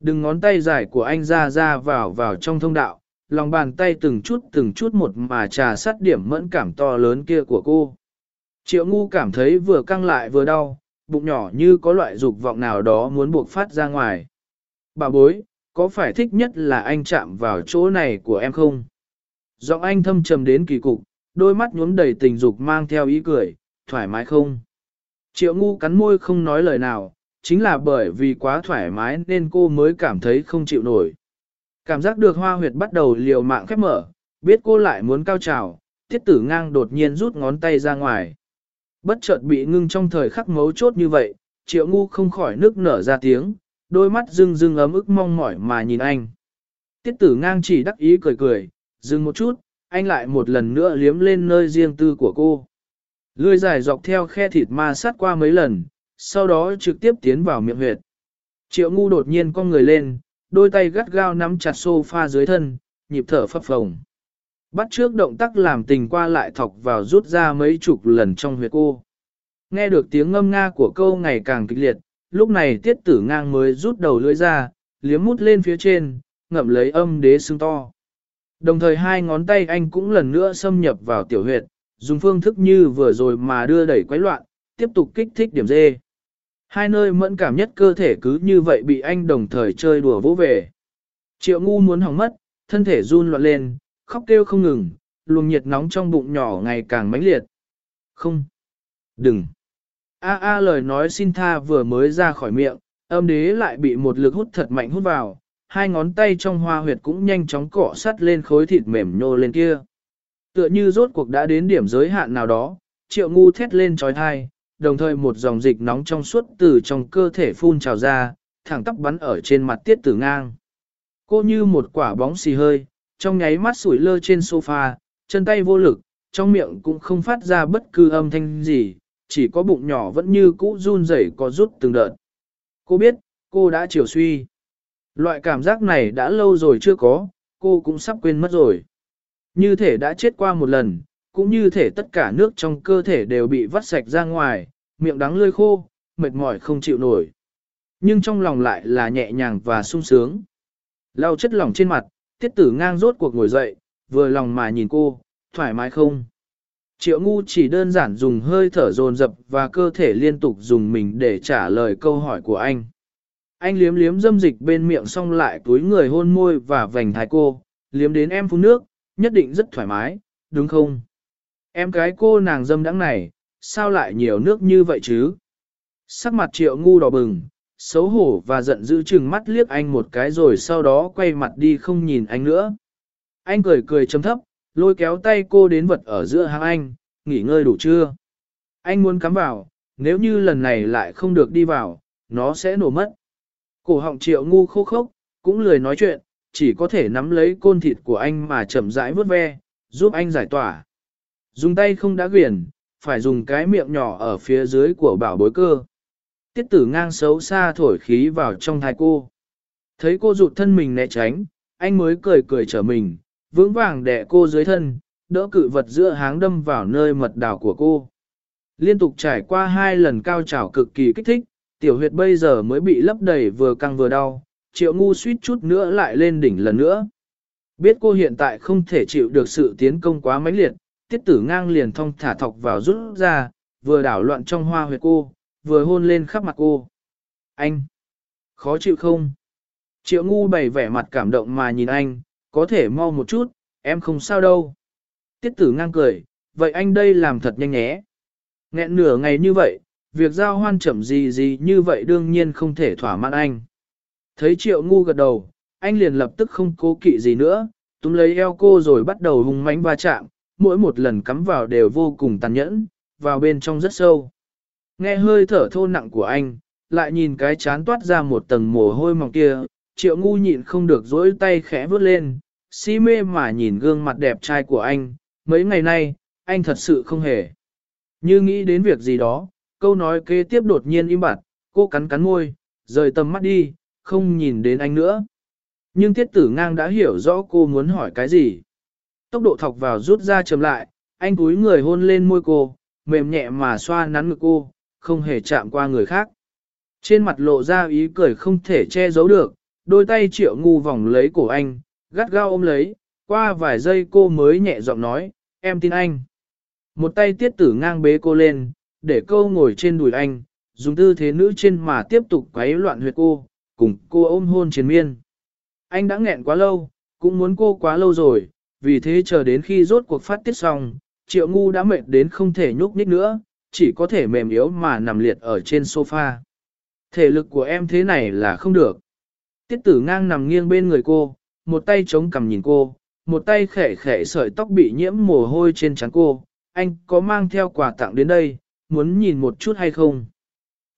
S1: Đừng ngón tay dài của anh ra ra vào vào trong thông đạo, lòng bàn tay từng chút từng chút một mà trà sát điểm mẫn cảm to lớn kia của cô. Triệu ngu cảm thấy vừa căng lại vừa đau, bụng nhỏ như có loại dục vọng nào đó muốn buộc phát ra ngoài. Bà bối, có phải thích nhất là anh chạm vào chỗ này của em không? Giọng anh thâm trầm đến kỳ cục, đôi mắt nhuốm đầy tình dục mang theo ý cười, thoải mái không? Triệu ngu cắn môi không nói lời nào, chính là bởi vì quá thoải mái nên cô mới cảm thấy không chịu nổi. Cảm giác được hoa huyệt bắt đầu liều mạng khép mở, biết cô lại muốn cao trào, tiết tử ngang đột nhiên rút ngón tay ra ngoài. Bất chợt bị ngưng trong thời khắc mấu chốt như vậy, triệu ngu không khỏi nước nở ra tiếng, đôi mắt rưng rưng ấm ức mong mỏi mà nhìn anh. Tiết tử ngang chỉ đắc ý cười cười, dừng một chút, anh lại một lần nữa liếm lên nơi riêng tư của cô. Lươi dài dọc theo khe thịt ma sát qua mấy lần, sau đó trực tiếp tiến vào miệng huyệt. Triệu ngu đột nhiên con người lên, đôi tay gắt gao nắm chặt sofa dưới thân, nhịp thở phập phồng. Bắt trước động tác làm tình qua lại thọc vào rút ra mấy chục lần trong huyệt cô. Nghe được tiếng ngâm nga của câu ngày càng kịch liệt, lúc này tiết tử ngang mới rút đầu lưỡi ra, liếm mút lên phía trên, ngậm lấy âm đế xương to. Đồng thời hai ngón tay anh cũng lần nữa xâm nhập vào tiểu huyệt, dùng phương thức như vừa rồi mà đưa đẩy quấy loạn, tiếp tục kích thích điểm dê. Hai nơi mẫn cảm nhất cơ thể cứ như vậy bị anh đồng thời chơi đùa vỗ về. Triệu ngu muốn hỏng mất, thân thể run loạn lên, khóc kêu không ngừng, luồng nhiệt nóng trong bụng nhỏ ngày càng mãnh liệt. Không. Đừng. A a lời nói xin tha vừa mới ra khỏi miệng, âm đế lại bị một lực hút thật mạnh hút vào, hai ngón tay trong hoa huyệt cũng nhanh chóng cọ sắt lên khối thịt mềm nhô lên kia. Tựa như rốt cuộc đã đến điểm giới hạn nào đó, triệu ngu thét lên trói thai, đồng thời một dòng dịch nóng trong suốt từ trong cơ thể phun trào ra, thẳng tóc bắn ở trên mặt tiết tử ngang. Cô như một quả bóng xì hơi, trong nháy mắt sủi lơ trên sofa, chân tay vô lực, trong miệng cũng không phát ra bất cứ âm thanh gì, chỉ có bụng nhỏ vẫn như cũ run rẩy có rút từng đợt. Cô biết, cô đã chiều suy. Loại cảm giác này đã lâu rồi chưa có, cô cũng sắp quên mất rồi. Như thể đã chết qua một lần, cũng như thể tất cả nước trong cơ thể đều bị vắt sạch ra ngoài, miệng đắng lơi khô, mệt mỏi không chịu nổi. Nhưng trong lòng lại là nhẹ nhàng và sung sướng. Lau chất lỏng trên mặt, tiết tử ngang rốt cuộc ngồi dậy, vừa lòng mà nhìn cô, thoải mái không? Triệu ngu chỉ đơn giản dùng hơi thở dồn dập và cơ thể liên tục dùng mình để trả lời câu hỏi của anh. Anh liếm liếm dâm dịch bên miệng xong lại túi người hôn môi và vành thái cô, liếm đến em phun nước, nhất định rất thoải mái, đúng không? Em cái cô nàng dâm đãng này, sao lại nhiều nước như vậy chứ? Sắc mặt triệu ngu đỏ bừng, xấu hổ và giận dữ chừng mắt liếc anh một cái rồi sau đó quay mặt đi không nhìn anh nữa. Anh cười cười chấm thấp, lôi kéo tay cô đến vật ở giữa hàng anh, nghỉ ngơi đủ chưa? Anh muốn cắm vào, nếu như lần này lại không được đi vào, nó sẽ nổ mất. Cổ họng triệu ngu khô khốc, cũng lười nói chuyện, chỉ có thể nắm lấy côn thịt của anh mà chậm rãi vớt ve, giúp anh giải tỏa. Dùng tay không đã quyển, phải dùng cái miệng nhỏ ở phía dưới của bảo bối cơ. Tiết tử ngang xấu xa thổi khí vào trong thai cô. Thấy cô rụt thân mình né tránh, anh mới cười cười trở mình, vững vàng đè cô dưới thân, đỡ cự vật giữa háng đâm vào nơi mật đảo của cô. Liên tục trải qua hai lần cao trào cực kỳ kích thích, tiểu huyệt bây giờ mới bị lấp đầy vừa căng vừa đau, triệu ngu suýt chút nữa lại lên đỉnh lần nữa. Biết cô hiện tại không thể chịu được sự tiến công quá mãnh liệt, tiết tử ngang liền thong thả thọc vào rút ra, vừa đảo loạn trong hoa huyệt cô, vừa hôn lên khắp mặt cô. Anh! Khó chịu không? Triệu ngu bày vẻ mặt cảm động mà nhìn anh, có thể mau một chút, em không sao đâu. Tiết tử ngang cười, vậy anh đây làm thật nhanh nhé. Nghẹn nửa ngày như vậy, việc giao hoan chậm gì gì như vậy đương nhiên không thể thỏa mãn anh. Thấy triệu ngu gật đầu, anh liền lập tức không cố kỵ gì nữa, túm lấy eo cô rồi bắt đầu hùng mánh va chạm, mỗi một lần cắm vào đều vô cùng tàn nhẫn, vào bên trong rất sâu. Nghe hơi thở thô nặng của anh, lại nhìn cái chán toát ra một tầng mồ hôi mỏng kia, triệu ngu nhịn không được dỗi tay khẽ vớt lên, si mê mà nhìn gương mặt đẹp trai của anh, mấy ngày nay, anh thật sự không hề. Như nghĩ đến việc gì đó, câu nói kế tiếp đột nhiên im bặt, cô cắn cắn môi, rời tầm mắt đi, không nhìn đến anh nữa. Nhưng tiết tử ngang đã hiểu rõ cô muốn hỏi cái gì. Tốc độ thọc vào rút ra chậm lại, anh cúi người hôn lên môi cô, mềm nhẹ mà xoa nắn ngực cô, không hề chạm qua người khác. Trên mặt lộ ra ý cười không thể che giấu được, đôi tay triệu ngu vòng lấy cổ anh, gắt gao ôm lấy, qua vài giây cô mới nhẹ giọng nói, em tin anh. Một tay tiết tử ngang bế cô lên, để cô ngồi trên đùi anh, dùng tư thế nữ trên mà tiếp tục quấy loạn huyệt cô, cùng cô ôm hôn chiến miên. Anh đã nghẹn quá lâu, cũng muốn cô quá lâu rồi, vì thế chờ đến khi rốt cuộc phát tiết xong, triệu ngu đã mệt đến không thể nhúc nhích nữa, chỉ có thể mềm yếu mà nằm liệt ở trên sofa. Thể lực của em thế này là không được. Tiết tử ngang nằm nghiêng bên người cô, một tay chống cằm nhìn cô, một tay khẽ khẽ sợi tóc bị nhiễm mồ hôi trên trán cô. Anh có mang theo quà tặng đến đây, muốn nhìn một chút hay không?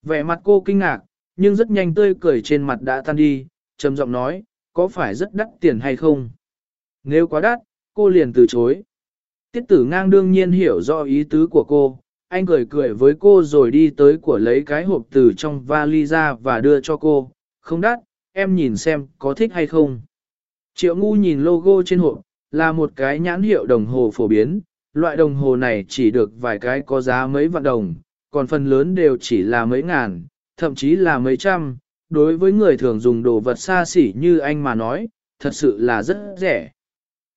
S1: Vẻ mặt cô kinh ngạc, nhưng rất nhanh tươi cười trên mặt đã tan đi, trầm giọng nói, có phải rất đắt tiền hay không? Nếu quá đắt, cô liền từ chối. Tiết tử ngang đương nhiên hiểu rõ ý tứ của cô, anh cười cười với cô rồi đi tới của lấy cái hộp từ trong vali ra và đưa cho cô, không đắt, em nhìn xem có thích hay không. Triệu ngu nhìn logo trên hộp, là một cái nhãn hiệu đồng hồ phổ biến, loại đồng hồ này chỉ được vài cái có giá mấy vạn đồng, còn phần lớn đều chỉ là mấy ngàn, thậm chí là mấy trăm. Đối với người thường dùng đồ vật xa xỉ như anh mà nói, thật sự là rất rẻ.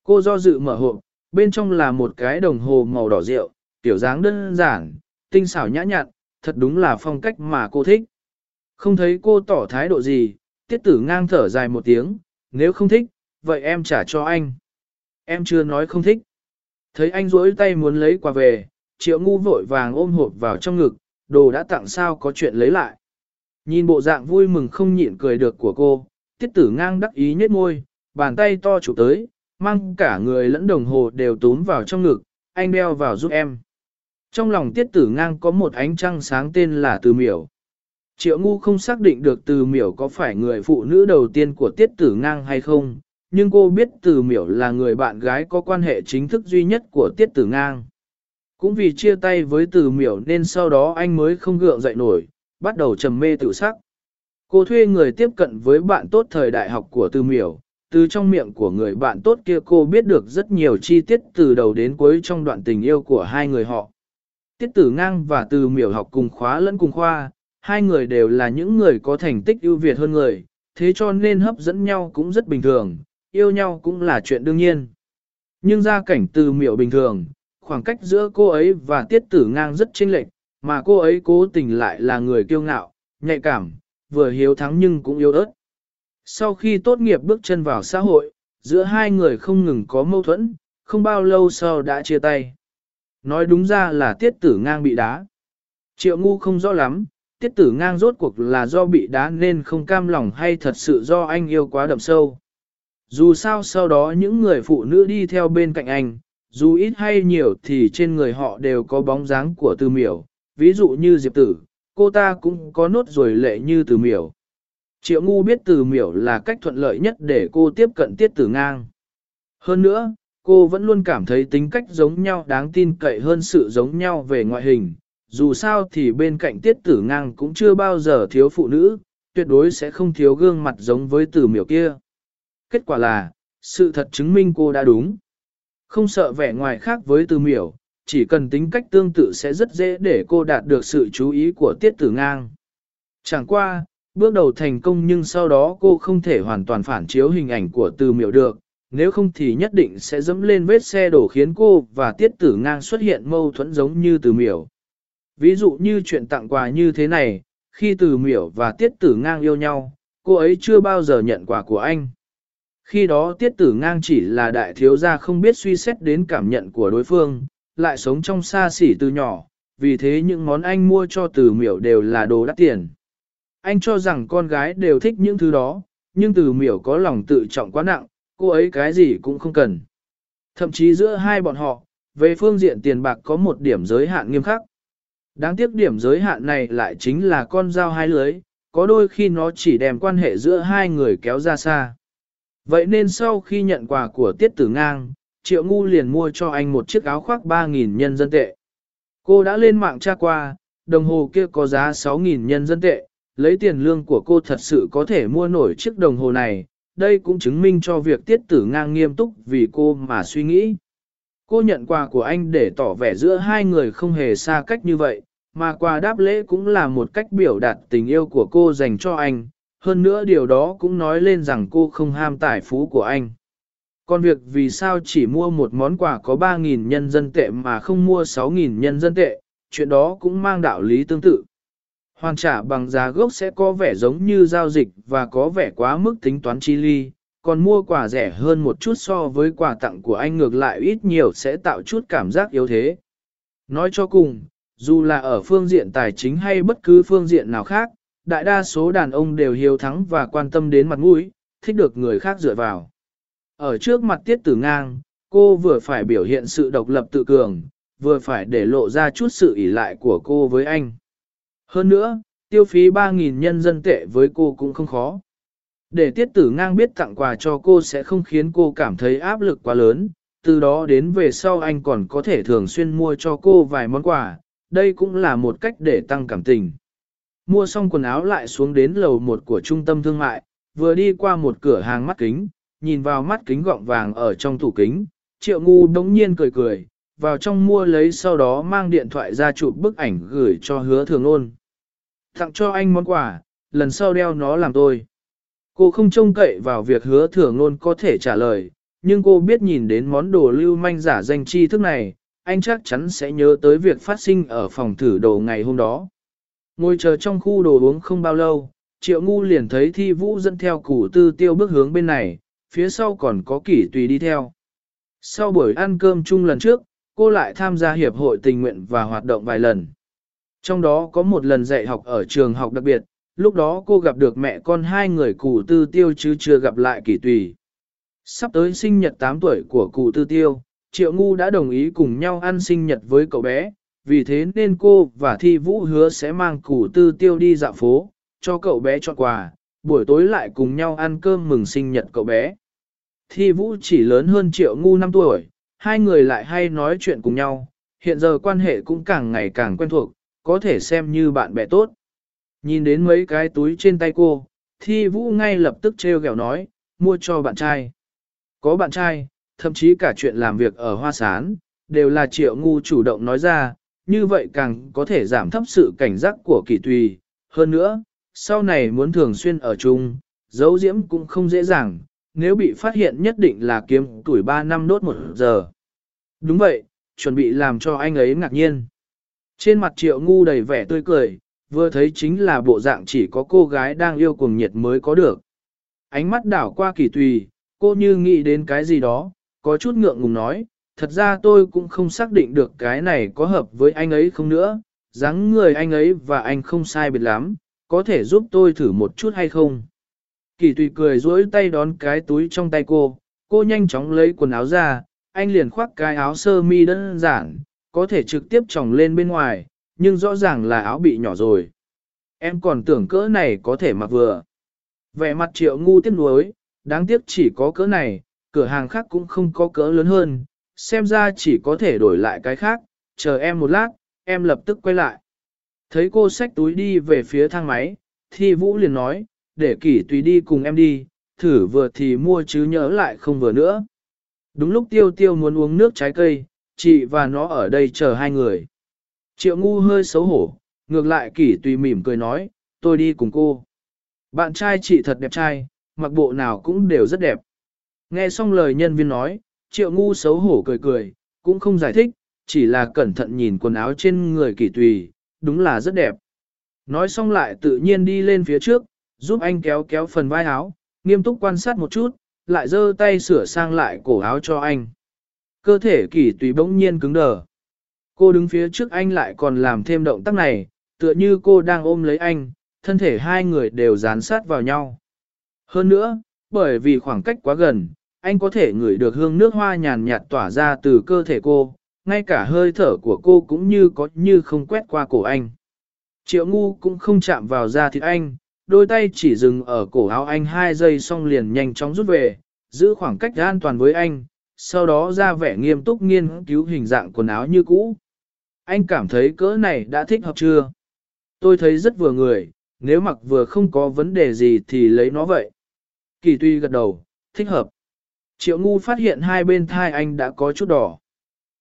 S1: Cô do dự mở hộp, bên trong là một cái đồng hồ màu đỏ rượu, tiểu dáng đơn giản, tinh xảo nhã nhặn, thật đúng là phong cách mà cô thích. Không thấy cô tỏ thái độ gì, tiết tử ngang thở dài một tiếng, nếu không thích, vậy em trả cho anh. Em chưa nói không thích. Thấy anh rỗi tay muốn lấy quà về, triệu ngu vội vàng ôm hộp vào trong ngực, đồ đã tặng sao có chuyện lấy lại. Nhìn bộ dạng vui mừng không nhịn cười được của cô, tiết tử ngang đắc ý nhếch môi, bàn tay to chụp tới, mang cả người lẫn đồng hồ đều túm vào trong ngực, anh đeo vào giúp em. Trong lòng tiết tử ngang có một ánh trăng sáng tên là Từ Miểu. Triệu ngu không xác định được Từ Miểu có phải người phụ nữ đầu tiên của tiết tử ngang hay không, nhưng cô biết Từ Miểu là người bạn gái có quan hệ chính thức duy nhất của tiết tử ngang. Cũng vì chia tay với Từ Miểu nên sau đó anh mới không gượng dậy nổi, bắt đầu trầm mê tự sắc. Cô thuê người tiếp cận với bạn tốt thời đại học của Từ Miểu, từ trong miệng của người bạn tốt kia cô biết được rất nhiều chi tiết từ đầu đến cuối trong đoạn tình yêu của hai người họ. Tiết tử ngang và từ miểu học cùng khóa lẫn cùng khoa, hai người đều là những người có thành tích ưu việt hơn người, thế cho nên hấp dẫn nhau cũng rất bình thường, yêu nhau cũng là chuyện đương nhiên. Nhưng gia cảnh từ miểu bình thường, khoảng cách giữa cô ấy và tiết tử ngang rất chênh lệch, mà cô ấy cố tình lại là người kiêu ngạo, nhạy cảm, vừa hiếu thắng nhưng cũng yếu ớt. Sau khi tốt nghiệp bước chân vào xã hội, giữa hai người không ngừng có mâu thuẫn, không bao lâu sau đã chia tay. Nói đúng ra là tiết tử ngang bị đá. Triệu ngu không rõ lắm, tiết tử ngang rốt cuộc là do bị đá nên không cam lòng hay thật sự do anh yêu quá đậm sâu. Dù sao sau đó những người phụ nữ đi theo bên cạnh anh, dù ít hay nhiều thì trên người họ đều có bóng dáng của từ miểu, ví dụ như Diệp Tử, cô ta cũng có nốt rồi lệ như từ miểu. Triệu ngu biết từ miểu là cách thuận lợi nhất để cô tiếp cận tiết tử ngang. Hơn nữa, cô vẫn luôn cảm thấy tính cách giống nhau đáng tin cậy hơn sự giống nhau về ngoại hình. Dù sao thì bên cạnh tiết tử ngang cũng chưa bao giờ thiếu phụ nữ, tuyệt đối sẽ không thiếu gương mặt giống với từ miểu kia. Kết quả là, sự thật chứng minh cô đã đúng. Không sợ vẻ ngoài khác với từ miểu, chỉ cần tính cách tương tự sẽ rất dễ để cô đạt được sự chú ý của tiết tử ngang. Chẳng qua, bước đầu thành công nhưng sau đó cô không thể hoàn toàn phản chiếu hình ảnh của từ miểu được, nếu không thì nhất định sẽ dẫm lên vết xe đổ khiến cô và tiết tử ngang xuất hiện mâu thuẫn giống như từ miểu. Ví dụ như chuyện tặng quà như thế này, khi từ miểu và tiết tử ngang yêu nhau, cô ấy chưa bao giờ nhận quà của anh. Khi đó tiết tử ngang chỉ là đại thiếu gia không biết suy xét đến cảm nhận của đối phương, lại sống trong xa xỉ từ nhỏ, vì thế những món anh mua cho từ miểu đều là đồ đắt tiền. Anh cho rằng con gái đều thích những thứ đó, nhưng từ miểu có lòng tự trọng quá nặng, cô ấy cái gì cũng không cần. Thậm chí giữa hai bọn họ, về phương diện tiền bạc có một điểm giới hạn nghiêm khắc. Đáng tiếc điểm giới hạn này lại chính là con dao hai lưới, có đôi khi nó chỉ đem quan hệ giữa hai người kéo ra xa. Vậy nên sau khi nhận quà của Tiết Tử Ngang, Triệu Ngu liền mua cho anh một chiếc áo khoác 3.000 nhân dân tệ. Cô đã lên mạng tra qua, đồng hồ kia có giá 6.000 nhân dân tệ, lấy tiền lương của cô thật sự có thể mua nổi chiếc đồng hồ này, đây cũng chứng minh cho việc tiết tử ngang nghiêm túc vì cô mà suy nghĩ. Cô nhận quà của anh để tỏ vẻ giữa hai người không hề xa cách như vậy, mà quà đáp lễ cũng là một cách biểu đạt tình yêu của cô dành cho anh, hơn nữa điều đó cũng nói lên rằng cô không ham tài phú của anh. Còn việc vì sao chỉ mua một món quà có 3.000 nhân dân tệ mà không mua 6.000 nhân dân tệ, chuyện đó cũng mang đạo lý tương tự. Hoàn trả bằng giá gốc sẽ có vẻ giống như giao dịch và có vẻ quá mức tính toán chi ly, còn mua quà rẻ hơn một chút so với quà tặng của anh ngược lại ít nhiều sẽ tạo chút cảm giác yếu thế. Nói cho cùng, dù là ở phương diện tài chính hay bất cứ phương diện nào khác, đại đa số đàn ông đều hiếu thắng và quan tâm đến mặt mũi, thích được người khác dựa vào. Ở trước mặt tiết tử ngang, cô vừa phải biểu hiện sự độc lập tự cường, vừa phải để lộ ra chút sự ỷ lại của cô với anh. Hơn nữa, tiêu phí 3.000 nhân dân tệ với cô cũng không khó. Để tiết tử ngang biết tặng quà cho cô sẽ không khiến cô cảm thấy áp lực quá lớn, từ đó đến về sau anh còn có thể thường xuyên mua cho cô vài món quà, đây cũng là một cách để tăng cảm tình. Mua xong quần áo lại xuống đến lầu một của trung tâm thương mại, vừa đi qua một cửa hàng mắt kính, nhìn vào mắt kính gọng vàng ở trong tủ kính, triệu ngu đống nhiên cười cười, vào trong mua lấy sau đó mang điện thoại ra chụp bức ảnh gửi cho hứa thường ôn. Tặng cho anh món quà, lần sau đeo nó làm tôi. Cô không trông cậy vào việc hứa thừa ngôn có thể trả lời, nhưng cô biết nhìn đến món đồ lưu manh giả danh chi thức này, anh chắc chắn sẽ nhớ tới việc phát sinh ở phòng thử đồ ngày hôm đó. Ngồi chờ trong khu đồ uống không bao lâu, triệu ngu liền thấy thi vũ dẫn theo củ tư tiêu bước hướng bên này, phía sau còn có kỷ tùy đi theo. Sau buổi ăn cơm chung lần trước, cô lại tham gia hiệp hội tình nguyện và hoạt động vài lần. Trong đó có một lần dạy học ở trường học đặc biệt, lúc đó cô gặp được mẹ con hai người cụ tư tiêu chứ chưa gặp lại kỳ tùy. Sắp tới sinh nhật 8 tuổi của cụ tư tiêu, Triệu Ngu đã đồng ý cùng nhau ăn sinh nhật với cậu bé, vì thế nên cô và Thi Vũ hứa sẽ mang cụ tư tiêu đi dạo phố, cho cậu bé chọn quà, buổi tối lại cùng nhau ăn cơm mừng sinh nhật cậu bé. Thi Vũ chỉ lớn hơn Triệu Ngu 5 tuổi, hai người lại hay nói chuyện cùng nhau, hiện giờ quan hệ cũng càng ngày càng quen thuộc, có thể xem như bạn bè tốt. Nhìn đến mấy cái túi trên tay cô, Thi Vũ ngay lập tức treo gẹo nói, mua cho bạn trai. Có bạn trai, thậm chí cả chuyện làm việc ở Hoa Sán, đều là Triệu Ngu chủ động nói ra, như vậy càng có thể giảm thấp sự cảnh giác của kỳ tùy, hơn nữa, sau này muốn thường xuyên ở chung, giấu diễm cũng không dễ dàng, nếu bị phát hiện nhất định là kiếm tuổi 3 năm đốt một giờ. Đúng vậy, chuẩn bị làm cho anh ấy ngạc nhiên. Trên mặt triệu ngu đầy vẻ tươi cười, vừa thấy chính là bộ dạng chỉ có cô gái đang yêu cuồng nhiệt mới có được. Ánh mắt đảo qua kỳ tùy, cô như nghĩ đến cái gì đó, có chút ngượng ngùng nói, thật ra tôi cũng không xác định được cái này có hợp với anh ấy không nữa, dáng người anh ấy và anh không sai biệt lắm, có thể giúp tôi thử một chút hay không? Kỳ tùy cười duỗi tay đón cái túi trong tay cô, cô nhanh chóng lấy quần áo ra, anh liền khoác cái áo sơ mi đơn giản, có thể trực tiếp tròng lên bên ngoài, nhưng rõ ràng là áo bị nhỏ rồi. Em còn tưởng cỡ này có thể mặc vừa. Vẻ mặt triệu ngu tiếc nuối, đáng tiếc chỉ có cỡ này, cửa hàng khác cũng không có cỡ lớn hơn, xem ra chỉ có thể đổi lại cái khác, chờ em một lát, em lập tức quay lại. Thấy cô xách túi đi về phía thang máy, thì Vũ liền nói, để kỷ tùy đi cùng em đi, thử vừa thì mua chứ nhớ lại không vừa nữa. Đúng lúc tiêu tiêu muốn uống nước trái cây, chị và nó ở đây chờ hai người. Triệu ngu hơi xấu hổ, ngược lại kỷ tùy mỉm cười nói, tôi đi cùng cô. Bạn trai chị thật đẹp trai, mặc bộ nào cũng đều rất đẹp. Nghe xong lời nhân viên nói, triệu ngu xấu hổ cười cười, cũng không giải thích, chỉ là cẩn thận nhìn quần áo trên người kỷ tùy, đúng là rất đẹp. Nói xong lại tự nhiên đi lên phía trước, giúp anh kéo kéo phần vai áo, nghiêm túc quan sát một chút, lại giơ tay sửa sang lại cổ áo cho anh. Cơ thể kỳ tùy bỗng nhiên cứng đờ. Cô đứng phía trước anh lại còn làm thêm động tác này, tựa như cô đang ôm lấy anh, thân thể hai người đều dán sát vào nhau. Hơn nữa, bởi vì khoảng cách quá gần, anh có thể ngửi được hương nước hoa nhàn nhạt tỏa ra từ cơ thể cô, ngay cả hơi thở của cô cũng như có như không quét qua cổ anh. Triệu ngu cũng không chạm vào da thịt anh, đôi tay chỉ dừng ở cổ áo anh hai giây xong liền nhanh chóng rút về, giữ khoảng cách an toàn với anh, sau đó ra vẻ nghiêm túc nghiên cứu hình dạng quần áo như cũ. Anh cảm thấy cỡ này đã thích hợp chưa? Tôi thấy rất vừa người, nếu mặc vừa không có vấn đề gì thì lấy nó vậy. Kỳ tuy gật đầu, thích hợp. Triệu ngu phát hiện hai bên thai anh đã có chút đỏ.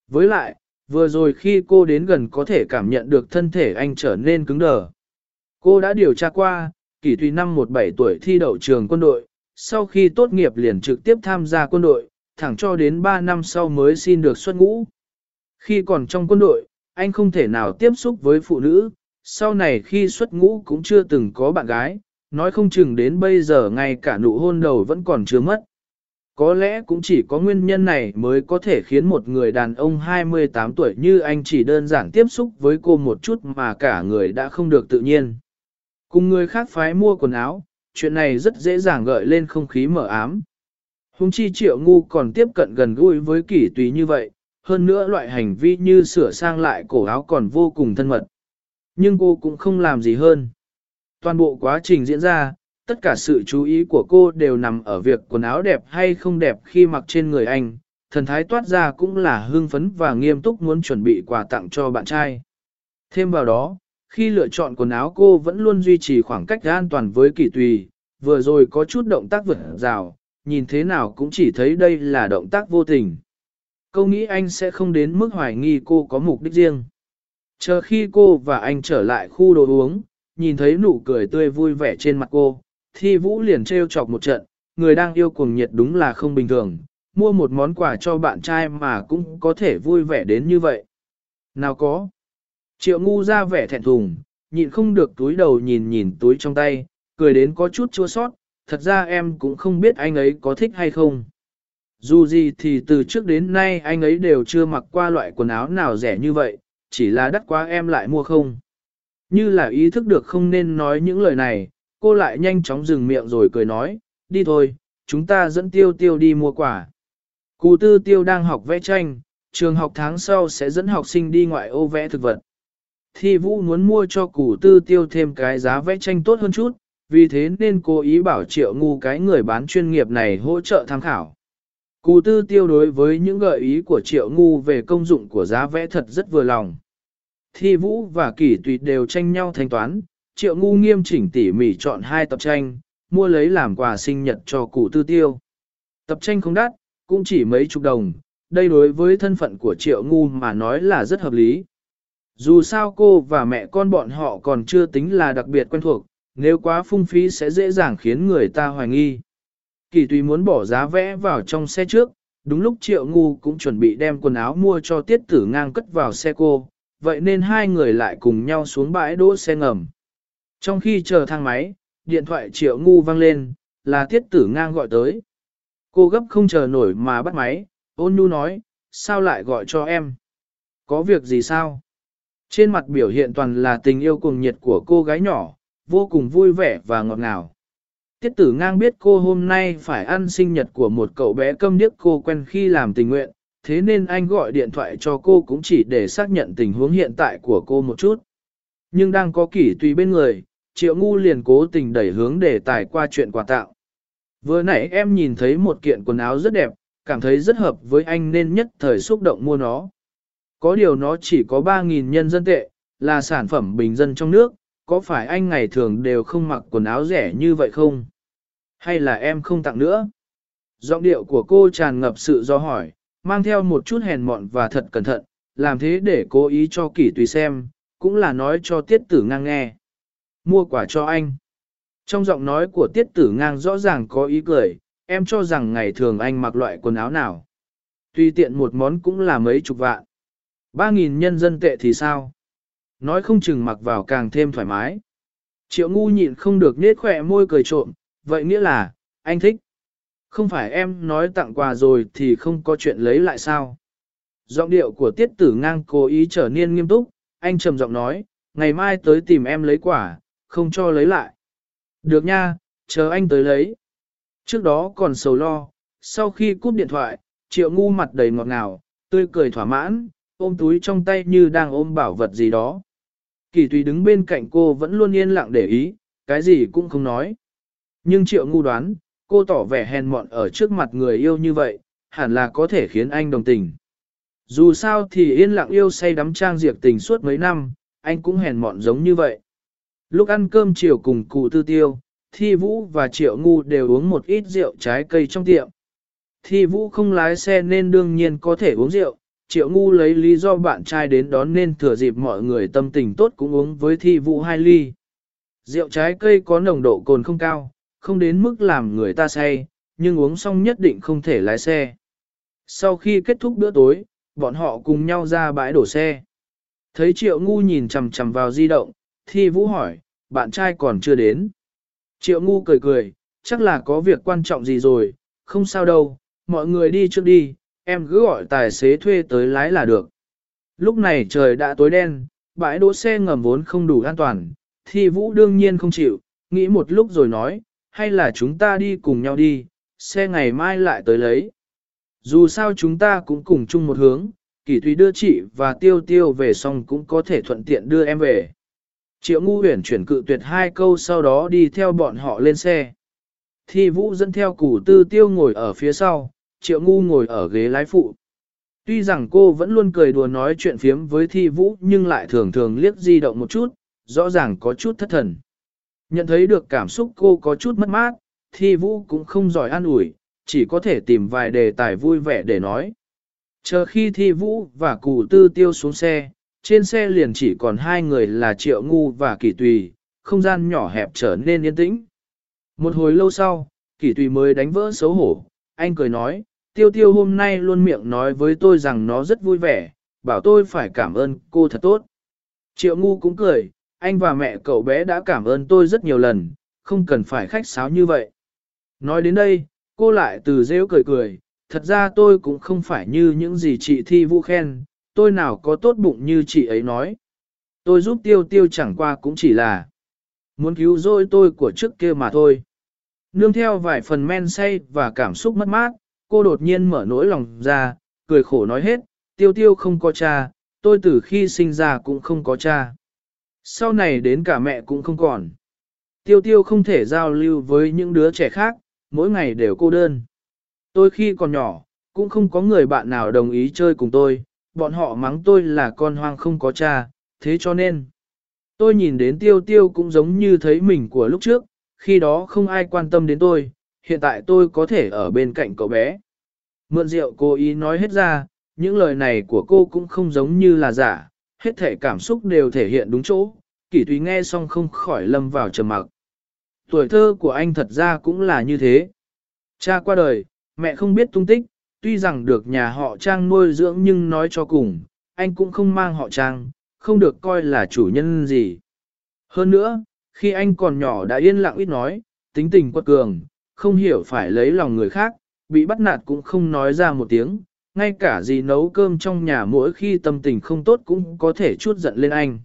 S1: Với lại, vừa rồi khi cô đến gần có thể cảm nhận được thân thể anh trở nên cứng đờ. Cô đã điều tra qua, kỳ tùy năm 17 tuổi thi đậu trường quân đội, sau khi tốt nghiệp liền trực tiếp tham gia quân đội, thẳng cho đến 3 năm sau mới xin được xuất ngũ. Khi còn trong quân đội, anh không thể nào tiếp xúc với phụ nữ, sau này khi xuất ngũ cũng chưa từng có bạn gái, nói không chừng đến bây giờ ngay cả nụ hôn đầu vẫn còn chưa mất. Có lẽ cũng chỉ có nguyên nhân này mới có thể khiến một người đàn ông 28 tuổi như anh chỉ đơn giản tiếp xúc với cô một chút mà cả người đã không được tự nhiên. Cùng người khác phái mua quần áo, chuyện này rất dễ dàng gợi lên không khí mở ám. Hùng chi triệu ngu còn tiếp cận gần gũi với kỷ tùy như vậy, hơn nữa loại hành vi như sửa sang lại cổ áo còn vô cùng thân mật. Nhưng cô cũng không làm gì hơn. Toàn bộ quá trình diễn ra, tất cả sự chú ý của cô đều nằm ở việc quần áo đẹp hay không đẹp khi mặc trên người anh. Thần thái toát ra cũng là hương phấn và nghiêm túc muốn chuẩn bị quà tặng cho bạn trai. Thêm vào đó, khi lựa chọn quần áo cô vẫn luôn duy trì khoảng cách an toàn với kỳ tùy, vừa rồi có chút động tác vượt rào, nhìn thế nào cũng chỉ thấy đây là động tác vô tình. Câu nghĩ anh sẽ không đến mức hoài nghi cô có mục đích riêng. Chờ khi cô và anh trở lại khu đồ uống, nhìn thấy nụ cười tươi vui vẻ trên mặt cô, thì Vũ liền trêu chọc một trận, người đang yêu cuồng nhiệt đúng là không bình thường, mua một món quà cho bạn trai mà cũng có thể vui vẻ đến như vậy. Nào có. Triệu ngu ra vẻ thẹn thùng, nhịn không được túi đầu nhìn nhìn túi trong tay, cười đến có chút chua sót, thật ra em cũng không biết anh ấy có thích hay không. Dù gì thì từ trước đến nay anh ấy đều chưa mặc qua loại quần áo nào rẻ như vậy, chỉ là đắt quá em lại mua không. Như là ý thức được không nên nói những lời này, cô lại nhanh chóng dừng miệng rồi cười nói, đi thôi, chúng ta dẫn tiêu tiêu đi mua quả. Cụ tư tiêu đang học vẽ tranh, trường học tháng sau sẽ dẫn học sinh đi ngoại ô vẽ thực vật. Thi vũ muốn mua cho cụ tư tiêu thêm cái giá vẽ tranh tốt hơn chút, vì thế nên cố ý bảo triệu ngu cái người bán chuyên nghiệp này hỗ trợ tham khảo. Cụ tư tiêu đối với những gợi ý của triệu ngu về công dụng của giá vẽ thật rất vừa lòng. Thi vũ và kỷ tùy đều tranh nhau thanh toán, triệu ngu nghiêm chỉnh tỉ mỉ chọn hai tập tranh, mua lấy làm quà sinh nhật cho cụ tư tiêu. Tập tranh không đắt, cũng chỉ mấy chục đồng, đây đối với thân phận của triệu ngu mà nói là rất hợp lý. Dù sao cô và mẹ con bọn họ còn chưa tính là đặc biệt quen thuộc, nếu quá phung phí sẽ dễ dàng khiến người ta hoài nghi. Kỳ tùy muốn bỏ giá vẽ vào trong xe trước, đúng lúc triệu ngu cũng chuẩn bị đem quần áo mua cho tiết tử ngang cất vào xe cô, vậy nên hai người lại cùng nhau xuống bãi đỗ xe ngầm. Trong khi chờ thang máy, điện thoại triệu ngu vang lên, là tiết tử ngang gọi tới. Cô gấp không chờ nổi mà bắt máy, ôn nhu nói, sao lại gọi cho em? Có việc gì sao? Trên mặt biểu hiện toàn là tình yêu cuồng nhiệt của cô gái nhỏ, vô cùng vui vẻ và ngọt ngào. Tiết tử ngang biết cô hôm nay phải ăn sinh nhật của một cậu bé câm điếc cô quen khi làm tình nguyện, thế nên anh gọi điện thoại cho cô cũng chỉ để xác nhận tình huống hiện tại của cô một chút. Nhưng đang có kỷ tùy bên người, triệu ngu liền cố tình đẩy hướng để tài qua chuyện quà tặng. Vừa nãy em nhìn thấy một kiện quần áo rất đẹp, cảm thấy rất hợp với anh nên nhất thời xúc động mua nó. Có điều nó chỉ có 3.000 nhân dân tệ, là sản phẩm bình dân trong nước, có phải anh ngày thường đều không mặc quần áo rẻ như vậy không? Hay là em không tặng nữa? Giọng điệu của cô tràn ngập sự do hỏi, mang theo một chút hèn mọn và thật cẩn thận, làm thế để cố ý cho kỷ tùy xem, cũng là nói cho tiết tử ngang nghe. Mua quả cho anh. Trong giọng nói của tiết tử ngang rõ ràng có ý cười, em cho rằng ngày thường anh mặc loại quần áo nào. Tuy tiện một món cũng là mấy chục vạn. Ba nghìn nhân dân tệ thì sao? Nói không chừng mặc vào càng thêm thoải mái. Triệu ngu nhịn không được nết khỏe môi cười trộm, vậy nghĩa là, anh thích. Không phải em nói tặng quà rồi thì không có chuyện lấy lại sao? Giọng điệu của tiết tử ngang cố ý trở nên nghiêm túc, anh trầm giọng nói, ngày mai tới tìm em lấy quả, không cho lấy lại. Được nha, chờ anh tới lấy. Trước đó còn sầu lo, sau khi cúp điện thoại, triệu ngu mặt đầy ngọt ngào, tươi cười thỏa mãn, ôm túi trong tay như đang ôm bảo vật gì đó. Kỳ tùy đứng bên cạnh cô vẫn luôn yên lặng để ý, cái gì cũng không nói. Nhưng triệu ngu đoán, cô tỏ vẻ hèn mọn ở trước mặt người yêu như vậy, hẳn là có thể khiến anh đồng tình. Dù sao thì yên lặng yêu say đắm trang diệt tình suốt mấy năm, anh cũng hèn mọn giống như vậy. Lúc ăn cơm chiều cùng cụ tư tiêu, Thi Vũ và Triệu Ngu đều uống một ít rượu trái cây trong tiệm. Thi Vũ không lái xe nên đương nhiên có thể uống rượu, Triệu Ngu lấy lý do bạn trai đến đón nên thừa dịp mọi người tâm tình tốt cũng uống với Thi Vũ hai ly. Rượu trái cây có nồng độ cồn không cao, không đến mức làm người ta say, nhưng uống xong nhất định không thể lái xe. Sau khi kết thúc bữa tối, bọn họ cùng nhau ra bãi đổ xe. Thấy Triệu Ngu nhìn chằm chằm vào di động, Thi Vũ hỏi, bạn trai còn chưa đến. Triệu Ngu cười cười, chắc là có việc quan trọng gì rồi, không sao đâu, mọi người đi trước đi, em cứ gọi tài xế thuê tới lái là được. Lúc này trời đã tối đen, bãi đỗ xe ngầm vốn không đủ an toàn, Thi Vũ đương nhiên không chịu, nghĩ một lúc rồi nói, hay là chúng ta đi cùng nhau đi, xe ngày mai lại tới lấy. Dù sao chúng ta cũng cùng chung một hướng, Kỳ Thúy đưa chị và Tiêu Tiêu về xong cũng có thể thuận tiện đưa em về. Triệu ngu Huyền chuyển cự tuyệt hai câu sau đó đi theo bọn họ lên xe. Thi vũ dẫn theo củ tư tiêu ngồi ở phía sau, triệu ngu ngồi ở ghế lái phụ. Tuy rằng cô vẫn luôn cười đùa nói chuyện phiếm với thi vũ nhưng lại thường thường liếc di động một chút, rõ ràng có chút thất thần. Nhận thấy được cảm xúc cô có chút mất mát, thi vũ cũng không giỏi an ủi, chỉ có thể tìm vài đề tài vui vẻ để nói. Chờ khi thi vũ và cụ tư tiêu xuống xe, trên xe liền chỉ còn hai người là triệu ngu và kỷ tùy, không gian nhỏ hẹp trở nên yên tĩnh. Một hồi lâu sau, kỷ tùy mới đánh vỡ xấu hổ, anh cười nói, tiêu tiêu hôm nay luôn miệng nói với tôi rằng nó rất vui vẻ, bảo tôi phải cảm ơn cô thật tốt. Triệu ngu cũng cười, anh và mẹ cậu bé đã cảm ơn tôi rất nhiều lần, không cần phải khách sáo như vậy. Nói đến đây, cô lại từ rêu cười cười, thật ra tôi cũng không phải như những gì chị thi vũ khen, tôi nào có tốt bụng như chị ấy nói. Tôi giúp tiêu tiêu chẳng qua cũng chỉ là muốn cứu rỗi tôi của trước kia mà thôi. Nương theo vài phần men say và cảm xúc mất mát, cô đột nhiên mở nỗi lòng ra, cười khổ nói hết, tiêu tiêu không có cha, tôi từ khi sinh ra cũng không có cha. Sau này đến cả mẹ cũng không còn. Tiêu tiêu không thể giao lưu với những đứa trẻ khác, mỗi ngày đều cô đơn. Tôi khi còn nhỏ, cũng không có người bạn nào đồng ý chơi cùng tôi, bọn họ mắng tôi là con hoang không có cha, thế cho nên. Tôi nhìn đến tiêu tiêu cũng giống như thấy mình của lúc trước, khi đó không ai quan tâm đến tôi, hiện tại tôi có thể ở bên cạnh cậu bé. Mượn rượu cô ý nói hết ra, những lời này của cô cũng không giống như là giả, hết thể cảm xúc đều thể hiện đúng chỗ, kỷ tùy nghe xong không khỏi lâm vào trầm mặc. Tuổi thơ của anh thật ra cũng là như thế. Cha qua đời, mẹ không biết tung tích, tuy rằng được nhà họ Trang nuôi dưỡng nhưng nói cho cùng, anh cũng không mang họ Trang, không được coi là chủ nhân gì. Hơn nữa, khi anh còn nhỏ đã yên lặng ít nói, tính tình quật cường, không hiểu phải lấy lòng người khác, bị bắt nạt cũng không nói ra một tiếng, ngay cả gì nấu cơm trong nhà mỗi khi tâm tình không tốt cũng có thể chút giận lên anh.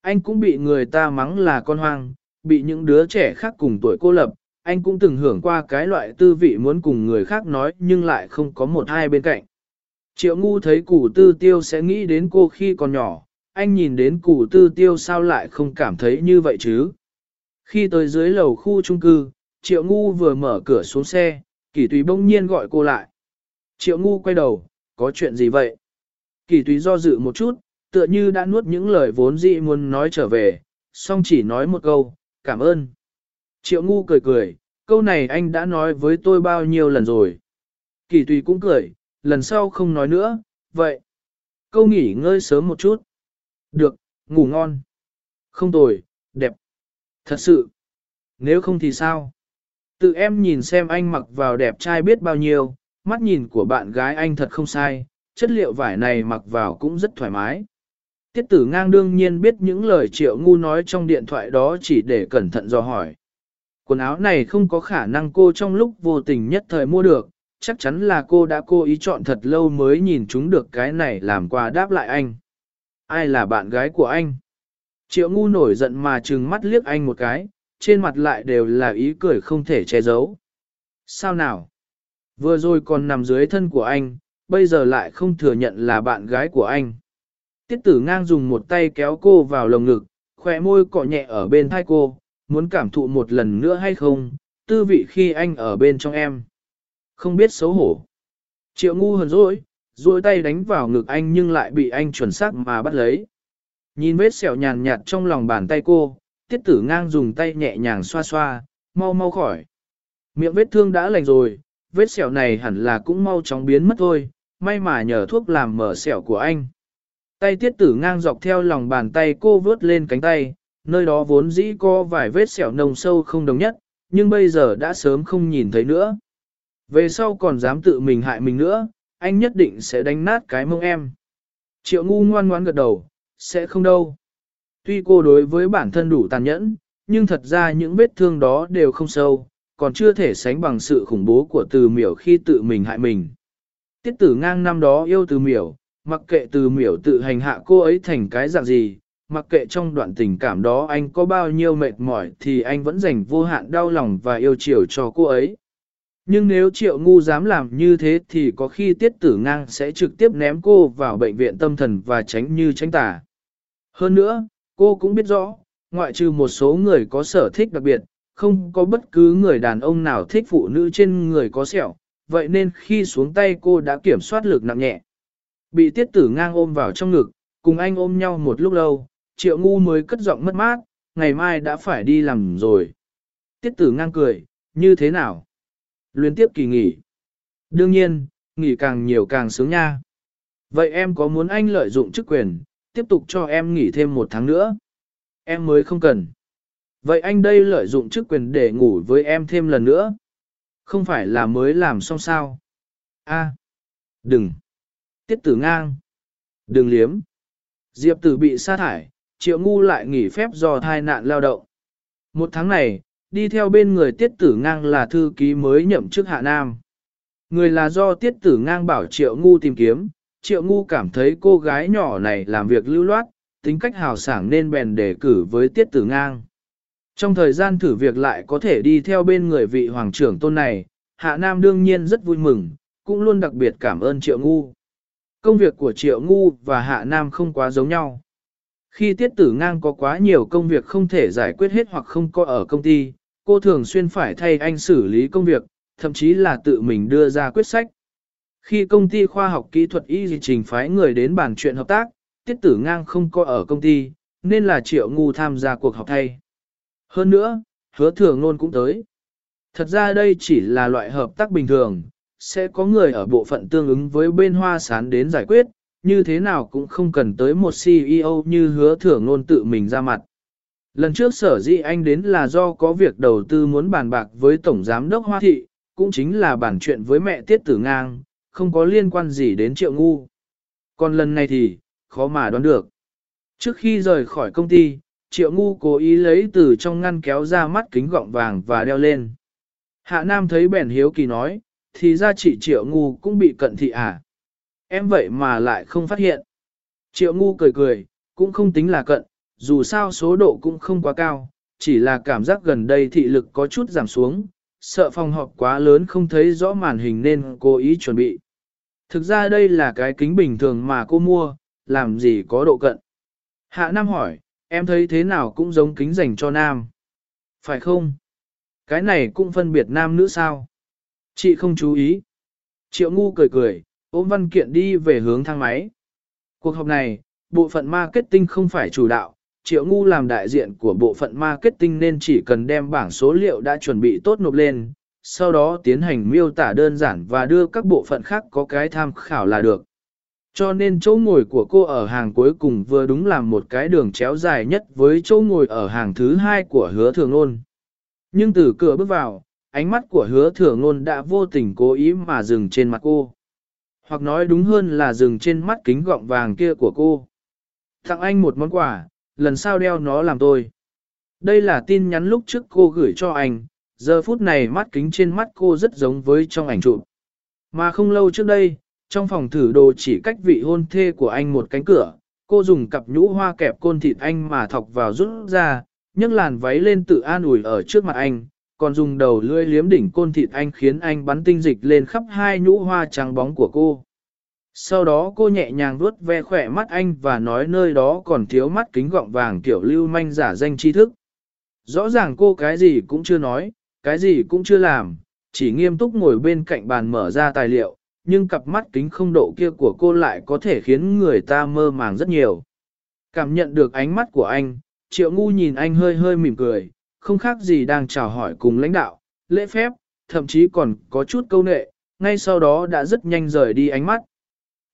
S1: Anh cũng bị người ta mắng là con hoang, bị những đứa trẻ khác cùng tuổi cô lập, anh cũng từng hưởng qua cái loại tư vị muốn cùng người khác nói nhưng lại không có một hai bên cạnh. Triệu ngu thấy củ tư tiêu sẽ nghĩ đến cô khi còn nhỏ, anh nhìn đến củ tư tiêu sao lại không cảm thấy như vậy chứ. Khi tới dưới lầu khu trung cư, triệu ngu vừa mở cửa xuống xe, Kỳ tùy bỗng nhiên gọi cô lại. Triệu ngu quay đầu, có chuyện gì vậy? Kỳ tùy do dự một chút, tựa như đã nuốt những lời vốn dĩ muốn nói trở về, song chỉ nói một câu, cảm ơn. Triệu ngu cười cười, câu này anh đã nói với tôi bao nhiêu lần rồi. Kỳ tùy cũng cười, lần sau không nói nữa, vậy. Câu nghỉ ngơi sớm một chút. Được, ngủ ngon. Không tồi, đẹp. Thật sự. Nếu không thì sao? Tự em nhìn xem anh mặc vào đẹp trai biết bao nhiêu, mắt nhìn của bạn gái anh thật không sai, chất liệu vải này mặc vào cũng rất thoải mái. Tiết tử ngang đương nhiên biết những lời triệu ngu nói trong điện thoại đó chỉ để cẩn thận dò hỏi. Quần áo này không có khả năng cô trong lúc vô tình nhất thời mua được, chắc chắn là cô đã cố ý chọn thật lâu mới nhìn chúng được cái này làm quà đáp lại anh. Ai là bạn gái của anh? Triệu ngu nổi giận mà trừng mắt liếc anh một cái, trên mặt lại đều là ý cười không thể che giấu. Sao nào? Vừa rồi còn nằm dưới thân của anh, bây giờ lại không thừa nhận là bạn gái của anh. Tiết tử ngang dùng một tay kéo cô vào lồng ngực, khỏe môi cọ nhẹ ở bên thai cô, muốn cảm thụ một lần nữa hay không, tư vị khi anh ở bên trong em. Không biết xấu hổ. Triệu ngu hờn dỗi, duỗi tay đánh vào ngực anh nhưng lại bị anh chuẩn xác mà bắt lấy. Nhìn vết sẹo nhàn nhạt trong lòng bàn tay cô, tiết tử ngang dùng tay nhẹ nhàng xoa xoa, mau mau khỏi. Miệng vết thương đã lành rồi, vết sẹo này hẳn là cũng mau chóng biến mất thôi, may mà nhờ thuốc làm mở sẹo của anh. Tay tiết tử ngang dọc theo lòng bàn tay cô vớt lên cánh tay, nơi đó vốn dĩ có vài vết sẹo nồng sâu không đồng nhất, nhưng bây giờ đã sớm không nhìn thấy nữa. Về sau còn dám tự mình hại mình nữa, anh nhất định sẽ đánh nát cái mông em. Triệu ngu ngoan ngoan gật đầu, sẽ không đâu. Tuy cô đối với bản thân đủ tàn nhẫn, nhưng thật ra những vết thương đó đều không sâu, còn chưa thể sánh bằng sự khủng bố của từ miểu khi tự mình hại mình. Tiết tử ngang năm đó yêu từ miểu, mặc kệ từ miểu tự hành hạ cô ấy thành cái dạng gì, mặc kệ trong đoạn tình cảm đó anh có bao nhiêu mệt mỏi thì anh vẫn dành vô hạn đau lòng và yêu chiều cho cô ấy. Nhưng nếu triệu ngu dám làm như thế thì có khi tiết tử ngang sẽ trực tiếp ném cô vào bệnh viện tâm thần và tránh như tránh tả. Hơn nữa, cô cũng biết rõ, ngoại trừ một số người có sở thích đặc biệt, không có bất cứ người đàn ông nào thích phụ nữ trên người có sẹo, vậy nên khi xuống tay cô đã kiểm soát lực nặng nhẹ. Bị tiết tử ngang ôm vào trong ngực, cùng anh ôm nhau một lúc lâu, triệu ngu mới cất giọng mất mát, ngày mai đã phải đi làm rồi. Tiết tử ngang cười, như thế nào? Liên tiếp kỳ nghỉ. Đương nhiên, nghỉ càng nhiều càng sướng nha. Vậy em có muốn anh lợi dụng chức quyền, tiếp tục cho em nghỉ thêm một tháng nữa? Em mới không cần. Vậy anh đây lợi dụng chức quyền để ngủ với em thêm lần nữa? Không phải là mới làm xong sao? A, đừng. Tiết tử ngang. Đừng liếm. Diệp tử bị sa thải, triệu ngu lại nghỉ phép do thai nạn lao động. Một tháng này, đi theo bên người tiết tử ngang là thư ký mới nhậm chức hạ nam. Người là do tiết tử ngang bảo triệu ngu tìm kiếm, triệu ngu cảm thấy cô gái nhỏ này làm việc lưu loát, tính cách hào sảng nên bèn đề cử với tiết tử ngang. Trong thời gian thử việc lại có thể đi theo bên người vị hoàng trưởng tôn này, hạ nam đương nhiên rất vui mừng, cũng luôn đặc biệt cảm ơn triệu ngu. Công việc của triệu ngu và hạ nam không quá giống nhau. Khi tiết tử ngang có quá nhiều công việc không thể giải quyết hết hoặc không có ở công ty, cô thường xuyên phải thay anh xử lý công việc, thậm chí là tự mình đưa ra quyết sách. Khi công ty khoa học kỹ thuật y trình phái người đến bàn chuyện hợp tác, tiết tử ngang không có ở công ty, nên là triệu ngu tham gia cuộc họp thay. Hơn nữa, hứa thừa luôn cũng tới. Thật ra đây chỉ là loại hợp tác bình thường, sẽ có người ở bộ phận tương ứng với bên hoa sán đến giải quyết, như thế nào cũng không cần tới một CEO như hứa thưởng ngôn tự mình ra mặt. Lần trước sở dĩ anh đến là do có việc đầu tư muốn bàn bạc với Tổng Giám đốc Hoa Thị, cũng chính là bàn chuyện với mẹ Tiết Tử Ngang, không có liên quan gì đến Triệu Ngu. Còn lần này thì, khó mà đoán được. Trước khi rời khỏi công ty, Triệu Ngu cố ý lấy từ trong ngăn kéo ra mắt kính gọng vàng và đeo lên. Hạ Nam thấy bèn hiếu kỳ nói, thì ra chị Triệu Ngu cũng bị cận thị à. Em vậy mà lại không phát hiện. Triệu Ngu cười cười, cũng không tính là cận, dù sao số độ cũng không quá cao, chỉ là cảm giác gần đây thị lực có chút giảm xuống, sợ phòng họp quá lớn không thấy rõ màn hình nên cố ý chuẩn bị. Thực ra đây là cái kính bình thường mà cô mua, làm gì có độ cận. Hạ Nam hỏi, em thấy thế nào cũng giống kính dành cho nam. Phải không? Cái này cũng phân biệt nam nữ sao? Chị không chú ý. Triệu ngu cười cười, ôm văn kiện đi về hướng thang máy. Cuộc họp này, bộ phận marketing không phải chủ đạo, Triệu Ngu làm đại diện của bộ phận marketing nên chỉ cần đem bảng số liệu đã chuẩn bị tốt nộp lên, sau đó tiến hành miêu tả đơn giản và đưa các bộ phận khác có cái tham khảo là được. Cho nên chỗ ngồi của cô ở hàng cuối cùng vừa đúng làm một cái đường chéo dài nhất với chỗ ngồi ở hàng thứ hai của hứa thường ôn. Nhưng từ cửa bước vào, ánh mắt của hứa thường ôn đã vô tình cố ý mà dừng trên mặt cô. Hoặc nói đúng hơn là dừng trên mắt kính gọng vàng kia của cô. Tặng anh một món quà, lần sau đeo nó làm tôi. Đây là tin nhắn lúc trước cô gửi cho anh, giờ phút này mắt kính trên mắt cô rất giống với trong ảnh chụp. Mà không lâu trước đây, trong phòng thử đồ chỉ cách vị hôn thê của anh một cánh cửa, cô dùng cặp nhũ hoa kẹp côn thịt anh mà thọc vào rút ra, nhấc làn váy lên tự an ủi ở trước mặt anh, còn dùng đầu lưỡi liếm đỉnh côn thịt anh khiến anh bắn tinh dịch lên khắp hai nhũ hoa trắng bóng của cô. Sau đó cô nhẹ nhàng vuốt ve khỏe mắt anh và nói nơi đó còn thiếu mắt kính gọng vàng kiểu lưu manh giả danh tri thức. Rõ ràng cô cái gì cũng chưa nói, cái gì cũng chưa làm, chỉ nghiêm túc ngồi bên cạnh bàn mở ra tài liệu, nhưng cặp mắt kính không độ kia của cô lại có thể khiến người ta mơ màng rất nhiều. Cảm nhận được ánh mắt của anh, triệu ngu nhìn anh hơi hơi mỉm cười, không khác gì đang chào hỏi cùng lãnh đạo, lễ phép, thậm chí còn có chút câu nệ, ngay sau đó đã rất nhanh rời đi ánh mắt.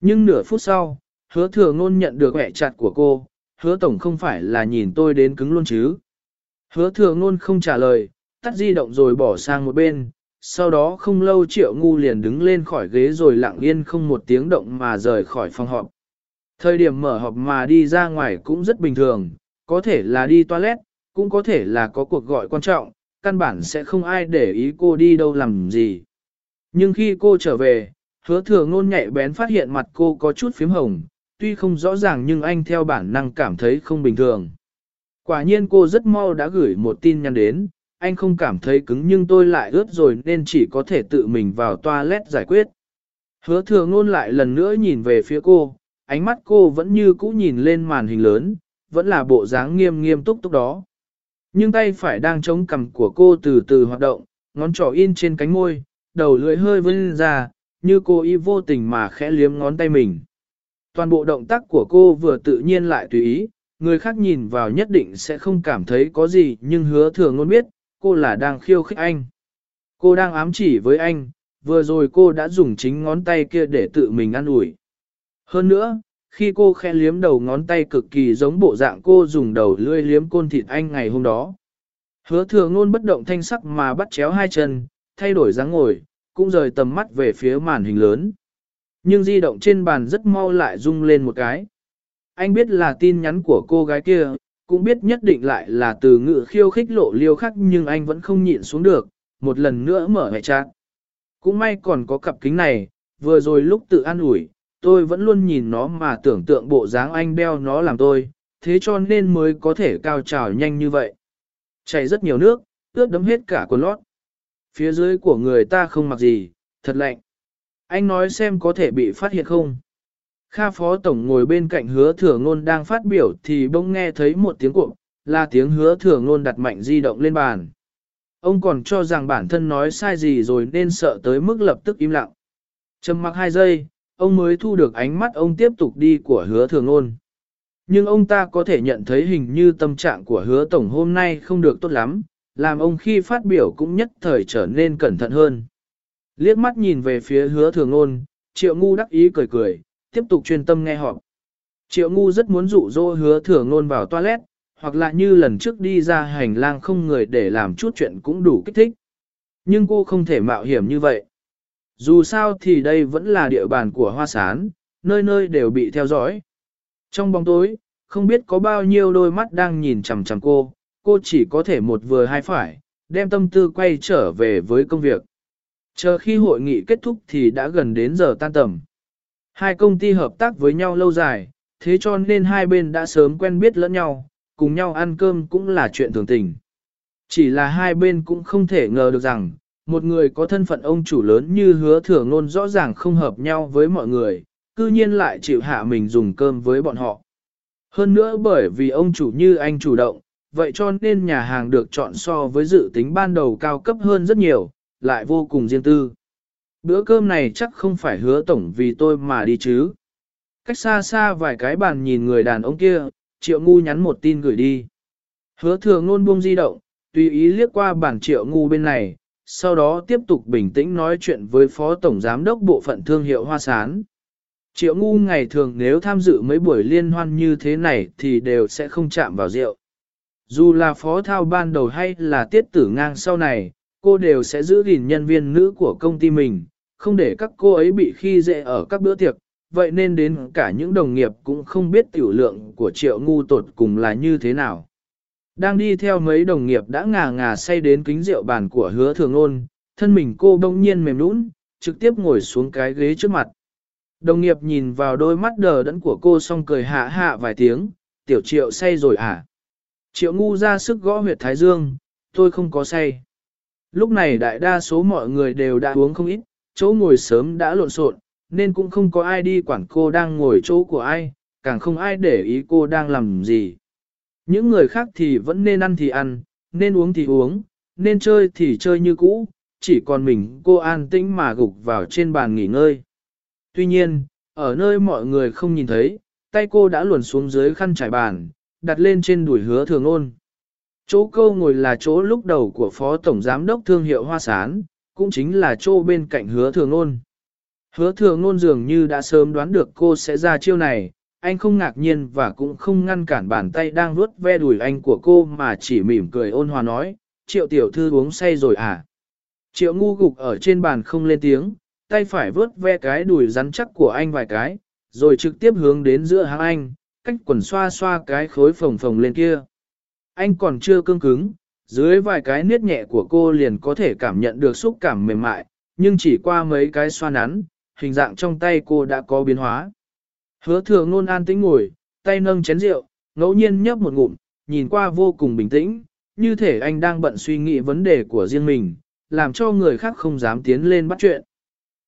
S1: Nhưng nửa phút sau, hứa thừa ngôn nhận được vẻ chặt của cô, hứa tổng không phải là nhìn tôi đến cứng luôn chứ. Hứa thừa ngôn không trả lời, tắt di động rồi bỏ sang một bên, sau đó không lâu triệu ngu liền đứng lên khỏi ghế rồi lặng yên không một tiếng động mà rời khỏi phòng họp. Thời điểm mở họp mà đi ra ngoài cũng rất bình thường, có thể là đi toilet, cũng có thể là có cuộc gọi quan trọng, căn bản sẽ không ai để ý cô đi đâu làm gì. Nhưng khi cô trở về, hứa thừa ngôn nhạy bén phát hiện mặt cô có chút phím hồng, tuy không rõ ràng nhưng anh theo bản năng cảm thấy không bình thường. Quả nhiên cô rất mau đã gửi một tin nhắn đến, anh không cảm thấy cứng nhưng tôi lại ướt rồi nên chỉ có thể tự mình vào toilet giải quyết. Hứa thừa ngôn lại lần nữa nhìn về phía cô, ánh mắt cô vẫn như cũ nhìn lên màn hình lớn, vẫn là bộ dáng nghiêm nghiêm túc túc đó. Nhưng tay phải đang chống cằm của cô từ từ hoạt động, ngón trỏ in trên cánh môi, đầu lưỡi hơi vươn ra, như cô y vô tình mà khẽ liếm ngón tay mình. Toàn bộ động tác của cô vừa tự nhiên lại tùy ý, người khác nhìn vào nhất định sẽ không cảm thấy có gì nhưng hứa Thừa ngôn biết, cô là đang khiêu khích anh. Cô đang ám chỉ với anh, vừa rồi cô đã dùng chính ngón tay kia để tự mình ăn ủi. Hơn nữa, khi cô khẽ liếm đầu ngón tay cực kỳ giống bộ dạng cô dùng đầu lươi liếm côn thịt anh ngày hôm đó. Hứa thừa ngôn bất động thanh sắc mà bắt chéo hai chân, thay đổi dáng ngồi, cũng rời tầm mắt về phía màn hình lớn. Nhưng di động trên bàn rất mau lại rung lên một cái. Anh biết là tin nhắn của cô gái kia, cũng biết nhất định lại là từ ngữ khiêu khích lộ liêu khắc nhưng anh vẫn không nhịn xuống được, một lần nữa mở hệ trạng. Cũng may còn có cặp kính này, vừa rồi lúc tự an ủi, tôi vẫn luôn nhìn nó mà tưởng tượng bộ dáng anh đeo nó làm tôi, thế cho nên mới có thể cao trào nhanh như vậy. Chảy rất nhiều nước, ướt đấm hết cả quần lót. Phía dưới của người ta không mặc gì, thật lạnh. Anh nói xem có thể bị phát hiện không. Kha phó tổng ngồi bên cạnh hứa thừa ngôn đang phát biểu thì bỗng nghe thấy một tiếng cuộn, là tiếng hứa thừa ngôn đặt mạnh di động lên bàn. Ông còn cho rằng bản thân nói sai gì rồi nên sợ tới mức lập tức im lặng. Trầm mặc hai giây, ông mới thu được ánh mắt ông tiếp tục đi của hứa thừa ngôn. Nhưng ông ta có thể nhận thấy hình như tâm trạng của hứa tổng hôm nay không được tốt lắm, làm ông khi phát biểu cũng nhất thời trở nên cẩn thận hơn. Liếc mắt nhìn về phía hứa thừa ngôn, triệu ngu đắc ý cười cười, tiếp tục chuyên tâm nghe họp. Triệu ngu rất muốn dụ dỗ hứa thừa ngôn vào toilet, hoặc là như lần trước đi ra hành lang không người để làm chút chuyện cũng đủ kích thích. Nhưng cô không thể mạo hiểm như vậy. Dù sao thì đây vẫn là địa bàn của hoa sán, nơi nơi đều bị theo dõi. Trong bóng tối, không biết có bao nhiêu đôi mắt đang nhìn chằm chằm cô, cô chỉ có thể một vừa hai phải, đem tâm tư quay trở về với công việc. Chờ khi hội nghị kết thúc thì đã gần đến giờ tan tầm. Hai công ty hợp tác với nhau lâu dài, thế cho nên hai bên đã sớm quen biết lẫn nhau, cùng nhau ăn cơm cũng là chuyện thường tình. Chỉ là hai bên cũng không thể ngờ được rằng, một người có thân phận ông chủ lớn như hứa thừa ngôn rõ ràng không hợp nhau với mọi người, cư nhiên lại chịu hạ mình dùng cơm với bọn họ. Hơn nữa bởi vì ông chủ như anh chủ động, vậy cho nên nhà hàng được chọn so với dự tính ban đầu cao cấp hơn rất nhiều, lại vô cùng riêng tư. Bữa cơm này chắc không phải hứa tổng vì tôi mà đi chứ. Cách xa xa vài cái bàn nhìn người đàn ông kia, triệu ngu nhắn một tin gửi đi. Hứa thừa ngôn buông di động, tùy ý liếc qua bản triệu ngu bên này, sau đó tiếp tục bình tĩnh nói chuyện với Phó Tổng Giám đốc Bộ phận Thương hiệu Hoa Sán. Triệu ngu ngày thường nếu tham dự mấy buổi liên hoan như thế này thì đều sẽ không chạm vào rượu. Dù là phó thao ban đầu hay là tiết tử ngang sau này, cô đều sẽ giữ gìn nhân viên nữ của công ty mình, không để các cô ấy bị khi dễ ở các bữa tiệc, vậy nên đến cả những đồng nghiệp cũng không biết tiểu lượng của triệu ngu tột cùng là như thế nào. Đang đi theo mấy đồng nghiệp đã ngà ngà say đến kính rượu bàn của hứa thường ôn, thân mình cô đông nhiên mềm nũng, trực tiếp ngồi xuống cái ghế trước mặt. Đồng nghiệp nhìn vào đôi mắt đờ đẫn của cô xong cười hạ hạ vài tiếng, tiểu triệu say rồi à. Triệu ngu ra sức gõ huyệt thái dương, tôi không có say. Lúc này đại đa số mọi người đều đã uống không ít, chỗ ngồi sớm đã lộn xộn, nên cũng không có ai đi quản cô đang ngồi chỗ của ai, càng không ai để ý cô đang làm gì. Những người khác thì vẫn nên ăn thì ăn, nên uống thì uống, nên chơi thì chơi như cũ, chỉ còn mình cô an tĩnh mà gục vào trên bàn nghỉ ngơi. Tuy nhiên, ở nơi mọi người không nhìn thấy, tay cô đã luồn xuống dưới khăn trải bàn, đặt lên trên đùi hứa thường ôn. Chỗ câu ngồi là chỗ lúc đầu của Phó Tổng Giám đốc Thương hiệu Hoa Sán, cũng chính là chỗ bên cạnh hứa thường ôn. Hứa thường ôn dường như đã sớm đoán được cô sẽ ra chiêu này, anh không ngạc nhiên và cũng không ngăn cản bàn tay đang vuốt ve đùi anh của cô mà chỉ mỉm cười ôn hòa nói, triệu tiểu thư uống say rồi à. Triệu ngu gục ở trên bàn không lên tiếng, tay phải vuốt ve cái đùi rắn chắc của anh vài cái, rồi trực tiếp hướng đến giữa hàng anh, cách quần xoa xoa cái khối phồng phồng lên kia. Anh còn chưa cương cứng, dưới vài cái niết nhẹ của cô liền có thể cảm nhận được xúc cảm mềm mại, nhưng chỉ qua mấy cái xoa nắn, hình dạng trong tay cô đã có biến hóa. Hứa thừa ngôn an tĩnh ngồi, tay nâng chén rượu, ngẫu nhiên nhấp một ngụm, nhìn qua vô cùng bình tĩnh, như thể anh đang bận suy nghĩ vấn đề của riêng mình, làm cho người khác không dám tiến lên bắt chuyện.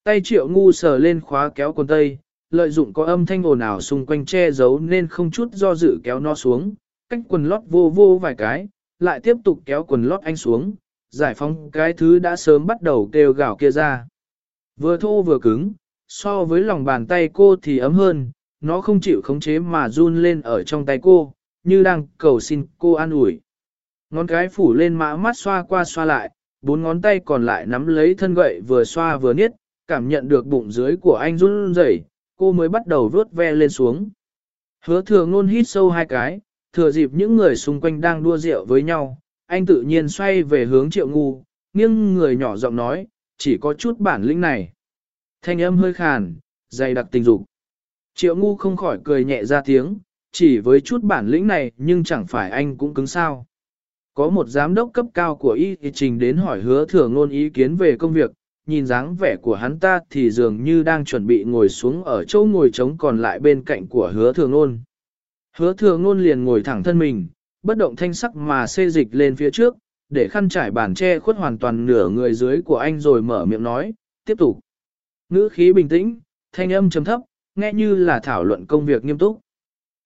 S1: Tay triệu ngu sờ lên khóa kéo quần tây, lợi dụng có âm thanh ồn ào xung quanh che giấu nên không chút do dự kéo nó xuống, cách quần lót vô vô vài cái, lại tiếp tục kéo quần lót anh xuống, giải phóng cái thứ đã sớm bắt đầu kêu gào kia ra. Vừa thô vừa cứng, so với lòng bàn tay cô thì ấm hơn, nó không chịu khống chế mà run lên ở trong tay cô, như đang cầu xin cô an ủi. Ngón cái phủ lên mã mắt xoa qua xoa lại, bốn ngón tay còn lại nắm lấy thân gậy vừa xoa vừa niết, cảm nhận được bụng dưới của anh run rẩy, cô mới bắt đầu vuốt ve lên xuống. Hứa thừa ngôn hít sâu hai cái, thừa dịp những người xung quanh đang đua rượu với nhau, anh tự nhiên xoay về hướng triệu ngu, nghiêng người nhỏ giọng nói, chỉ có chút bản lĩnh này. Thanh âm hơi khàn, dày đặc tình dục. Triệu ngu không khỏi cười nhẹ ra tiếng, chỉ với chút bản lĩnh này nhưng chẳng phải anh cũng cứng sao. Có một giám đốc cấp cao của y trình đến hỏi hứa thừa ngôn ý kiến về công việc, nhìn dáng vẻ của hắn ta thì dường như đang chuẩn bị ngồi xuống ở chỗ ngồi trống còn lại bên cạnh của hứa thừa ngôn. Hứa thừa ngôn liền ngồi thẳng thân mình, bất động thanh sắc mà xê dịch lên phía trước, để khăn trải bàn che khuất hoàn toàn nửa người dưới của anh rồi mở miệng nói, tiếp tục. Ngữ khí bình tĩnh, thanh âm trầm thấp, nghe như là thảo luận công việc nghiêm túc.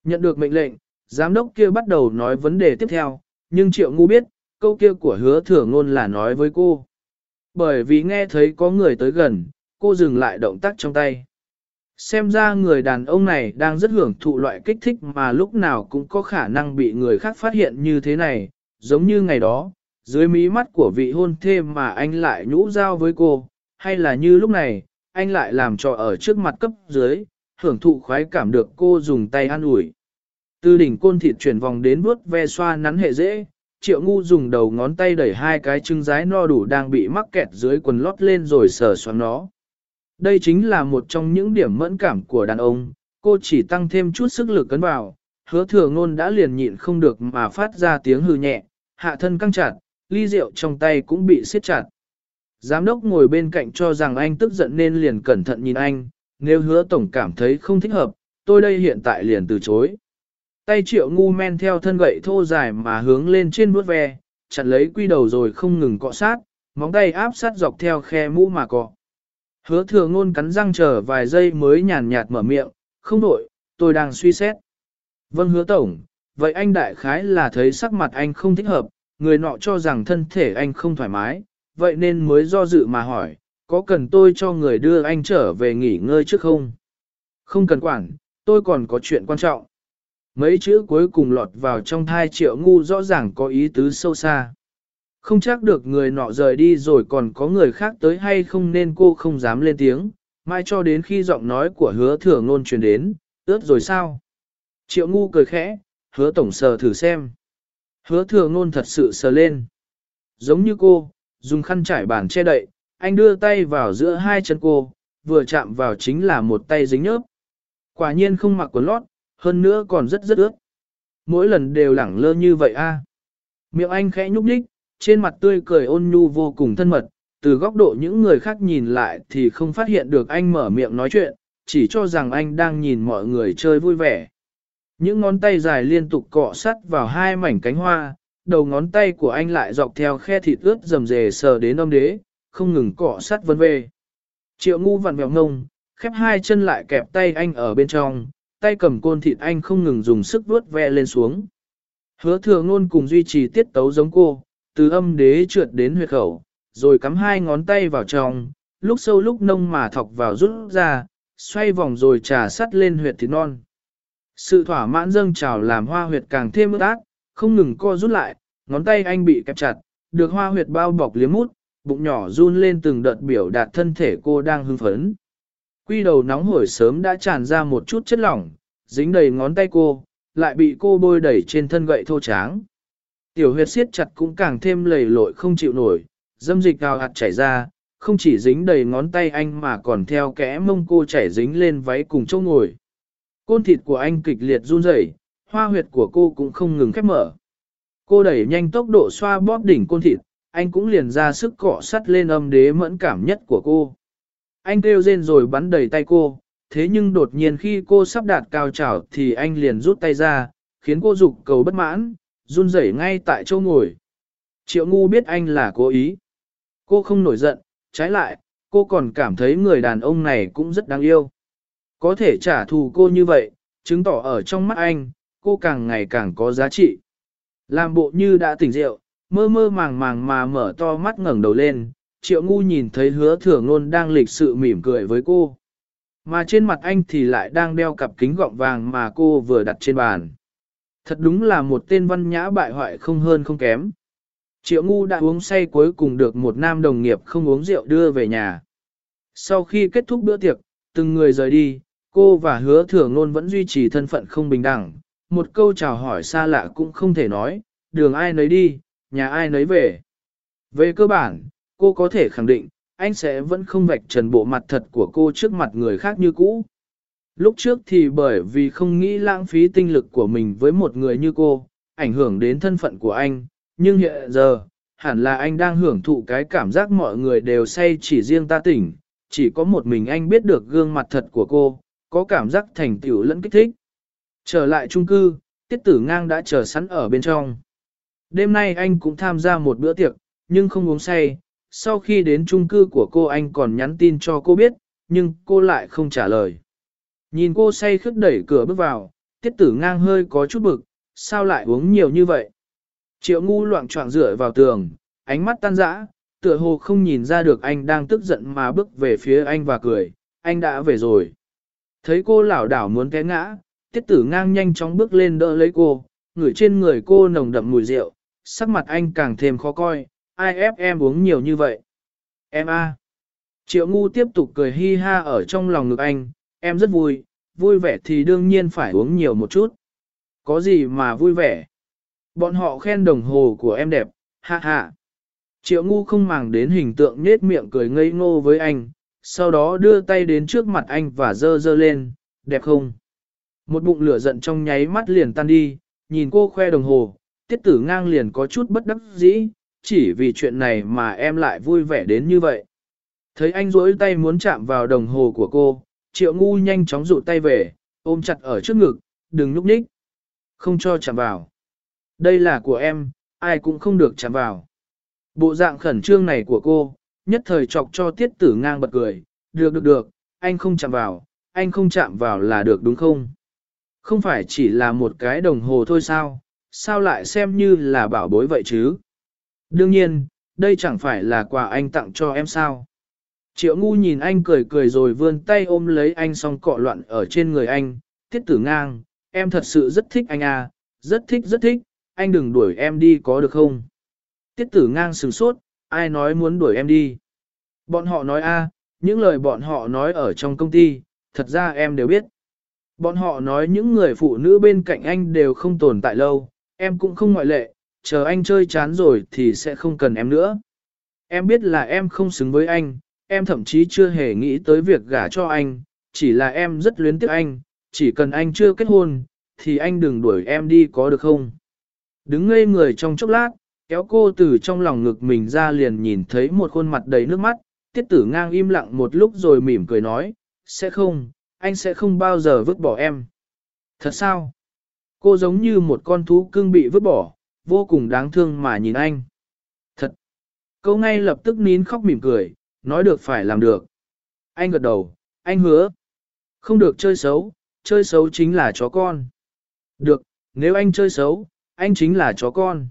S1: Nhận được mệnh lệnh, giám đốc kia bắt đầu nói vấn đề tiếp theo, nhưng triệu ngu biết, câu kia của hứa thừa ngôn là nói với cô. Bởi vì nghe thấy có người tới gần, cô dừng lại động tác trong tay. Xem ra người đàn ông này đang rất hưởng thụ loại kích thích mà lúc nào cũng có khả năng bị người khác phát hiện như thế này, giống như ngày đó, dưới mí mắt của vị hôn thê mà anh lại nhũ giao với cô, hay là như lúc này, anh lại làm trò ở trước mặt cấp dưới, hưởng thụ khoái cảm được cô dùng tay an ủi. Từ đỉnh côn thịt chuyển vòng đến vuốt ve xoa nắn hệ dễ, triệu ngu dùng đầu ngón tay đẩy hai cái trứng rái no đủ đang bị mắc kẹt dưới quần lót lên rồi sờ xoắn nó. Đây chính là một trong những điểm mẫn cảm của đàn ông, cô chỉ tăng thêm chút sức lực cấn vào, hứa thừa ngôn đã liền nhịn không được mà phát ra tiếng hư nhẹ, hạ thân căng chặt, ly rượu trong tay cũng bị siết chặt. Giám đốc ngồi bên cạnh cho rằng anh tức giận nên liền cẩn thận nhìn anh, nếu hứa tổng cảm thấy không thích hợp, tôi đây hiện tại liền từ chối. Tay triệu ngu men theo thân gậy thô dài mà hướng lên trên bút ve, chặt lấy quy đầu rồi không ngừng cọ sát, móng tay áp sát dọc theo khe mũ mà cọ. Hứa thừa ngôn cắn răng chờ vài giây mới nhàn nhạt mở miệng, không đổi, tôi đang suy xét. Vâng hứa tổng, vậy anh đại khái là thấy sắc mặt anh không thích hợp, người nọ cho rằng thân thể anh không thoải mái, vậy nên mới do dự mà hỏi, có cần tôi cho người đưa anh trở về nghỉ ngơi trước không? Không cần quản, tôi còn có chuyện quan trọng. Mấy chữ cuối cùng lọt vào trong thai triệu ngu rõ ràng có ý tứ sâu xa. Không chắc được người nọ rời đi rồi còn có người khác tới hay không nên cô không dám lên tiếng, mai cho đến khi giọng nói của hứa thừa ngôn truyền đến, ướt rồi sao? Triệu ngu cười khẽ, hứa tổng sờ thử xem. Hứa thừa ngôn thật sự sờ lên. Giống như cô, dùng khăn trải bàn che đậy, anh đưa tay vào giữa hai chân cô, vừa chạm vào chính là một tay dính nhớp. Quả nhiên không mặc quần lót, hơn nữa còn rất rất ướt. Mỗi lần đều lẳng lơ như vậy a. Miệng anh khẽ nhúc nhích, trên mặt tươi cười ôn nhu vô cùng thân mật, từ góc độ những người khác nhìn lại thì không phát hiện được anh mở miệng nói chuyện, chỉ cho rằng anh đang nhìn mọi người chơi vui vẻ. Những ngón tay dài liên tục cọ sắt vào hai mảnh cánh hoa, đầu ngón tay của anh lại dọc theo khe thịt ướt rầm rề sờ đến ông đế, không ngừng cọ sắt vân về. Triệu ngu vặn vẹo ngông, khép hai chân lại kẹp tay anh ở bên trong, tay cầm côn thịt anh không ngừng dùng sức vuốt ve lên xuống. Hứa thừa ngôn cùng duy trì tiết tấu giống cô, từ âm đế trượt đến huyệt khẩu, rồi cắm hai ngón tay vào trong, lúc sâu lúc nông mà thọc vào rút ra, xoay vòng rồi trà sắt lên huyệt thịt non. Sự thỏa mãn dâng trào làm hoa huyệt càng thêm ướt át, không ngừng co rút lại, ngón tay anh bị kẹp chặt, được hoa huyệt bao bọc liếm mút, bụng nhỏ run lên từng đợt biểu đạt thân thể cô đang hưng phấn. Quy đầu nóng hổi sớm đã tràn ra một chút chất lỏng, dính đầy ngón tay cô, lại bị cô bôi đẩy trên thân gậy thô tráng. Tiểu huyệt siết chặt cũng càng thêm lầy lội không chịu nổi, dâm dịch cao hạt chảy ra, không chỉ dính đầy ngón tay anh mà còn theo kẽ mông cô chảy dính lên váy cùng chỗ ngồi. Côn thịt của anh kịch liệt run rẩy, hoa huyệt của cô cũng không ngừng khép mở. Cô đẩy nhanh tốc độ xoa bóp đỉnh côn thịt, anh cũng liền ra sức cọ sắt lên âm đế mẫn cảm nhất của cô. Anh kêu rên rồi bắn đầy tay cô, thế nhưng đột nhiên khi cô sắp đạt cao trào thì anh liền rút tay ra, khiến cô dục cầu bất mãn, run rẩy ngay tại chỗ ngồi. Triệu ngu biết anh là cố ý. Cô không nổi giận, trái lại, cô còn cảm thấy người đàn ông này cũng rất đáng yêu. Có thể trả thù cô như vậy, chứng tỏ ở trong mắt anh, cô càng ngày càng có giá trị. Làm bộ như đã tỉnh rượu, mơ mơ màng màng mà mở to mắt ngẩng đầu lên, triệu ngu nhìn thấy hứa thừa ngôn đang lịch sự mỉm cười với cô. Mà trên mặt anh thì lại đang đeo cặp kính gọng vàng mà cô vừa đặt trên bàn. Thật đúng là một tên văn nhã bại hoại không hơn không kém. Triệu ngu đã uống say cuối cùng được một nam đồng nghiệp không uống rượu đưa về nhà. Sau khi kết thúc bữa tiệc, từng người rời đi, cô và hứa thừa ngôn vẫn duy trì thân phận không bình đẳng. Một câu chào hỏi xa lạ cũng không thể nói, đường ai nấy đi, nhà ai nấy về. Về cơ bản, cô có thể khẳng định, anh sẽ vẫn không vạch trần bộ mặt thật của cô trước mặt người khác như cũ. Lúc trước thì bởi vì không nghĩ lãng phí tinh lực của mình với một người như cô, ảnh hưởng đến thân phận của anh, nhưng hiện giờ, hẳn là anh đang hưởng thụ cái cảm giác mọi người đều say chỉ riêng ta tỉnh, chỉ có một mình anh biết được gương mặt thật của cô, có cảm giác thành tựu lẫn kích thích. Trở lại chung cư, tiết tử ngang đã chờ sẵn ở bên trong. Đêm nay anh cũng tham gia một bữa tiệc, nhưng không uống say. Sau khi đến chung cư của cô anh còn nhắn tin cho cô biết, nhưng cô lại không trả lời. Nhìn cô say khướt đẩy cửa bước vào, tiết tử ngang hơi có chút bực, sao lại uống nhiều như vậy? Triệu ngu loạn trọng dựa vào tường, ánh mắt tan rã, tựa hồ không nhìn ra được anh đang tức giận mà bước về phía anh và cười, anh đã về rồi. Thấy cô lảo đảo muốn té ngã, tiết tử ngang nhanh chóng bước lên đỡ lấy cô, ngửi trên người cô nồng đậm mùi rượu, sắc mặt anh càng thêm khó coi, ai ép em uống nhiều như vậy. Em a. Triệu ngu tiếp tục cười hi ha ở trong lòng ngực anh, em rất vui, vui vẻ thì đương nhiên phải uống nhiều một chút. Có gì mà vui vẻ? Bọn họ khen đồng hồ của em đẹp, ha ha. Triệu ngu không màng đến hình tượng nết miệng cười ngây ngô với anh, sau đó đưa tay đến trước mặt anh và dơ dơ lên, đẹp không? Một bụng lửa giận trong nháy mắt liền tan đi, nhìn cô khoe đồng hồ, tiết tử ngang liền có chút bất đắc dĩ, chỉ vì chuyện này mà em lại vui vẻ đến như vậy. Thấy anh rỗi tay muốn chạm vào đồng hồ của cô, triệu ngu nhanh chóng rụt tay về, ôm chặt ở trước ngực, đừng núp nhích. Không cho chạm vào. Đây là của em, ai cũng không được chạm vào. Bộ dạng khẩn trương này của cô, nhất thời chọc cho tiết tử ngang bật cười, được được được, anh không chạm vào, anh không chạm vào là được đúng không? Không phải chỉ là một cái đồng hồ thôi sao, sao lại xem như là bảo bối vậy chứ? Đương nhiên, đây chẳng phải là quà anh tặng cho em sao? Triệu ngu nhìn anh cười cười rồi vươn tay ôm lấy anh xong cọ loạn ở trên người anh, tiết tử ngang, em thật sự rất thích anh à, rất thích rất thích, anh đừng đuổi em đi có được không? Tiết tử ngang sừng sốt, ai nói muốn đuổi em đi? Bọn họ nói a, những lời bọn họ nói ở trong công ty, thật ra em đều biết. Bọn họ nói những người phụ nữ bên cạnh anh đều không tồn tại lâu, em cũng không ngoại lệ, chờ anh chơi chán rồi thì sẽ không cần em nữa. Em biết là em không xứng với anh, em thậm chí chưa hề nghĩ tới việc gả cho anh, chỉ là em rất luyến tiếc anh, chỉ cần anh chưa kết hôn, thì anh đừng đuổi em đi có được không? Đứng ngây người trong chốc lát, kéo cô từ trong lòng ngực mình ra liền nhìn thấy một khuôn mặt đầy nước mắt, tiết tử ngang im lặng một lúc rồi mỉm cười nói, sẽ không, anh sẽ không bao giờ vứt bỏ em. Thật sao? Cô giống như một con thú cưng bị vứt bỏ, vô cùng đáng thương mà nhìn anh. Thật! Câu ngay lập tức nín khóc mỉm cười, nói được phải làm được. Anh gật đầu, anh hứa. Không được chơi xấu, chơi xấu chính là chó con. Được, nếu anh chơi xấu, anh chính là chó con.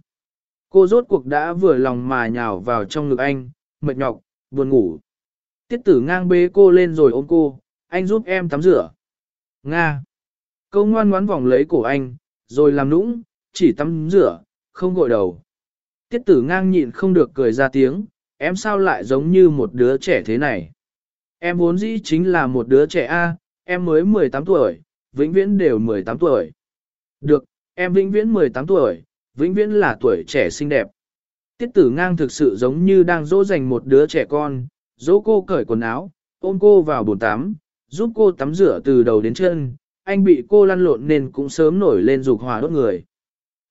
S1: Cô rốt cuộc đã vừa lòng mà nhào vào trong ngực anh, mệt nhọc, buồn ngủ. Tiết tử ngang bế cô lên rồi ôm cô, anh giúp em tắm rửa. Nga. Câu ngoan ngoãn vòng lấy cổ anh, rồi làm nũng, chỉ tắm rửa, không gội đầu. Tiết tử ngang nhịn không được cười ra tiếng, em sao lại giống như một đứa trẻ thế này. Em vốn dĩ chính là một đứa trẻ A, em mới 18 tuổi, vĩnh viễn đều 18 tuổi. Được, em vĩnh viễn 18 tuổi, vĩnh viễn là tuổi trẻ xinh đẹp. Tiết tử ngang thực sự giống như đang dỗ dành một đứa trẻ con, dỗ cô cởi quần áo, ôm cô vào bồn tắm, giúp cô tắm rửa từ đầu đến chân, anh bị cô lăn lộn nên cũng sớm nổi lên dục hỏa đốt người.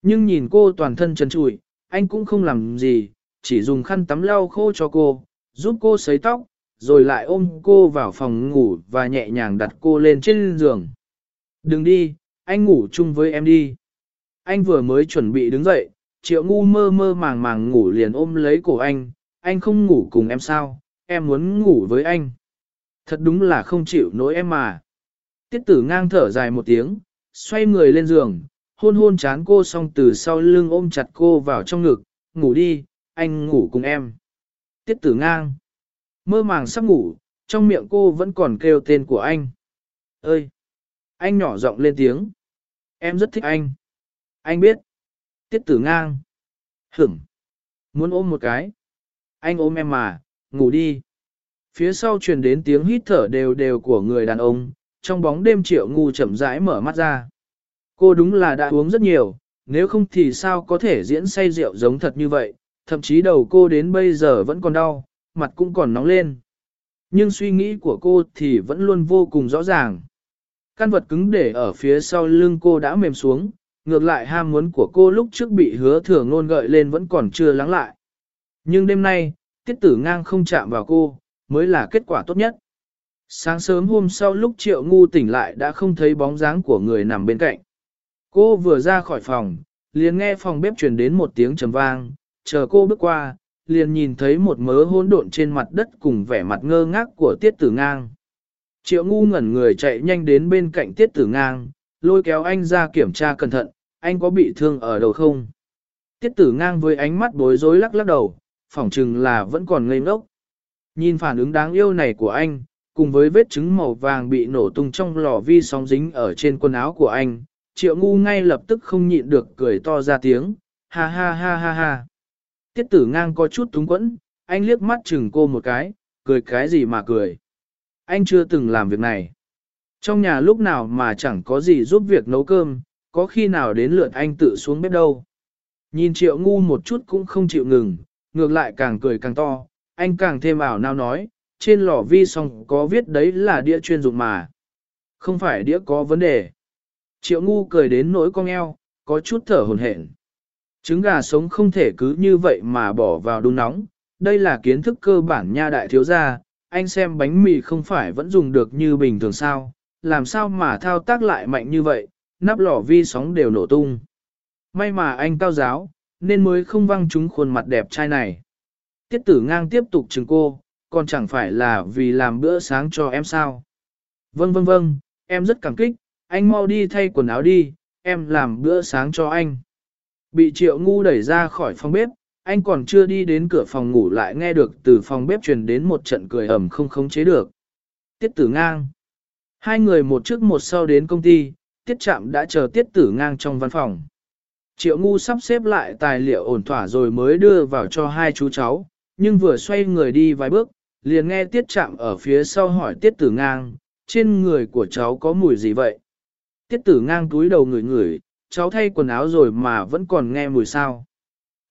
S1: Nhưng nhìn cô toàn thân trần trụi, anh cũng không làm gì, chỉ dùng khăn tắm lau khô cho cô, giúp cô sấy tóc, rồi lại ôm cô vào phòng ngủ và nhẹ nhàng đặt cô lên trên giường. Đừng đi, anh ngủ chung với em đi. Anh vừa mới chuẩn bị đứng dậy, triệu ngu mơ mơ màng màng ngủ liền ôm lấy cổ anh, anh không ngủ cùng em sao, em muốn ngủ với anh. Thật đúng là không chịu nỗi em mà. Tiết tử ngang thở dài một tiếng, xoay người lên giường, hôn hôn chán cô xong từ sau lưng ôm chặt cô vào trong ngực, ngủ đi, anh ngủ cùng em. Tiết tử ngang. Mơ màng sắp ngủ, trong miệng cô vẫn còn kêu tên của anh. Ơi! Anh nhỏ giọng lên tiếng. Em rất thích anh. Anh biết. Tiết tử ngang. Hửng. Muốn ôm một cái. Anh ôm em mà, ngủ đi. Phía sau truyền đến tiếng hít thở đều đều của người đàn ông, trong bóng đêm triệu ngu chậm rãi mở mắt ra. Cô đúng là đã uống rất nhiều, nếu không thì sao có thể diễn say rượu giống thật như vậy, thậm chí đầu cô đến bây giờ vẫn còn đau, mặt cũng còn nóng lên. Nhưng suy nghĩ của cô thì vẫn luôn vô cùng rõ ràng. Căn vật cứng để ở phía sau lưng cô đã mềm xuống, ngược lại ham muốn của cô lúc trước bị hứa thừa ngôn gợi lên vẫn còn chưa lắng lại. Nhưng đêm nay, tiết tử ngang không chạm vào cô, mới là kết quả tốt nhất. Sáng sớm hôm sau lúc triệu ngu tỉnh lại đã không thấy bóng dáng của người nằm bên cạnh. Cô vừa ra khỏi phòng, liền nghe phòng bếp truyền đến một tiếng trầm vang, chờ cô bước qua, liền nhìn thấy một mớ hỗn độn trên mặt đất cùng vẻ mặt ngơ ngác của tiết tử ngang. Triệu ngu ngẩn người chạy nhanh đến bên cạnh tiết tử ngang, lôi kéo anh ra kiểm tra cẩn thận, anh có bị thương ở đầu không? Tiết tử ngang với ánh mắt bối rối lắc lắc đầu, phỏng chừng là vẫn còn ngây ngốc. Nhìn phản ứng đáng yêu này của anh, cùng với vết trứng màu vàng bị nổ tung trong lò vi sóng dính ở trên quần áo của anh, triệu ngu ngay lập tức không nhịn được cười to ra tiếng, ha ha ha ha ha. Tiết tử ngang có chút túng quẫn, anh liếc mắt chừng cô một cái, cười cái gì mà cười. Anh chưa từng làm việc này. Trong nhà lúc nào mà chẳng có gì giúp việc nấu cơm, có khi nào đến lượt anh tự xuống bếp đâu. Nhìn triệu ngu một chút cũng không chịu ngừng, ngược lại càng cười càng to, anh càng thêm ảo nào nói, trên lò vi song có viết đấy là đĩa chuyên dụng mà. Không phải đĩa có vấn đề. Triệu ngu cười đến nỗi cong eo, có chút thở hồn hển. Trứng gà sống không thể cứ như vậy mà bỏ vào đun nóng, đây là kiến thức cơ bản nha đại thiếu gia, anh xem bánh mì không phải vẫn dùng được như bình thường sao, làm sao mà thao tác lại mạnh như vậy, nắp lò vi sóng đều nổ tung. May mà anh cao giáo, nên mới không văng chúng khuôn mặt đẹp trai này. Tiết tử ngang tiếp tục chừng cô, còn chẳng phải là vì làm bữa sáng cho em sao. Vâng vâng vâng, em rất cảm kích, anh mau đi thay quần áo đi, em làm bữa sáng cho anh. Bị triệu ngu đẩy ra khỏi phòng bếp, anh còn chưa đi đến cửa phòng ngủ lại nghe được từ phòng bếp truyền đến một trận cười ẩm không khống chế được. Tiết tử ngang. Hai người một trước một sau đến công ty, tiết chạm đã chờ tiết tử ngang trong văn phòng. Triệu ngu sắp xếp lại tài liệu ổn thỏa rồi mới đưa vào cho hai chú cháu, nhưng vừa xoay người đi vài bước, liền nghe tiết chạm ở phía sau hỏi tiết tử ngang, trên người của cháu có mùi gì vậy? Tiết tử ngang túi đầu ngửi ngửi, cháu thay quần áo rồi mà vẫn còn nghe mùi sao.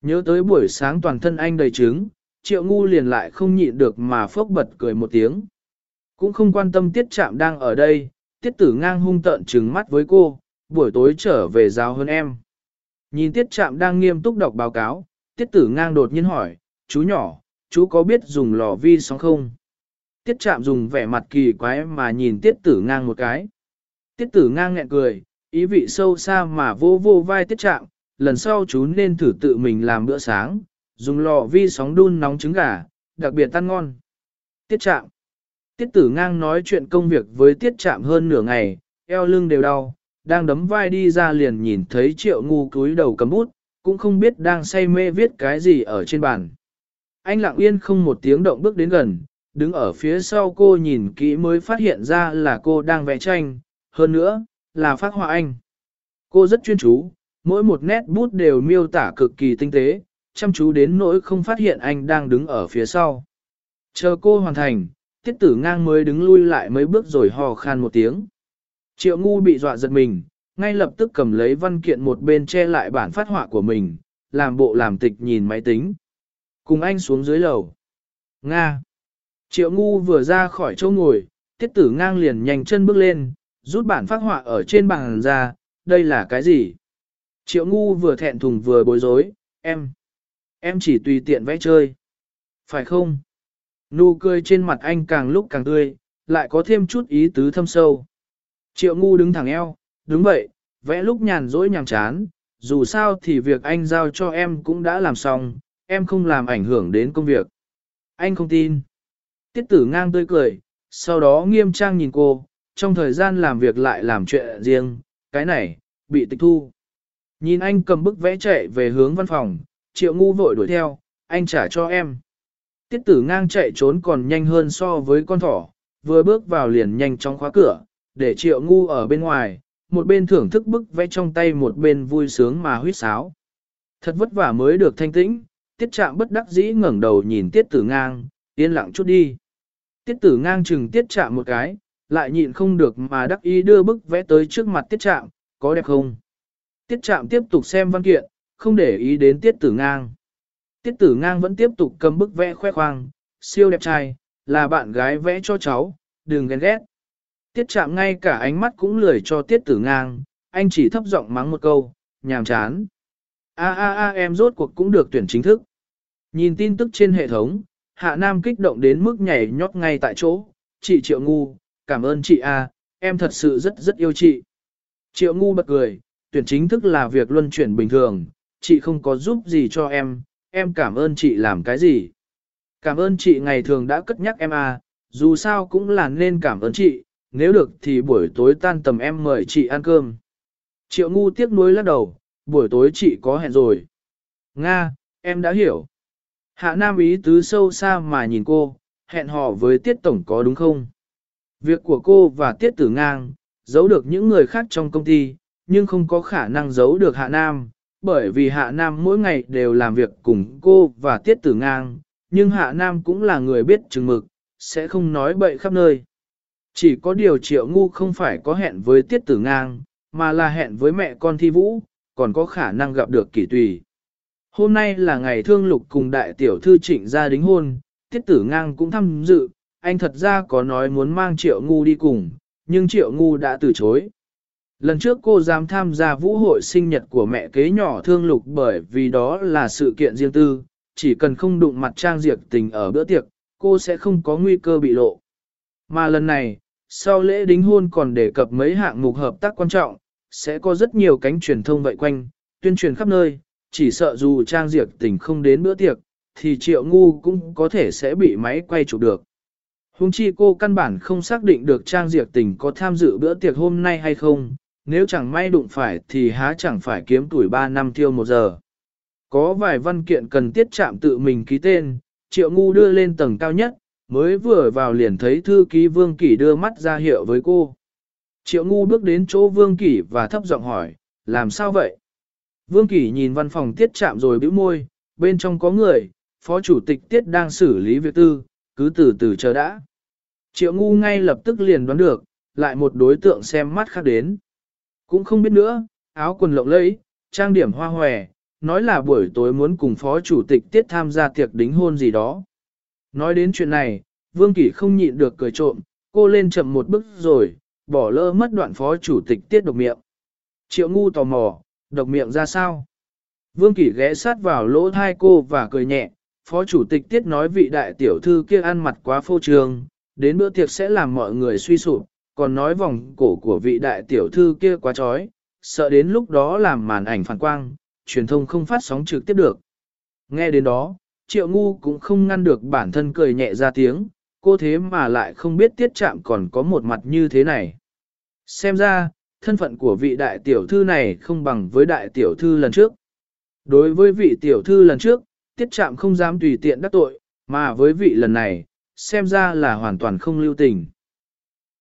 S1: Nhớ tới buổi sáng toàn thân anh đầy trứng, triệu ngu liền lại không nhịn được mà phốc bật cười một tiếng. Cũng không quan tâm tiết Trạm đang ở đây, tiết tử ngang hung tợn trừng mắt với cô, buổi tối trở về giáo hơn em. Nhìn tiết Trạm đang nghiêm túc đọc báo cáo, tiết tử ngang đột nhiên hỏi, chú nhỏ, chú có biết dùng lò vi sóng không? Tiết Trạm dùng vẻ mặt kỳ quái mà nhìn tiết tử ngang một cái. Tiết tử ngang nghẹn cười, ý vị sâu xa mà vô vô vai tiết trạng. lần sau chú nên thử tự mình làm bữa sáng, dùng lò vi sóng đun nóng trứng gà, đặc biệt tan ngon. Tiết trạng. Tiết tử ngang nói chuyện công việc với tiết trạng hơn nửa ngày, eo lưng đều đau, đang đấm vai đi ra liền nhìn thấy triệu ngu cúi đầu cầm bút, cũng không biết đang say mê viết cái gì ở trên bàn. Anh lặng yên không một tiếng động bước đến gần, đứng ở phía sau cô nhìn kỹ mới phát hiện ra là cô đang vẽ tranh, hơn nữa, là phát họa anh. Cô rất chuyên chú, mỗi một nét bút đều miêu tả cực kỳ tinh tế, chăm chú đến nỗi không phát hiện anh đang đứng ở phía sau. Chờ cô hoàn thành, tiết tử ngang mới đứng lui lại mấy bước rồi hò khan một tiếng. Triệu ngu bị dọa giật mình, ngay lập tức cầm lấy văn kiện một bên che lại bản phát họa của mình, làm bộ làm tịch nhìn máy tính. Cùng anh xuống dưới lầu. Nga. Triệu ngu vừa ra khỏi chỗ ngồi, tiết tử ngang liền nhanh chân bước lên, rút bản phát họa ở trên bàn ra, đây là cái gì? Triệu ngu vừa thẹn thùng vừa bối rối, em. Em chỉ tùy tiện vẽ chơi. Phải không? Nụ cười trên mặt anh càng lúc càng tươi, lại có thêm chút ý tứ thâm sâu. Triệu ngu đứng thẳng eo, đúng vậy, vẽ lúc nhàn rỗi nhàm chán, dù sao thì việc anh giao cho em cũng đã làm xong, em không làm ảnh hưởng đến công việc. Anh không tin. Tiết tử ngang tươi cười, sau đó nghiêm trang nhìn cô, trong thời gian làm việc lại làm chuyện riêng, cái này, bị tịch thu. Nhìn anh cầm bức vẽ chạy về hướng văn phòng, triệu ngu vội đuổi theo, anh trả cho em. Tiết tử ngang chạy trốn còn nhanh hơn so với con thỏ, vừa bước vào liền nhanh chóng khóa cửa, để triệu ngu ở bên ngoài, một bên thưởng thức bức vẽ trong tay một bên vui sướng mà huýt sáo. Thật vất vả mới được thanh tĩnh, tiết trạng bất đắc dĩ ngẩng đầu nhìn tiết tử ngang, yên lặng chút đi. Tiết tử ngang chừng tiết trạng một cái, lại nhịn không được mà đắc ý đưa bức vẽ tới trước mặt tiết trạm có đẹp không? Tiết trạm tiếp tục xem văn kiện, không để ý đến tiết tử ngang. Tiết tử ngang vẫn tiếp tục cầm bức vẽ khoe khoang, siêu đẹp trai, là bạn gái vẽ cho cháu, đừng ghen ghét. Tiết chạm ngay cả ánh mắt cũng lười cho tiết tử ngang, anh chỉ thấp giọng mắng một câu, nhàm chán. A a a em rốt cuộc cũng được tuyển chính thức. Nhìn tin tức trên hệ thống, Hạ Nam kích động đến mức nhảy nhót ngay tại chỗ. Chị Triệu Ngu, cảm ơn chị A, em thật sự rất rất yêu chị. Triệu Ngu bật cười, tuyển chính thức là việc luân chuyển bình thường, chị không có giúp gì cho em, em cảm ơn chị làm cái gì. Cảm ơn chị ngày thường đã cất nhắc em A, dù sao cũng là nên cảm ơn chị, nếu được thì buổi tối tan tầm em mời chị ăn cơm. Triệu Ngu tiếc nuối lắc đầu, buổi tối chị có hẹn rồi. Nga, em đã hiểu. Hạ Nam ý tứ sâu xa mà nhìn cô, hẹn hò với Tiết Tổng có đúng không? Việc của cô và Tiết Tử Ngang, giấu được những người khác trong công ty, nhưng không có khả năng giấu được Hạ Nam, bởi vì Hạ Nam mỗi ngày đều làm việc cùng cô và Tiết Tử Ngang, nhưng Hạ Nam cũng là người biết chừng mực, sẽ không nói bậy khắp nơi. Chỉ có điều triệu ngu không phải có hẹn với tiết tử ngang, mà là hẹn với mẹ con thi vũ, còn có khả năng gặp được kỷ tùy. Hôm nay là ngày thương lục cùng đại tiểu thư trịnh gia đính hôn, tiết tử ngang cũng tham dự, anh thật ra có nói muốn mang triệu ngu đi cùng, nhưng triệu ngu đã từ chối. Lần trước cô dám tham gia vũ hội sinh nhật của mẹ kế nhỏ thương lục bởi vì đó là sự kiện riêng tư, chỉ cần không đụng mặt trang diệt tình ở bữa tiệc, cô sẽ không có nguy cơ bị lộ. Mà lần này, sau lễ đính hôn còn đề cập mấy hạng mục hợp tác quan trọng, sẽ có rất nhiều cánh truyền thông vậy quanh, tuyên truyền khắp nơi, chỉ sợ dù trang diệt tình không đến bữa tiệc, thì triệu ngu cũng có thể sẽ bị máy quay chụp được. Hùng chi cô căn bản không xác định được trang Diệp tình có tham dự bữa tiệc hôm nay hay không, nếu chẳng may đụng phải thì há chẳng phải kiếm tuổi 3 năm tiêu một giờ. Có vài văn kiện cần tiết chạm tự mình ký tên, triệu ngu đưa lên tầng cao nhất, mới vừa vào liền thấy thư ký Vương Kỷ đưa mắt ra hiệu với cô. Triệu ngu bước đến chỗ Vương Kỷ và thấp giọng hỏi, làm sao vậy? Vương Kỷ nhìn văn phòng tiết chạm rồi bĩu môi, bên trong có người, phó chủ tịch tiết đang xử lý việc tư, cứ từ từ chờ đã. Triệu ngu ngay lập tức liền đoán được, lại một đối tượng xem mắt khác đến. Cũng không biết nữa, áo quần lộng lẫy, trang điểm hoa hòe, nói là buổi tối muốn cùng phó chủ tịch tiết tham gia tiệc đính hôn gì đó. Nói đến chuyện này, Vương Kỷ không nhịn được cười trộm, cô lên chậm một bước rồi, bỏ lỡ mất đoạn phó chủ tịch tiết độc miệng. Triệu ngu tò mò, độc miệng ra sao? Vương Kỷ ghé sát vào lỗ thai cô và cười nhẹ, phó chủ tịch tiết nói vị đại tiểu thư kia ăn mặt quá phô trương, đến bữa tiệc sẽ làm mọi người suy sụp, còn nói vòng cổ của vị đại tiểu thư kia quá trói, sợ đến lúc đó làm màn ảnh phản quang, truyền thông không phát sóng trực tiếp được. Nghe đến đó, triệu ngu cũng không ngăn được bản thân cười nhẹ ra tiếng, cô thế mà lại không biết tiết chạm còn có một mặt như thế này. Xem ra, thân phận của vị đại tiểu thư này không bằng với đại tiểu thư lần trước. Đối với vị tiểu thư lần trước, tiết chạm không dám tùy tiện đắc tội, mà với vị lần này, xem ra là hoàn toàn không lưu tình.